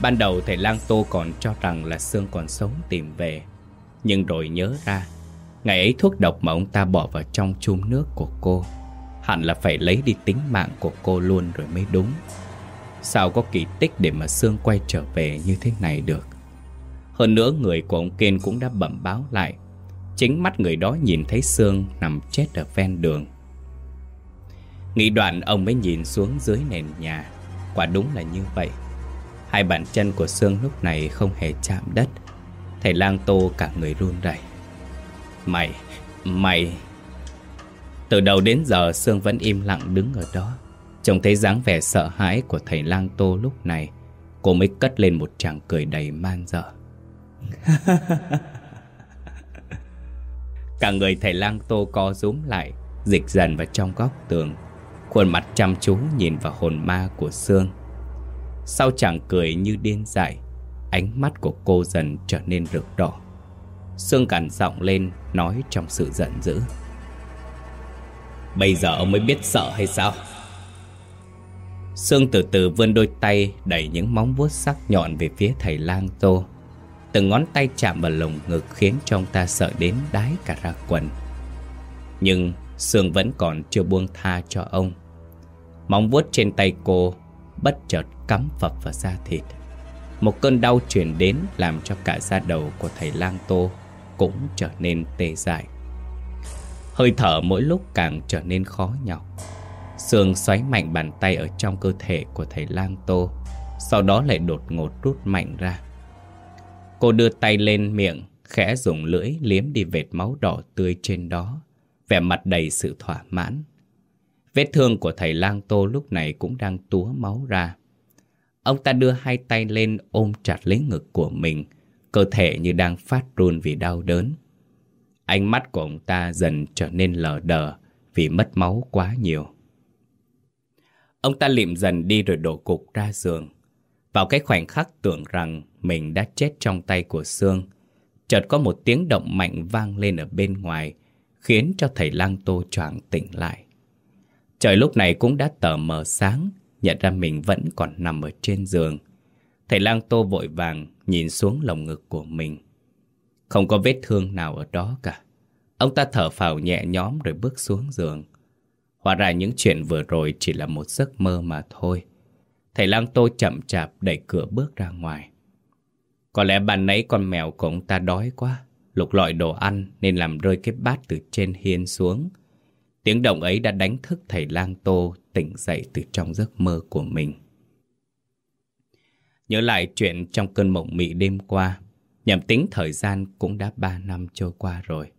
Ban đầu thầy lang tô còn cho rằng là Sương còn sống tìm về Nhưng rồi nhớ ra Ngày ấy thuốc độc mà ông ta bỏ vào trong chum nước của cô Hẳn là phải lấy đi tính mạng của cô luôn rồi mới đúng. Sao có kỳ tích để mà Sương quay trở về như thế này được? Hơn nữa người của ông Kiên cũng đã bẩm báo lại Chính mắt người đó nhìn thấy Sương nằm chết ở ven đường. Nghĩ đoạn ông mới nhìn xuống dưới nền nhà. Quả đúng là như vậy. Hai bàn chân của Sương lúc này không hề chạm đất. Thầy lang tô cả người run rẩy. Mày, mày Từ đầu đến giờ Sương vẫn im lặng đứng ở đó. Trông thấy dáng vẻ sợ hãi của thầy lang tô lúc này Cô mới cất lên một tràng cười đầy man dợ. Cả người thầy lang tô co rúm lại, Dịch dần vào trong góc tường. Khuôn mặt chăm chú nhìn vào hồn ma của Sương. Sau chàng cười như điên dại, Ánh mắt của cô dần trở nên rực đỏ. Sương cằn giọng lên, Nói trong sự giận dữ. Bây giờ ông mới biết sợ hay sao? Sương từ từ vươn đôi tay, Đẩy những móng vuốt sắc nhọn về phía thầy lang tô. Từng ngón tay chạm vào lồng ngực khiến cho ông ta sợ đến đái cả ra quần. Nhưng Sương vẫn còn chưa buông tha cho ông. Móng vuốt trên tay cô bất chợt cắm phập vào da thịt. Một cơn đau truyền đến làm cho cả da đầu của thầy lang tô cũng trở nên tê dại. Hơi thở mỗi lúc càng trở nên khó nhọc. Sương xoáy mạnh bàn tay ở trong cơ thể của thầy lang tô, sau đó lại đột ngột rút mạnh ra cô đưa tay lên miệng, khẽ dùng lưỡi liếm đi vệt máu đỏ tươi trên đó, vẻ mặt đầy sự thỏa mãn. Vết thương của thầy lang tô lúc này cũng đang túa máu ra. Ông ta đưa hai tay lên ôm chặt lấy ngực của mình, cơ thể như đang phát run vì đau đớn. Ánh mắt của ông ta dần trở nên lờ đờ vì mất máu quá nhiều. Ông ta liệm dần đi rồi đổ cục ra giường. Vào cái khoảnh khắc tưởng rằng mình đã chết trong tay của Sương, chợt có một tiếng động mạnh vang lên ở bên ngoài, khiến cho thầy lang tô choàng tỉnh lại. Trời lúc này cũng đã tờ mờ sáng, nhận ra mình vẫn còn nằm ở trên giường. Thầy lang tô vội vàng nhìn xuống lồng ngực của mình. Không có vết thương nào ở đó cả. Ông ta thở phào nhẹ nhõm rồi bước xuống giường. Hóa ra những chuyện vừa rồi chỉ là một giấc mơ mà thôi. Thầy lang tô chậm chạp đẩy cửa bước ra ngoài. Có lẽ ban nãy con mèo của ông ta đói quá, lục lọi đồ ăn nên làm rơi cái bát từ trên hiên xuống. Tiếng động ấy đã đánh thức thầy lang tô tỉnh dậy từ trong giấc mơ của mình. Nhớ lại chuyện trong cơn mộng mị đêm qua, nhầm tính thời gian cũng đã ba năm trôi qua rồi.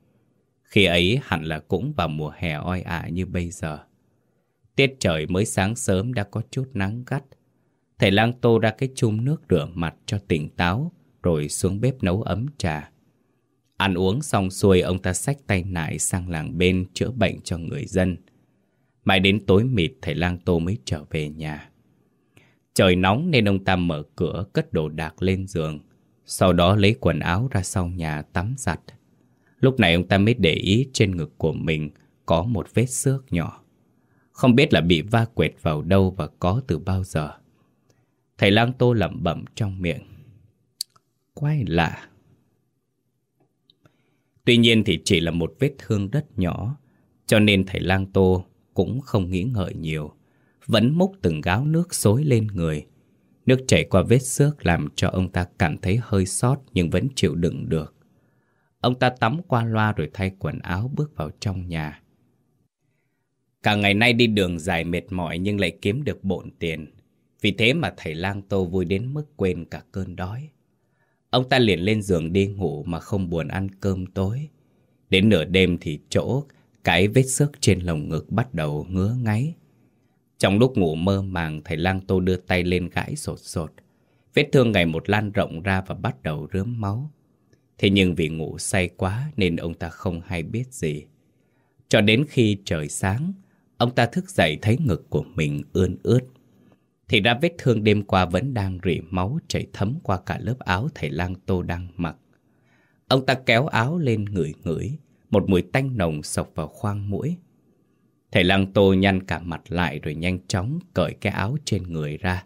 Khi ấy hẳn là cũng vào mùa hè oi ả như bây giờ. Tiết trời mới sáng sớm đã có chút nắng gắt. Thầy lang tô ra cái chung nước rửa mặt cho tỉnh táo, rồi xuống bếp nấu ấm trà. Ăn uống xong xuôi ông ta xách tay nải sang làng bên chữa bệnh cho người dân. Mãi đến tối mịt thầy lang tô mới trở về nhà. Trời nóng nên ông ta mở cửa cất đồ đạc lên giường. Sau đó lấy quần áo ra sau nhà tắm giặt. Lúc này ông ta mới để ý trên ngực của mình có một vết xước nhỏ. Không biết là bị va quệt vào đâu và có từ bao giờ. Thầy lang tô lẩm bẩm trong miệng. Quái lạ. Tuy nhiên thì chỉ là một vết thương rất nhỏ, cho nên thầy lang tô cũng không nghĩ ngợi nhiều. Vẫn múc từng gáo nước xối lên người. Nước chảy qua vết xước làm cho ông ta cảm thấy hơi sót nhưng vẫn chịu đựng được. Ông ta tắm qua loa rồi thay quần áo bước vào trong nhà. Cả ngày nay đi đường dài mệt mỏi nhưng lại kiếm được bộn tiền. Vì thế mà thầy lang tô vui đến mức quên cả cơn đói. Ông ta liền lên giường đi ngủ mà không buồn ăn cơm tối. Đến nửa đêm thì chỗ cái vết xước trên lồng ngực bắt đầu ngứa ngáy. Trong lúc ngủ mơ màng, thầy lang tô đưa tay lên gãi sột sột. Vết thương ngày một lan rộng ra và bắt đầu rướm máu. Thế nhưng vì ngủ say quá nên ông ta không hay biết gì. Cho đến khi trời sáng, ông ta thức dậy thấy ngực của mình ươn ướt. Thì ra vết thương đêm qua vẫn đang rỉ máu chảy thấm qua cả lớp áo thầy lang tô đang mặc. Ông ta kéo áo lên ngửi ngửi, một mùi tanh nồng sộc vào khoang mũi. Thầy lang tô nhăn cả mặt lại rồi nhanh chóng cởi cái áo trên người ra.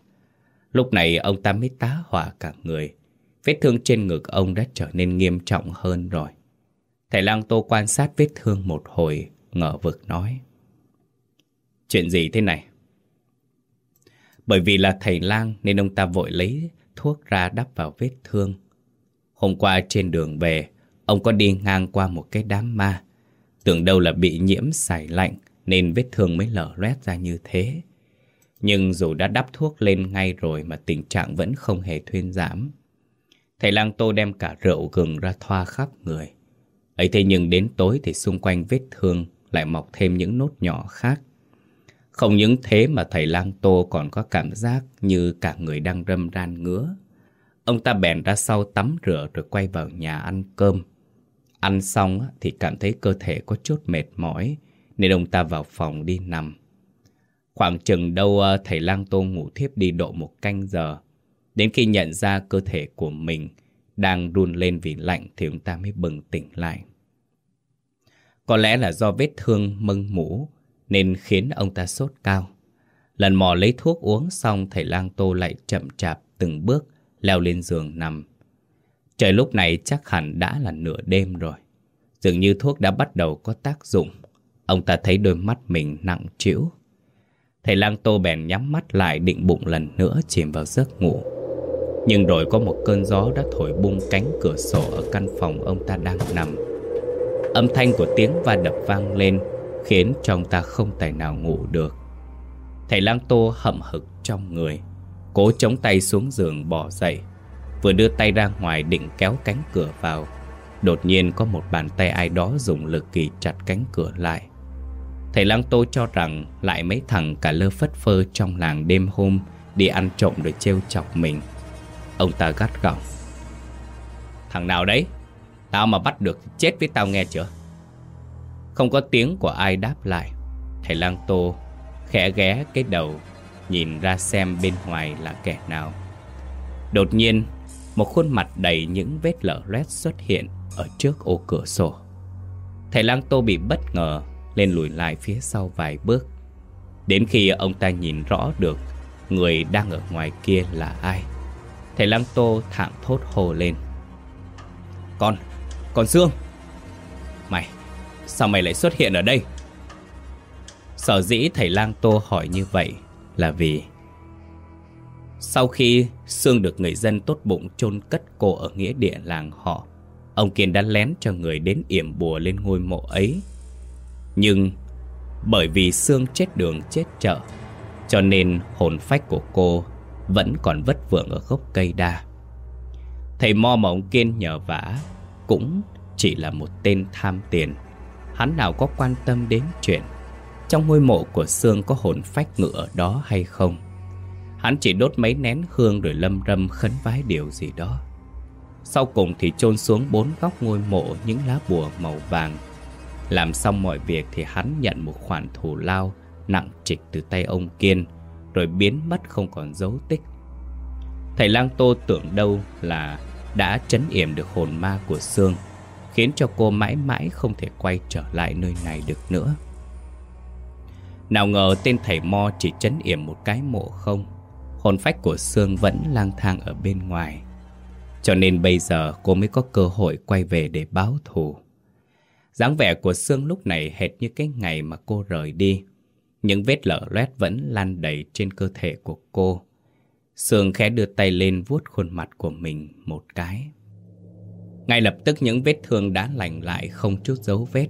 Lúc này ông ta mới tá hỏa cả người. Vết thương trên ngực ông đã trở nên nghiêm trọng hơn rồi. Thầy lang tô quan sát vết thương một hồi, ngờ vực nói. Chuyện gì thế này? Bởi vì là thầy lang nên ông ta vội lấy thuốc ra đắp vào vết thương. Hôm qua trên đường về, ông có đi ngang qua một cái đám ma. Tưởng đâu là bị nhiễm sải lạnh nên vết thương mới lở loét ra như thế. Nhưng dù đã đắp thuốc lên ngay rồi mà tình trạng vẫn không hề thuyên giảm. Thầy lang tô đem cả rượu gừng ra thoa khắp người. ấy thế nhưng đến tối thì xung quanh vết thương lại mọc thêm những nốt nhỏ khác. Không những thế mà thầy lang tô còn có cảm giác như cả người đang râm ran ngứa. Ông ta bèn ra sau tắm rửa rồi quay vào nhà ăn cơm. Ăn xong thì cảm thấy cơ thể có chút mệt mỏi, nên ông ta vào phòng đi nằm. Khoảng chừng đâu à, thầy lang tô ngủ thiếp đi độ một canh giờ. Đến khi nhận ra cơ thể của mình đang run lên vì lạnh thì ông ta mới bừng tỉnh lại. Có lẽ là do vết thương mưng mũ nên khiến ông ta sốt cao. Lần mò lấy thuốc uống xong, thầy lang tô lại chậm chạp từng bước leo lên giường nằm. Trời lúc này chắc hẳn đã là nửa đêm rồi. Dường như thuốc đã bắt đầu có tác dụng. Ông ta thấy đôi mắt mình nặng trĩu. Thầy lang tô bèn nhắm mắt lại định bụng lần nữa chìm vào giấc ngủ. Nhưng rồi có một cơn gió đã thổi bung cánh cửa sổ ở căn phòng ông ta đang nằm. Âm thanh của tiếng va đập vang lên khiến cho ông ta không tài nào ngủ được. Thầy lang tô hậm hực trong người, cố chống tay xuống giường bỏ dậy. Vừa đưa tay ra ngoài định kéo cánh cửa vào. Đột nhiên có một bàn tay ai đó dùng lực kỳ chặt cánh cửa lại. Thầy Lang Tô cho rằng lại mấy thằng cả lơ phất phơ trong làng đêm hôm Đi ăn trộm rồi trêu chọc mình. Ông ta gắt gỏng. Thằng nào đấy? Tao mà bắt được chết với tao nghe chưa? Không có tiếng của ai đáp lại. Thầy Lang Tô khẽ ghé cái đầu Nhìn ra xem bên ngoài là kẻ nào. Đột nhiên Một khuôn mặt đầy những vết lở loét xuất hiện Ở trước ô cửa sổ. Thầy Lang Tô bị bất ngờ Lên lùi lại phía sau vài bước. Đến khi ông ta nhìn rõ được Người đang ở ngoài kia là ai Thầy Lang Tô thảm thốt hồ lên. Con, con Sương! Mày, sao mày lại xuất hiện ở đây Sở dĩ thầy Lang Tô hỏi như vậy là vì sau khi Sương được người dân tốt bụng chôn cất cô ở nghĩa địa làng họ, ông Kiên đã lén cho người đến yểm bùa lên ngôi mộ ấy. Nhưng bởi vì Sương chết đường chết chợ, cho nên hồn phách của cô vẫn còn vất vưởng ở gốc cây đa. Thầy Mo mà ông Kiên nhờ vả cũng chỉ là một tên tham tiền. Hắn nào có quan tâm đến chuyện trong ngôi mộ của Sương có hồn phách ngựa ở đó hay không? Hắn chỉ đốt mấy nén hương rồi lâm râm khấn vái điều gì đó. Sau cùng thì chôn xuống bốn góc ngôi mộ những lá bùa màu vàng. Làm xong mọi việc thì hắn nhận một khoản thù lao nặng trịch từ tay ông Kiên, Rồi biến mất không còn dấu tích. Thầy Lang Tô tưởng đâu là đã chấn yểm được hồn ma của Sương. Khiến cho cô mãi mãi không thể quay trở lại nơi này được nữa. Nào ngờ tên thầy Mo chỉ chấn yểm một cái mộ không, Hồn phách của Sương vẫn lang thang ở bên ngoài. Cho nên bây giờ cô mới có cơ hội quay về để báo thù. Dáng vẻ của Sương lúc này hệt như cái ngày mà cô rời đi, Những vết lở loét vẫn lan đầy trên cơ thể của cô. Sương khẽ đưa tay lên vuốt khuôn mặt của mình một cái. Ngay lập tức những vết thương đã lành lại không chút dấu vết.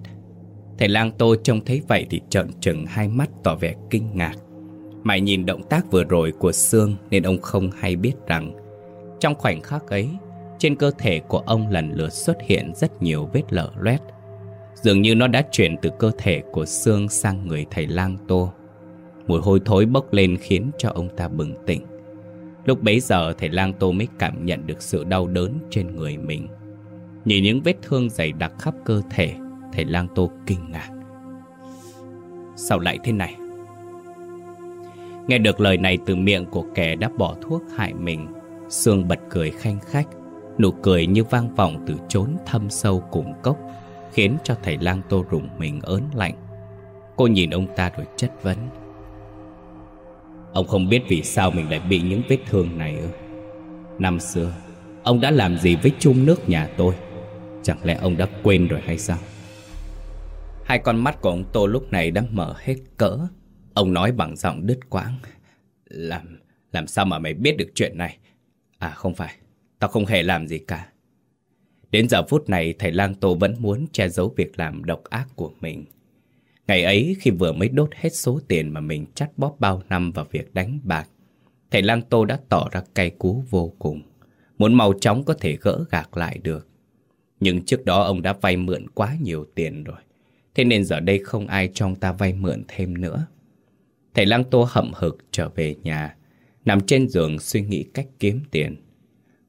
Thầy lang tô trông thấy vậy thì trợn trừng hai mắt tỏ vẻ kinh ngạc. Mày nhìn động tác vừa rồi của Sương nên ông không hay biết rằng Trong khoảnh khắc ấy, trên cơ thể của ông lần lượt xuất hiện rất nhiều vết lở loét. Dường như nó đã chuyển từ cơ thể của Sương sang người thầy lang tô. Mùi hôi thối bốc lên khiến cho ông ta bừng tỉnh. Lúc bấy giờ thầy lang tô mới cảm nhận được sự đau đớn trên người mình. Nhìn những vết thương dày đặc khắp cơ thể, Thầy lang tô kinh ngạc. Sao lại thế này? Nghe được lời này từ miệng của kẻ đã bỏ thuốc hại mình, Sương bật cười khanh khách, Nụ cười như vang vọng từ chốn thâm sâu cùng cốc, Khiến cho thầy lang tô rùng mình ớn lạnh. Cô nhìn ông ta rồi chất vấn. Ông không biết vì sao mình lại bị những vết thương này ư? Năm xưa, Ông đã làm gì với chung nước nhà tôi? Chẳng lẽ ông đã quên rồi hay sao Hai con mắt của ông Tô lúc này đã mở hết cỡ. Ông nói bằng giọng đứt quãng. Làm, làm sao mà mày biết được chuyện này? À không phải, tao không hề làm gì cả. Đến giờ phút này thầy Lang Tô vẫn muốn che giấu việc làm độc ác của mình. Ngày ấy khi vừa mới đốt hết số tiền mà mình chắt bóp bao năm vào việc đánh bạc, thầy Lang Tô đã tỏ ra cay cú vô cùng. Muốn mau chóng có thể gỡ gạc lại được. Nhưng trước đó ông đã vay mượn quá nhiều tiền rồi. Thế nên giờ đây không ai trong ta vay mượn thêm nữa. Thầy Lăng Tô hậm hực trở về nhà Nằm trên giường suy nghĩ cách kiếm tiền.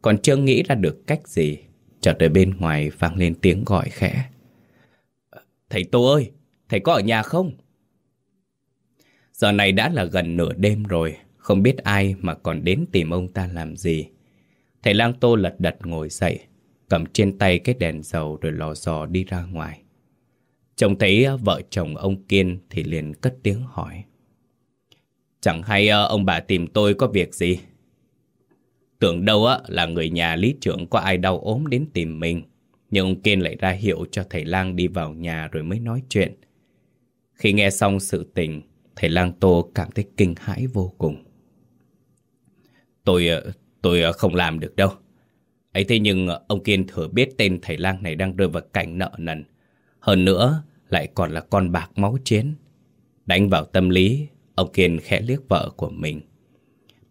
Còn chưa nghĩ ra được cách gì Chợt ở bên ngoài vang lên tiếng gọi khẽ. Thầy Tô ơi, thầy có ở nhà không? Giờ này đã là gần nửa đêm rồi Không biết ai mà còn đến tìm ông ta làm gì. Thầy Lang Tô lật đật ngồi dậy. Cầm trên tay cái đèn dầu rồi lò dò đi ra ngoài Trông thấy ờ, vợ chồng ông Kiên thì liền cất tiếng hỏi. Chẳng hay ờ, ông bà tìm tôi có việc gì? Tưởng đâu á là người nhà lý trưởng có ai đau ốm đến tìm mình. Nhưng ông Kiên lại ra hiệu cho thầy Lang đi vào nhà rồi mới nói chuyện. Khi nghe xong sự tình, thầy Lang Tô cảm thấy kinh hãi vô cùng. Tôi, tôi không làm được đâu ấy thế nhưng ông Kiên thừa biết tên thầy Lang này đang rơi vào cảnh nợ nần. Hơn nữa, lại còn là con bạc máu chiến. Đánh vào tâm lý, ông Kiên khẽ liếc vợ của mình.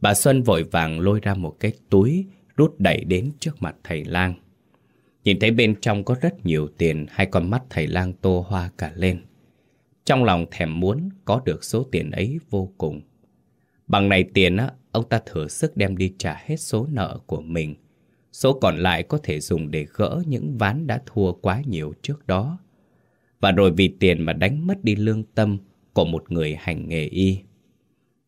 Bà Xuân vội vàng lôi ra một cái túi rút đẩy đến trước mặt thầy lang. Nhìn thấy bên trong có rất nhiều tiền, hai con mắt thầy lang tô hoa cả lên. Trong lòng thèm muốn có được số tiền ấy vô cùng. Bằng này tiền á, ông ta thừa sức đem đi trả hết số nợ của mình. Số còn lại có thể dùng để gỡ những ván đã thua quá nhiều trước đó. Và rồi vì tiền mà đánh mất đi lương tâm của một người hành nghề y.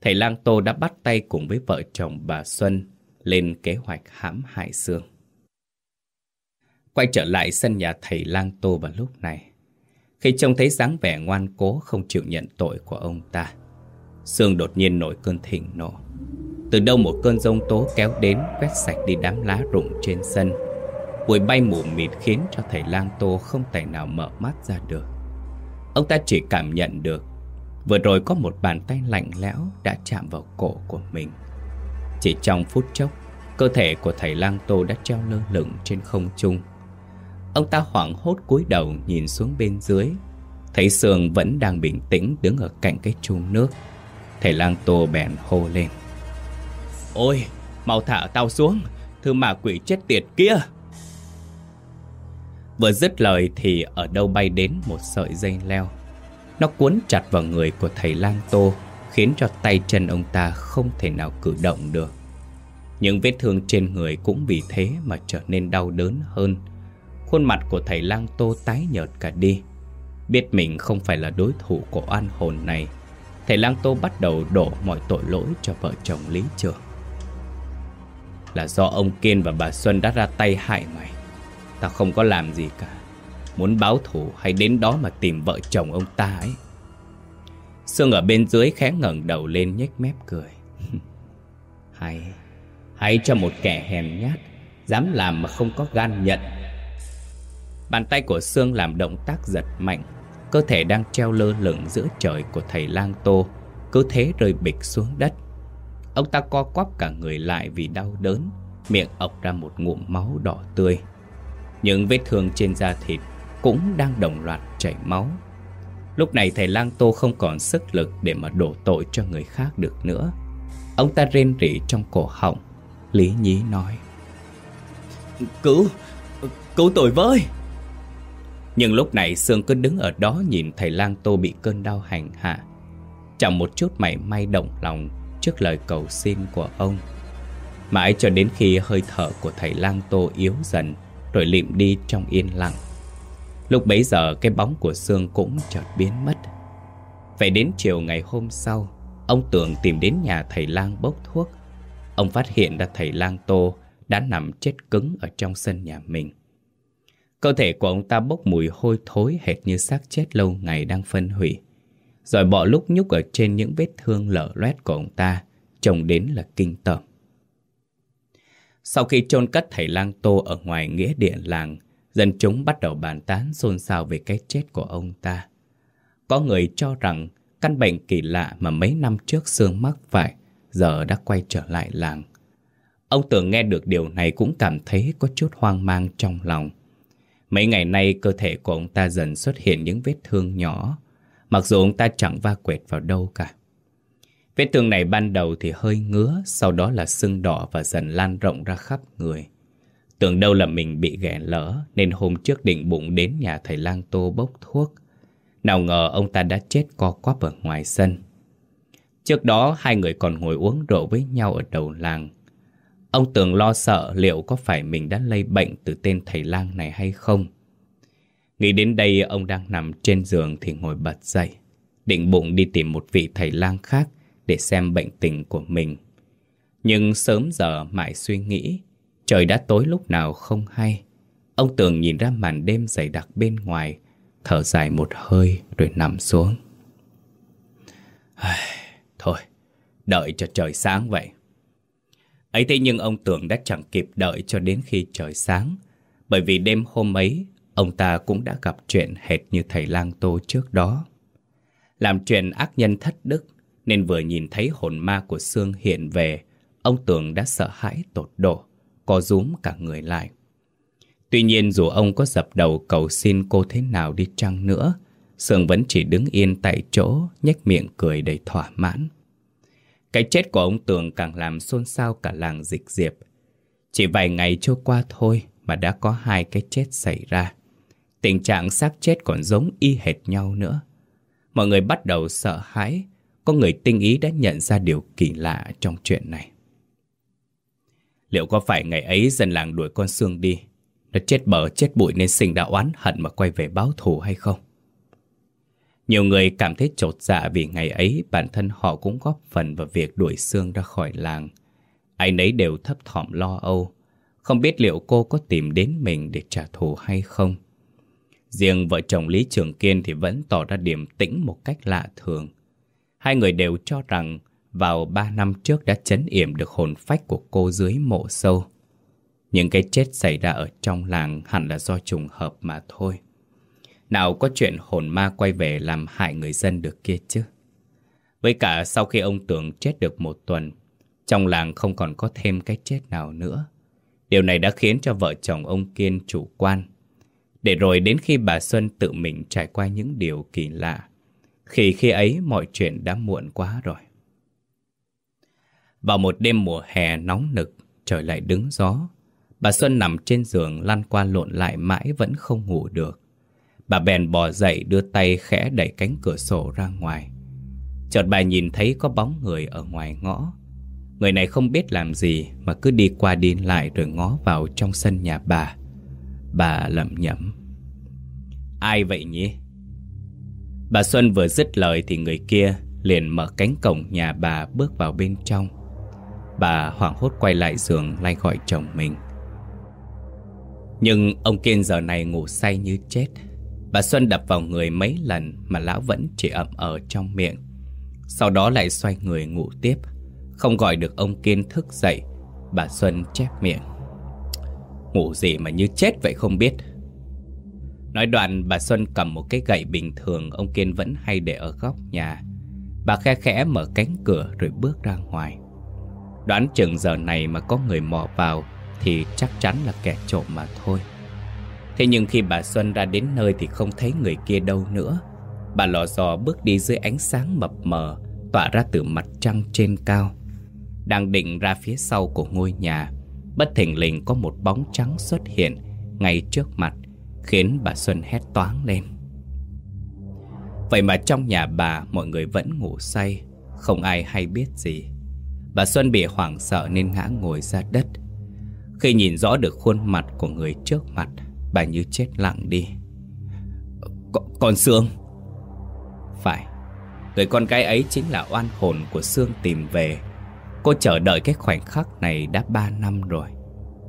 Thầy Lang Tô đã bắt tay cùng với vợ chồng bà Xuân lên kế hoạch hãm hại Sương. Quay trở lại sân nhà thầy Lang Tô vào lúc này. Khi trông thấy dáng vẻ ngoan cố không chịu nhận tội của ông ta, Sương đột nhiên nổi cơn thịnh nộ. Từ đâu một cơn rông tố kéo đến quét sạch đi đám lá rụng trên sân. Bụi bay mù mịt khiến cho thầy Lang Tô không thể nào mở mắt ra được. Ông ta chỉ cảm nhận được Vừa rồi có một bàn tay lạnh lẽo đã chạm vào cổ của mình. Chỉ trong phút chốc, cơ thể của thầy Lang Tô đã treo lơ lửng trên không trung. Ông ta hoảng hốt cúi đầu nhìn xuống bên dưới, thấy Sương vẫn đang bình tĩnh đứng ở cạnh cái chung nước. Thầy Lang Tô bèn hô lên. Ôi, mau thả tao xuống, thứ mà quỷ chết tiệt kia. Vừa dứt lời thì ở đâu bay đến một sợi dây leo. Nó cuốn chặt vào người của thầy Lang Tô Khiến cho tay chân ông ta không thể nào cử động được. Những vết thương trên người cũng vì thế mà trở nên đau đớn hơn. Khuôn mặt của thầy Lang Tô tái nhợt cả đi. Biết mình không phải là đối thủ của oan hồn này Thầy Lang Tô bắt đầu đổ mọi tội lỗi cho vợ chồng Lý Trường. Là do ông Kiên và bà Xuân đã ra tay hại mày. Tao không có làm gì cả. Muốn báo thù hay đến đó mà tìm vợ chồng ông ta ấy. Sương ở bên dưới khẽ ngẩng đầu lên nhếch mép cười. Hay Hay cho một kẻ hèn nhát, Dám làm mà không có gan nhận. Bàn tay của Sương làm động tác giật mạnh, Cơ thể đang treo lơ lửng giữa trời của thầy lang tô, Cứ thế rơi bịch xuống đất. Ông ta co quắp cả người lại vì đau đớn Miệng ọc ra một ngụm máu đỏ tươi Những vết thương trên da thịt cũng đang đồng loạt chảy máu. Lúc này thầy Lang Tô không còn sức lực để mà đổ tội cho người khác được nữa. Ông ta rên rỉ trong cổ họng, lý nhí nói. Cứu, cứu tôi với! Nhưng lúc này Sương cứ đứng ở đó nhìn thầy Lang Tô bị cơn đau hành hạ. Chẳng một chút mảy may động lòng trước lời cầu xin của ông. Mãi cho đến khi hơi thở của thầy Lang Tô yếu dần, rồi lịm đi trong yên lặng. Lúc bấy giờ cái bóng của Sương cũng chợt biến mất Vậy đến chiều ngày hôm sau, Ông Tường tìm đến nhà thầy lang bốc thuốc Ông phát hiện ra thầy lang Tô đã nằm chết cứng ở trong sân nhà mình Cơ thể của ông ta bốc mùi hôi thối hệt như xác chết lâu ngày đang phân hủy rồi bỏ lúc nhúc ở trên những vết thương lở loét của ông ta Trông đến là kinh tởm Sau khi chôn cất thầy lang Tô ở ngoài nghĩa địa làng Dân chúng bắt đầu bàn tán xôn xao về cái chết của ông ta. Có người cho rằng căn bệnh kỳ lạ mà mấy năm trước Sương mắc phải giờ đã quay trở lại làng. Ông tưởng nghe được điều này cũng cảm thấy có chút hoang mang trong lòng. Mấy ngày nay cơ thể của ông ta dần xuất hiện những vết thương nhỏ, mặc dù ông ta chẳng va quệt vào đâu cả. Vết thương này ban đầu thì hơi ngứa, sau đó là sưng đỏ và dần lan rộng ra khắp người. Tưởng đâu là mình bị ghẻ lỡ Nên hôm trước định bụng đến nhà thầy lang tô bốc thuốc Nào ngờ ông ta đã chết co quắp ở ngoài sân Trước đó hai người còn ngồi uống rượu với nhau ở đầu làng Ông Tường lo sợ liệu có phải mình đã lây bệnh từ tên thầy lang này hay không Nghĩ đến đây ông đang nằm trên giường thì ngồi bật dậy Định bụng đi tìm một vị thầy lang khác để xem bệnh tình của mình. Nhưng sớm giờ mãi suy nghĩ Trời đã tối lúc nào không hay. Ông Tường nhìn ra màn đêm dày đặc bên ngoài Thở dài một hơi rồi nằm xuống. Thôi, đợi cho trời sáng vậy. Ấy thế nhưng ông Tường đã chẳng kịp đợi cho đến khi trời sáng Bởi vì đêm hôm ấy Ông ta cũng đã gặp chuyện hệt như thầy lang tô trước đó Làm chuyện ác nhân thất đức Nên vừa nhìn thấy hồn ma của Sương hiện về Ông Tường đã sợ hãi tột độ co rúm cả người lại. Tuy nhiên dù ông có dập đầu cầu xin cô thế nào đi chăng nữa, Sương vẫn chỉ đứng yên tại chỗ, nhếch miệng cười đầy thỏa mãn. Cái chết của ông Tường càng làm xôn xao cả làng dịch diệp. Chỉ vài ngày trôi qua thôi mà đã có hai cái chết xảy ra. Tình trạng xác chết còn giống y hệt nhau nữa. Mọi người bắt đầu sợ hãi, có người tinh ý đã nhận ra điều kỳ lạ trong chuyện này. Liệu có phải ngày ấy dân làng đuổi con xương đi? Nó chết bờ chết bụi nên sinh đã oán hận mà quay về báo thù hay không? Nhiều người cảm thấy trột dạ vì ngày ấy bản thân họ cũng góp phần vào việc đuổi xương ra khỏi làng. Ai nấy đều thấp thỏm lo âu. Không biết liệu cô có tìm đến mình để trả thù hay không? Riêng vợ chồng Lý Trường Kiên thì vẫn tỏ ra điềm tĩnh một cách lạ thường Hai người đều cho rằng vào ba năm trước đã chấn yểm được hồn phách của cô dưới mộ sâu. Những cái chết xảy ra ở trong làng hẳn là do trùng hợp mà thôi. Nào có chuyện hồn ma quay về làm hại người dân được kia chứ. Với cả sau khi ông Tưởng chết được một tuần, trong làng không còn có thêm cái chết nào nữa. Điều này đã khiến cho vợ chồng ông Kiên chủ quan. Để rồi đến khi bà Xuân tự mình trải qua những điều kỳ lạ, khi khi ấy mọi chuyện đã muộn quá rồi. Vào một đêm mùa hè nóng nực, trời lại đứng gió. Bà Xuân nằm trên giường lăn qua lộn lại mãi vẫn không ngủ được. Bà bèn bò dậy đưa tay khẽ đẩy cánh cửa sổ ra ngoài. Chợt bà nhìn thấy có bóng người ở ngoài ngõ. Người này không biết làm gì mà cứ đi qua đi lại rồi ngó vào trong sân nhà bà. Bà lẩm nhẩm. Ai vậy nhỉ? Bà Xuân vừa dứt lời thì người kia liền mở cánh cổng nhà bà bước vào bên trong. Bà hoảng hốt quay lại giường lay gọi chồng mình Nhưng ông Kiên giờ này ngủ say như chết Bà Xuân đập vào người mấy lần Mà lão vẫn chỉ ậm ở trong miệng Sau đó lại xoay người ngủ tiếp Không gọi được ông Kiên thức dậy, Bà Xuân chép miệng Ngủ gì mà như chết vậy không biết. Nói đoạn, bà Xuân cầm một cái gậy bình thường Ông Kiên vẫn hay để ở góc nhà. Bà khe khẽ mở cánh cửa rồi bước ra ngoài. Đoán chừng giờ này mà có người mò vào Thì chắc chắn là kẻ trộm mà thôi. Thế nhưng khi bà Xuân ra đến nơi Thì không thấy người kia đâu nữa. Bà lò dò bước đi dưới ánh sáng mập mờ, Tỏa ra từ mặt trăng trên cao, Đang định ra phía sau của ngôi nhà. Bất thình lình có một bóng trắng xuất hiện Ngay trước mặt Khiến bà Xuân hét toáng lên. Vậy mà trong nhà bà mọi người vẫn ngủ say Không ai hay biết gì. Bà Xuân bị hoảng sợ nên ngã ngồi ra đất. Khi nhìn rõ được khuôn mặt của người trước mặt Bà như chết lặng đi. Con, con Sương? Phải Người con gái ấy chính là oan hồn của Sương tìm về. Cô chờ đợi cái khoảnh khắc này đã ba năm rồi.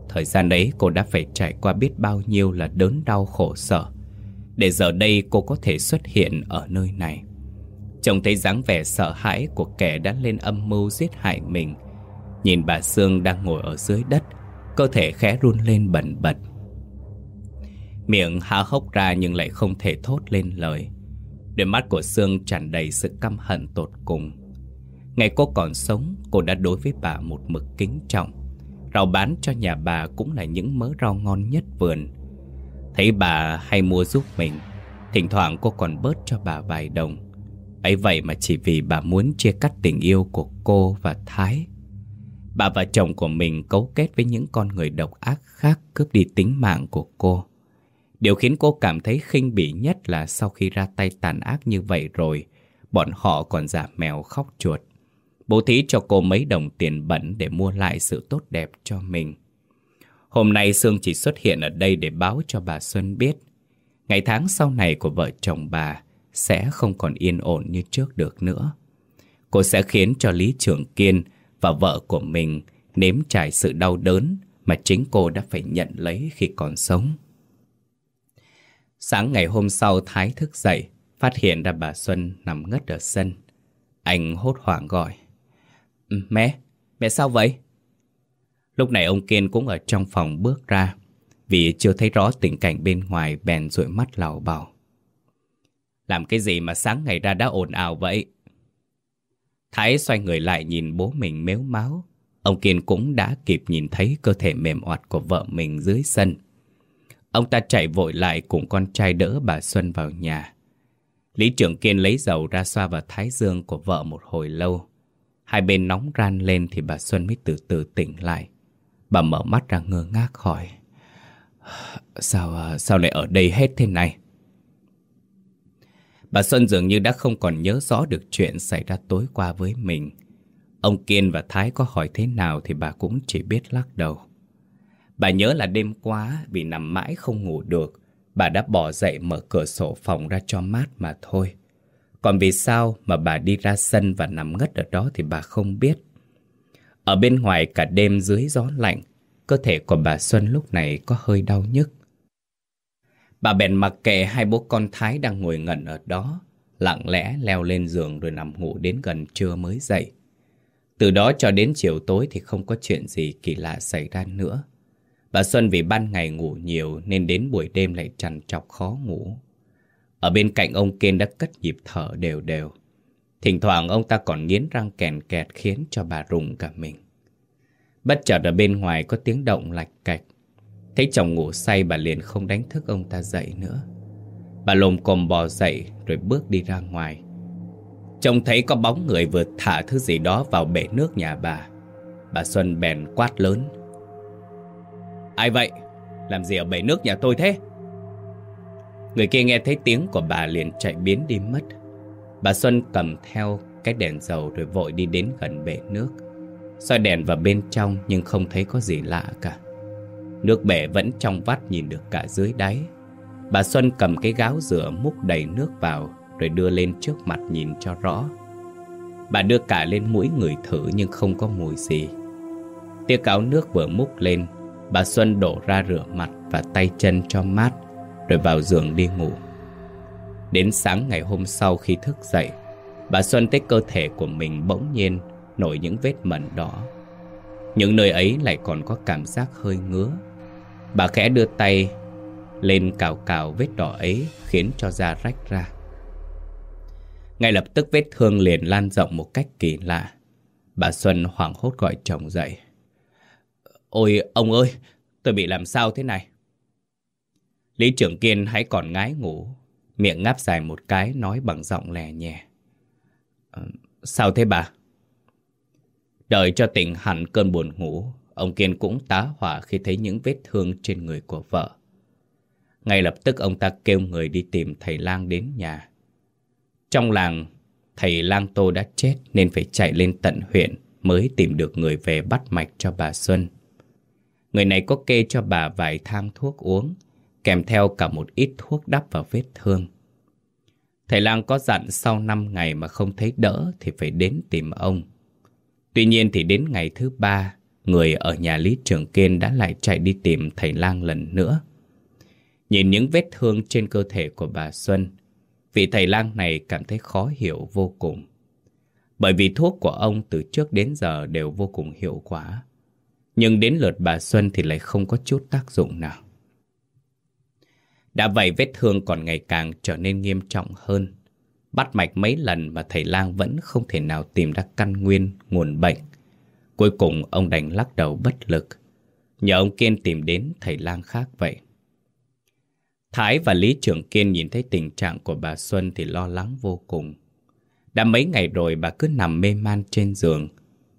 Thời gian đấy cô đã phải trải qua biết bao nhiêu là đớn đau khổ sở. Để giờ đây cô có thể xuất hiện ở nơi này. Trông thấy dáng vẻ sợ hãi của kẻ đã lên âm mưu giết hại mình. Nhìn bà Sương đang ngồi ở dưới đất, Cơ thể khẽ run lên bẩn bật. Miệng há hốc ra nhưng lại không thể thốt lên lời. Đôi mắt của Sương tràn đầy sự căm hận tột cùng. Ngày cô còn sống, Cô đã đối với bà một mực kính trọng. Rau bán cho nhà bà cũng là những mớ rau ngon nhất vườn. Thấy bà hay mua giúp mình, Thỉnh thoảng cô còn bớt cho bà vài đồng. Ấy vậy mà chỉ vì bà muốn chia cắt tình yêu của cô và Thái. Bà và chồng của mình cấu kết với những con người độc ác khác cướp đi tính mạng của cô. Điều khiến cô cảm thấy khinh bỉ nhất là sau khi ra tay tàn ác như vậy rồi, Bọn họ còn giả mèo khóc chuột. Bố thí cho cô mấy đồng tiền bẩn để mua lại sự tốt đẹp cho mình Hôm nay Sương chỉ xuất hiện ở đây để báo cho bà Xuân biết Ngày tháng sau này của vợ chồng bà sẽ không còn yên ổn như trước được nữa. Cô sẽ khiến cho Lý Trường Kiên và vợ của mình nếm trải sự đau đớn mà chính cô đã phải nhận lấy khi còn sống. Sáng ngày hôm sau Thái thức dậy, phát hiện ra bà Xuân nằm ngất ở sân. Anh hốt hoảng gọi. Ừ, mẹ, mẹ sao vậy? Lúc này ông Kiên cũng ở trong phòng bước ra. Vì chưa thấy rõ tình cảnh bên ngoài bèn rụi mắt lào bảo. Làm cái gì mà sáng ngày ra đã ồn ào vậy? Thái xoay người lại nhìn bố mình mếu máu. Ông Kiên cũng đã kịp nhìn thấy cơ thể mềm oặt của vợ mình dưới sân. Ông ta chạy vội lại cùng con trai đỡ bà Xuân vào nhà. Lý trưởng Kiên lấy dầu ra xoa vào thái dương của vợ một hồi lâu. Hai bên nóng ran lên thì bà Xuân mới từ từ tỉnh lại. Bà mở mắt ra ngơ ngác hỏi Sao, sao lại ở đây hết thế này? Bà Xuân dường như đã không còn nhớ rõ được chuyện xảy ra tối qua với mình. Ông Kiên và Thái có hỏi thế nào thì bà cũng chỉ biết lắc đầu. Bà nhớ là đêm qua vì nằm mãi không ngủ được, bà đã bỏ dậy mở cửa sổ phòng ra cho mát mà thôi. Còn vì sao mà bà đi ra sân và nằm ngất ở đó thì bà không biết. Ở bên ngoài cả đêm dưới gió lạnh, cơ thể của bà Xuân lúc này có hơi đau nhức. Bà bèn mặc kệ hai bố con Thái đang ngồi ngẩn ở đó, lặng lẽ leo lên giường rồi nằm ngủ đến gần trưa mới dậy. Từ đó cho đến chiều tối thì không có chuyện gì kỳ lạ xảy ra nữa. Bà Xuân vì ban ngày ngủ nhiều nên đến buổi đêm lại trằn trọc khó ngủ. Ở bên cạnh ông Kiên đã cất nhịp thở đều đều. Thỉnh thoảng ông ta còn nghiến răng kèn kẹt khiến cho bà rùng cả mình. Bất chợt ở bên ngoài có tiếng động lạch cạch. Thấy chồng ngủ say bà liền không đánh thức ông ta dậy nữa. Bà lồm cồm bò dậy rồi bước đi ra ngoài. Trông thấy có bóng người vừa thả thứ gì đó vào bể nước nhà bà. Bà Xuân bèn quát lớn. Ai vậy? Làm gì ở bể nước nhà tôi thế? Người kia nghe thấy tiếng của bà liền chạy biến đi mất. Bà Xuân cầm theo cái đèn dầu rồi vội đi đến gần bể nước. soi đèn vào bên trong nhưng không thấy có gì lạ cả. Nước bể vẫn trong vắt nhìn được cả dưới đáy. Bà Xuân cầm cái gáo rửa múc đầy nước vào rồi đưa lên trước mặt nhìn cho rõ. Bà đưa cả lên mũi người thử nhưng không có mùi gì. Tia cáo nước vừa múc lên, bà Xuân đổ ra rửa mặt và tay chân cho mát rồi vào giường đi ngủ. Đến sáng ngày hôm sau khi thức dậy, bà Xuân thấy cơ thể của mình bỗng nhiên nổi những vết mẩn đỏ. Những nơi ấy lại còn có cảm giác hơi ngứa. Bà khẽ đưa tay lên cào cào vết đỏ ấy khiến cho da rách ra. Ngay lập tức vết thương liền lan rộng một cách kỳ lạ. Bà Xuân hoảng hốt gọi chồng dậy. Ôi ông ơi, tôi bị làm sao thế này? Lý Trưởng Kiên hãy còn ngái ngủ, miệng ngáp dài một cái nói bằng giọng lè nhẹ. À, ờ, sao thế bà? Đợi cho tỉnh hẳn cơn buồn ngủ, ông Kiên cũng tá hỏa khi thấy những vết thương trên người của vợ. Ngay lập tức ông ta kêu người đi tìm thầy lang đến nhà. Trong làng, thầy lang tô đã chết nên phải chạy lên tận huyện mới tìm được người về bắt mạch cho bà Xuân. Người này có kê cho bà vài thang thuốc uống, kèm theo cả một ít thuốc đắp vào vết thương. Thầy lang có dặn sau 5 ngày mà không thấy đỡ thì phải đến tìm ông. Tuy nhiên thì đến ngày thứ ba, người ở nhà Lý Trường Kiên đã lại chạy đi tìm thầy lang lần nữa. Nhìn những vết thương trên cơ thể của bà Xuân, vị thầy lang này cảm thấy khó hiểu vô cùng. Bởi vì thuốc của ông từ trước đến giờ đều vô cùng hiệu quả. Nhưng đến lượt bà Xuân thì lại không có chút tác dụng nào. Đã vậy vết thương còn ngày càng trở nên nghiêm trọng hơn. Bắt mạch mấy lần mà thầy lang vẫn không thể nào tìm ra căn nguyên, nguồn bệnh. Cuối cùng ông đành lắc đầu bất lực. Nhờ ông Kiên tìm đến thầy lang khác vậy. Thái và Lý Trưởng Kiên nhìn thấy tình trạng của bà Xuân thì lo lắng vô cùng. Đã mấy ngày rồi bà cứ nằm mê man trên giường.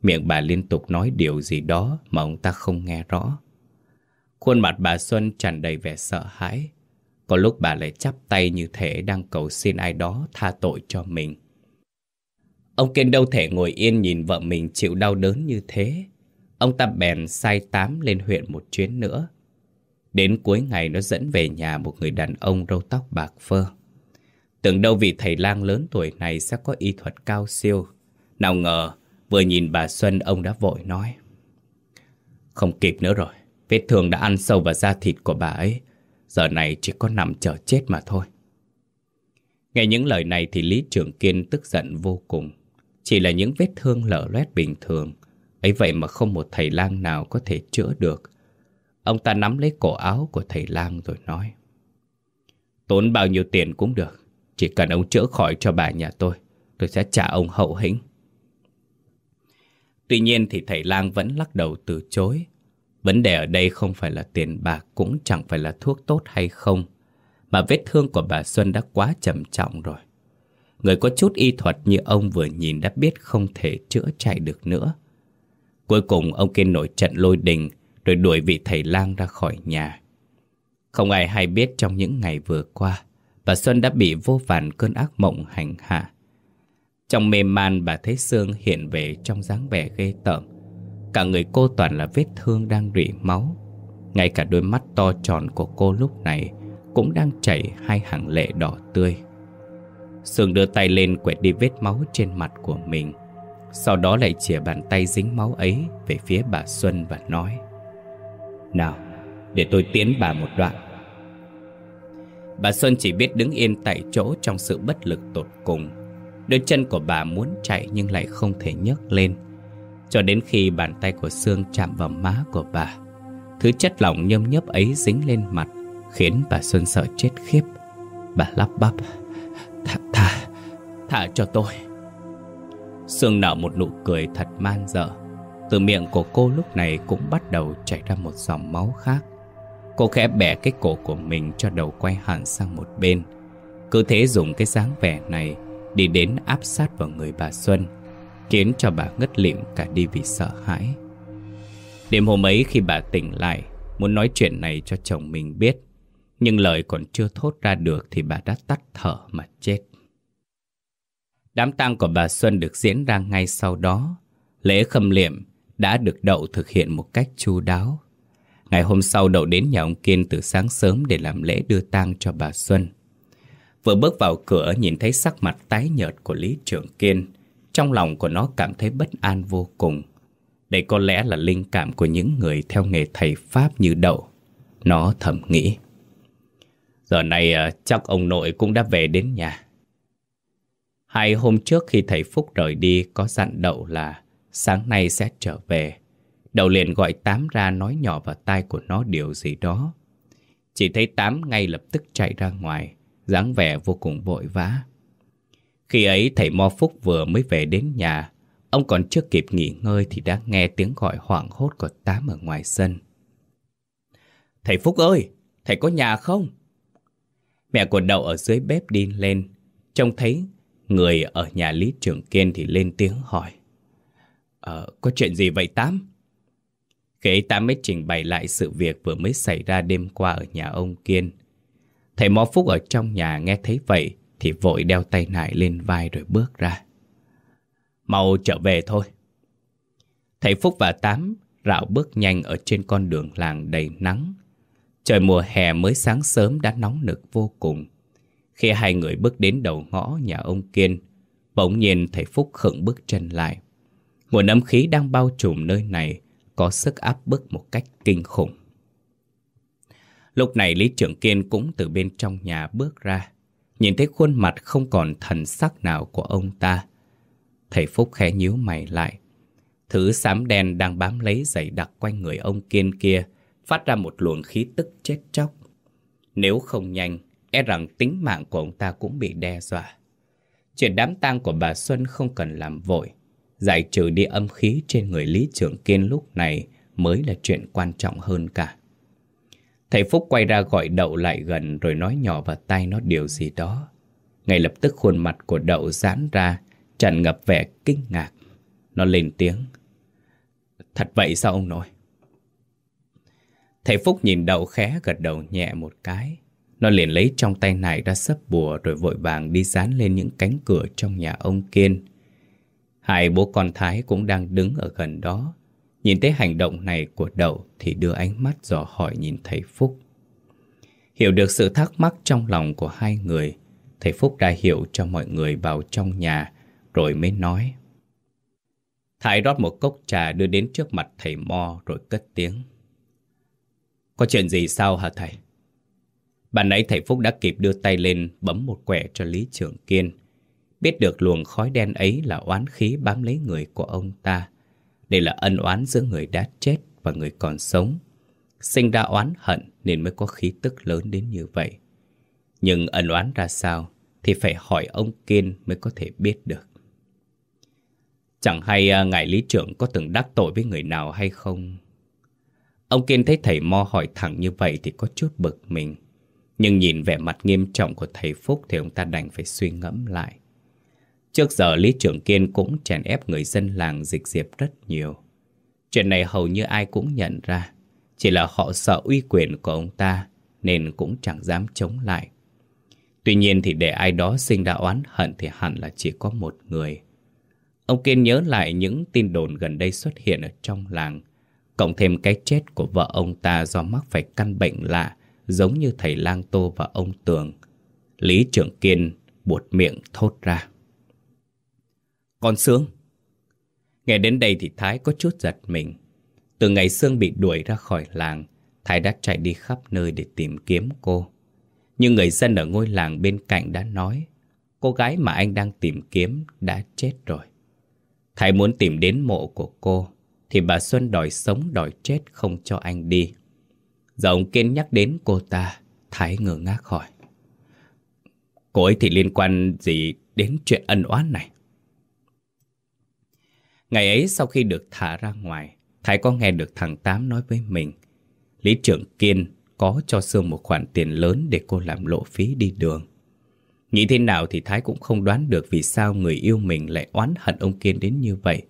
Miệng bà liên tục nói điều gì đó mà ông ta không nghe rõ. Khuôn mặt bà Xuân tràn đầy vẻ sợ hãi. Có lúc bà lại chắp tay như thể đang cầu xin ai đó tha tội cho mình. Ông Kiên đâu thể ngồi yên nhìn vợ mình chịu đau đớn như thế. Ông ta bèn sai tám lên huyện một chuyến nữa. Đến cuối ngày nó dẫn về nhà một người đàn ông râu tóc bạc phơ. Tưởng đâu vị thầy lang lớn tuổi này sẽ có y thuật cao siêu. Nào ngờ, vừa nhìn bà Xuân ông đã vội nói. Không kịp nữa rồi, vết thương đã ăn sâu vào da thịt của bà ấy. Giờ này chỉ có nằm chờ chết mà thôi. Nghe những lời này thì Lý Trường Kiên tức giận vô cùng. Chỉ là những vết thương lở loét bình thường. ấy vậy mà không một thầy lang nào có thể chữa được. Ông ta nắm lấy cổ áo của thầy lang rồi nói. Tốn bao nhiêu tiền cũng được. Chỉ cần ông chữa khỏi cho bà nhà tôi, tôi sẽ trả ông hậu hĩnh. Tuy nhiên thì thầy lang vẫn lắc đầu từ chối. Vấn đề ở đây không phải là tiền bạc cũng chẳng phải là thuốc tốt hay không, mà vết thương của bà Xuân đã quá trầm trọng rồi. Người có chút y thuật như ông vừa nhìn đã biết không thể chữa chạy được nữa. Cuối cùng ông kia nổi trận lôi đình, rồi đuổi vị thầy lang ra khỏi nhà. Không ai hay biết trong những ngày vừa qua, bà Xuân đã bị vô vàn cơn ác mộng hành hạ. Trong mê man bà thấy Sương hiện về trong dáng vẻ ghê tởm. Cả người cô toàn là vết thương đang rỉ máu. Ngay cả đôi mắt to tròn của cô lúc này cũng đang chảy hai hàng lệ đỏ tươi. Sương đưa tay lên quẹt đi vết máu trên mặt của mình. Sau đó lại chìa bàn tay dính máu ấy về phía bà Xuân và nói Nào, để tôi tiến bà một đoạn Bà Xuân chỉ biết đứng yên tại chỗ trong sự bất lực tột cùng Đôi chân của bà muốn chạy nhưng lại không thể nhấc lên cho đến khi bàn tay của Sương chạm vào má của bà. Thứ chất lỏng nhâm nhấp ấy dính lên mặt Khiến bà Xuân sợ chết khiếp. Bà lắp bắp Thả, thả, thả cho tôi. Sương nở một nụ cười thật man dở Từ miệng của cô lúc này cũng bắt đầu chảy ra một dòng máu khác. Cô khẽ bẻ cái cổ của mình cho đầu quay hẳn sang một bên. Cứ thế dùng cái dáng vẻ này Đi đến áp sát vào người bà Xuân. Khiến cho bà ngất lịm cả đi vì sợ hãi Đêm hôm ấy khi bà tỉnh lại, Muốn nói chuyện này cho chồng mình biết, Nhưng lời còn chưa thốt ra được Thì bà đã tắt thở mà chết Đám tang của bà Xuân được diễn ra ngay sau đó. Lễ khâm liệm đã được Đậu thực hiện một cách chu đáo. Ngày hôm sau Đậu đến nhà ông Kiên từ sáng sớm để làm lễ đưa tang cho bà Xuân. Vừa bước vào cửa, nhìn thấy sắc mặt tái nhợt của Lý Trưởng Kiên. Trong lòng của nó cảm thấy bất an vô cùng. Đây có lẽ là linh cảm của những người theo nghề thầy Pháp như Đậu. Nó thầm nghĩ. Giờ này à, chắc ông nội cũng đã về đến nhà. Hai hôm trước khi thầy Phúc rời đi có dặn Đậu là sáng nay sẽ trở về. Đậu liền gọi Tám ra nói nhỏ vào tai của nó điều gì đó. Chỉ thấy Tám ngay lập tức chạy ra ngoài, dáng vẻ vô cùng vội vã. Khi ấy thầy Mo Phúc vừa mới về đến nhà, ông còn chưa kịp nghỉ ngơi thì đã nghe tiếng gọi hoảng hốt của Tám ở ngoài sân. Thầy Phúc ơi, thầy có nhà không? Mẹ của Đậu ở dưới bếp đi lên, trông thấy Người ở nhà Lý Trường Kiên thì lên tiếng hỏi. Ờ, có chuyện gì vậy Tám? Khi ấy Tám mới trình bày lại sự việc vừa mới xảy ra đêm qua ở nhà ông Kiên. Thầy Mó Phúc ở trong nhà nghe thấy vậy thì vội đeo tay nải lên vai rồi bước ra. Mau trở về thôi. Thầy Phúc và Tám rạo bước nhanh ở trên con đường làng đầy nắng. Trời mùa hè mới sáng sớm đã nóng nực vô cùng. Khi hai người bước đến đầu ngõ nhà ông Kiên, bỗng nhiên thầy Phúc khựng bước chân lại. Nguồn âm khí đang bao trùm nơi này có sức áp bức một cách kinh khủng. Lúc này Lý Trưởng Kiên cũng từ bên trong nhà bước ra, nhìn thấy khuôn mặt không còn thần sắc nào của ông ta. Thầy Phúc khẽ nhíu mày lại. Thứ xám đen đang bám lấy dày đặc quanh người ông Kiên kia, phát ra một luồng khí tức chết chóc. Nếu không nhanh, e rằng tính mạng của ông ta cũng bị đe dọa. Chuyện đám tang của bà Xuân không cần làm vội. Giải trừ đi âm khí trên người Lý Trưởng Kiên lúc này mới là chuyện quan trọng hơn cả. Thầy Phúc quay ra gọi Đậu lại gần rồi nói nhỏ vào tay nó điều gì đó. Ngay lập tức khuôn mặt của Đậu giãn ra, tràn ngập vẻ kinh ngạc. Nó lên tiếng. Thật vậy sao ông nội? Thầy Phúc nhìn Đậu khẽ gật đầu nhẹ một cái. Nó liền lấy trong tay này ra sấp bùa rồi vội vàng đi dán lên những cánh cửa trong nhà ông Kiên. Hai bố con Thái cũng đang đứng ở gần đó. Nhìn thấy hành động này của Đậu thì đưa ánh mắt dò hỏi nhìn thầy Phúc. Hiểu được sự thắc mắc trong lòng của hai người, thầy Phúc đã hiểu cho mọi người vào trong nhà rồi mới nói. Thái rót một cốc trà đưa đến trước mặt thầy Mo rồi cất tiếng. Có chuyện gì sao hả thầy? Bạn nãy thầy Phúc đã kịp đưa tay lên bấm một quẻ cho Lý Trường Kiên. Biết được luồng khói đen ấy là oán khí bám lấy người của ông ta. Đây là ân oán giữa người đã chết và người còn sống. Sinh ra oán hận nên mới có khí tức lớn đến như vậy. Nhưng ân oán ra sao thì phải hỏi ông Kiên mới có thể biết được. Chẳng hay à, ngài lý trưởng có từng đắc tội với người nào hay không? Ông Kiên thấy thầy Mo hỏi thẳng như vậy thì có chút bực mình. Nhưng nhìn vẻ mặt nghiêm trọng của thầy Phúc thì ông ta đành phải suy ngẫm lại. Trước giờ Lý Trưởng Kiên cũng chèn ép người dân làng dịch diệp rất nhiều. Chuyện này hầu như ai cũng nhận ra. Chỉ là họ sợ uy quyền của ông ta, Nên cũng chẳng dám chống lại. Tuy nhiên thì để ai đó sinh ra oán hận Thì hẳn là chỉ có một người. Ông Kiên nhớ lại những tin đồn gần đây xuất hiện ở trong làng. Cộng thêm cái chết của vợ ông ta do mắc phải căn bệnh lạ, Giống như thầy Lang Tô và ông Tường. Lý Trưởng Kiên buột miệng thốt ra. Con Sương Nghe đến đây thì Thái có chút giật mình. Từ ngày Sương bị đuổi ra khỏi làng, Thái đã chạy đi khắp nơi để tìm kiếm cô. Nhưng người dân ở ngôi làng bên cạnh đã nói, Cô gái mà anh đang tìm kiếm đã chết rồi. Thái muốn tìm đến mộ của cô, Thì bà Xuân đòi sống, đòi chết không cho anh đi. Giờ ông Kiên nhắc đến cô ta, Thái ngờ ngác hỏi, Cô ấy thì liên quan gì đến chuyện ân oán này? Ngày ấy sau khi được thả ra ngoài Thái có nghe được thằng Tám nói với mình Lý trưởng Kiên có cho Sương một khoản tiền lớn để cô làm lộ phí đi đường Nghĩ thế nào thì Thái cũng không đoán được vì sao người yêu mình lại oán hận ông Kiên đến như vậy.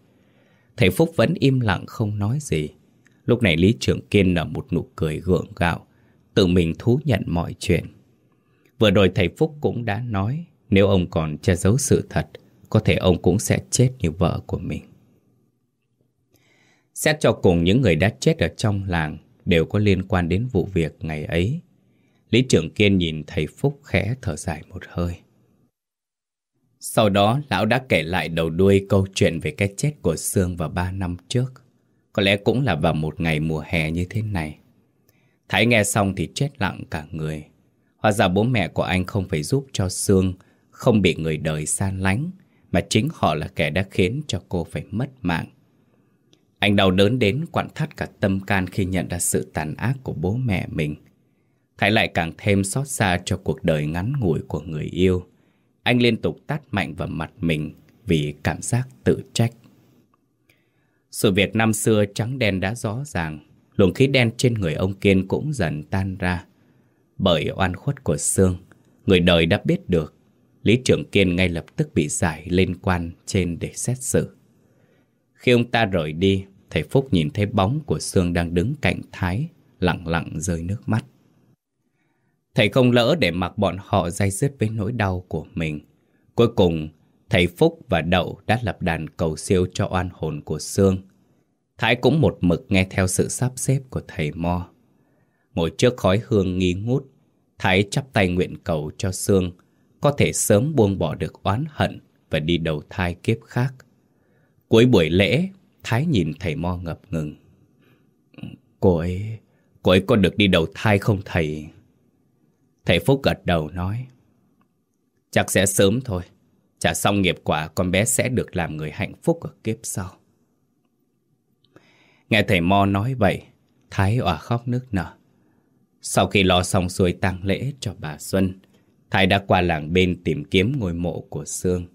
Thầy Phúc vẫn im lặng không nói gì. Lúc này Lý Trưởng Kiên nở một nụ cười gượng gạo, tự mình thú nhận mọi chuyện. Vừa rồi thầy Phúc cũng đã nói, nếu ông còn che giấu sự thật, có thể ông cũng sẽ chết như vợ của mình. Xét cho cùng những người đã chết ở trong làng đều có liên quan đến vụ việc ngày ấy. Lý trưởng kiên nhìn thầy Phúc khẽ thở dài một hơi. Sau đó, lão đã kể lại đầu đuôi câu chuyện về cái chết của Sương vào ba năm trước. Có lẽ cũng là vào một ngày mùa hè như thế này. Thái nghe xong thì chết lặng cả người. Hóa ra bố mẹ của anh không phải giúp cho Sương không bị người đời san lánh, mà chính họ là kẻ đã khiến cho cô phải mất mạng. Anh đau đớn đến quặn thắt cả tâm can khi nhận ra sự tàn ác của bố mẹ mình. Thái lại càng thêm xót xa cho cuộc đời ngắn ngủi của người yêu. Anh liên tục tát mạnh vào mặt mình vì cảm giác tự trách. Sự việc năm xưa trắng đen đã rõ ràng, luồng khí đen trên người ông Kiên cũng dần tan ra. Bởi oan khuất của Sương, người đời đã biết được, Lý Trưởng Kiên ngay lập tức bị giải lên quan trên để xét xử. Khi ông ta rời đi, thầy Phúc nhìn thấy bóng của Sương đang đứng cạnh Thái, lặng lặng rơi nước mắt. Thầy không lỡ để mặc bọn họ dây dứt với nỗi đau của mình. Cuối cùng, thầy Phúc và Đậu đã lập đàn cầu siêu cho oan hồn của Sương. Thái cũng một mực nghe theo sự sắp xếp của thầy Mo. Ngồi trước khói hương nghi ngút, Thái chắp tay nguyện cầu cho Sương có thể sớm buông bỏ được oán hận và đi đầu thai kiếp khác. Cuối buổi lễ, Thái nhìn thầy Mo ngập ngừng. Cô ấy, cô ấy có được đi đầu thai không thầy? Thầy Phúc gật đầu nói Chắc sẽ sớm thôi. Trả xong nghiệp quả con bé sẽ được làm người hạnh phúc ở kiếp sau. Nghe thầy Mo nói vậy Thái òa khóc nước nở. Sau khi lo xong xuôi tang lễ cho bà Xuân Thái đã qua làng bên tìm kiếm ngôi mộ của Sương.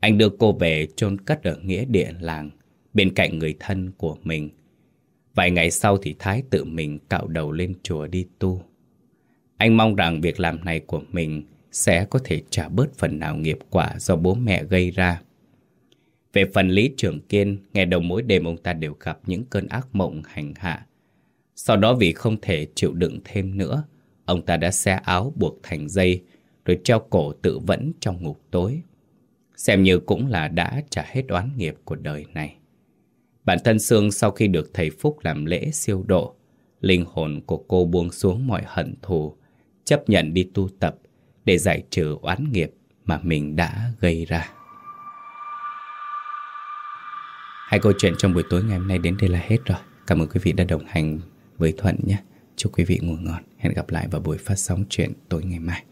Anh đưa cô về chôn cất ở nghĩa địa làng. Bên cạnh người thân của mình Vài ngày sau thì Thái tự mình cạo đầu lên chùa đi tu anh mong rằng việc làm này của mình sẽ có thể trả bớt phần nào nghiệp quả do bố mẹ gây ra. Về phần Lý Trường Kiên, ngày đầu mỗi đêm ông ta đều gặp những cơn ác mộng hành hạ. Sau đó vì không thể chịu đựng thêm nữa, ông ta đã xé áo buộc thành dây, rồi treo cổ tự vẫn trong ngục tối. Xem như cũng là đã trả hết oán nghiệp của đời này. Bản thân Sương sau khi được thầy Phúc làm lễ siêu độ, linh hồn của cô buông xuống mọi hận thù, chấp nhận đi tu tập để giải trừ oán nghiệp mà mình đã gây ra. Hai câu chuyện trong buổi tối ngày hôm nay đến đây là hết rồi. Cảm ơn quý vị đã đồng hành với Thuận nhé. Chúc quý vị ngủ ngon. Hẹn gặp lại vào buổi phát sóng chuyện tối ngày mai.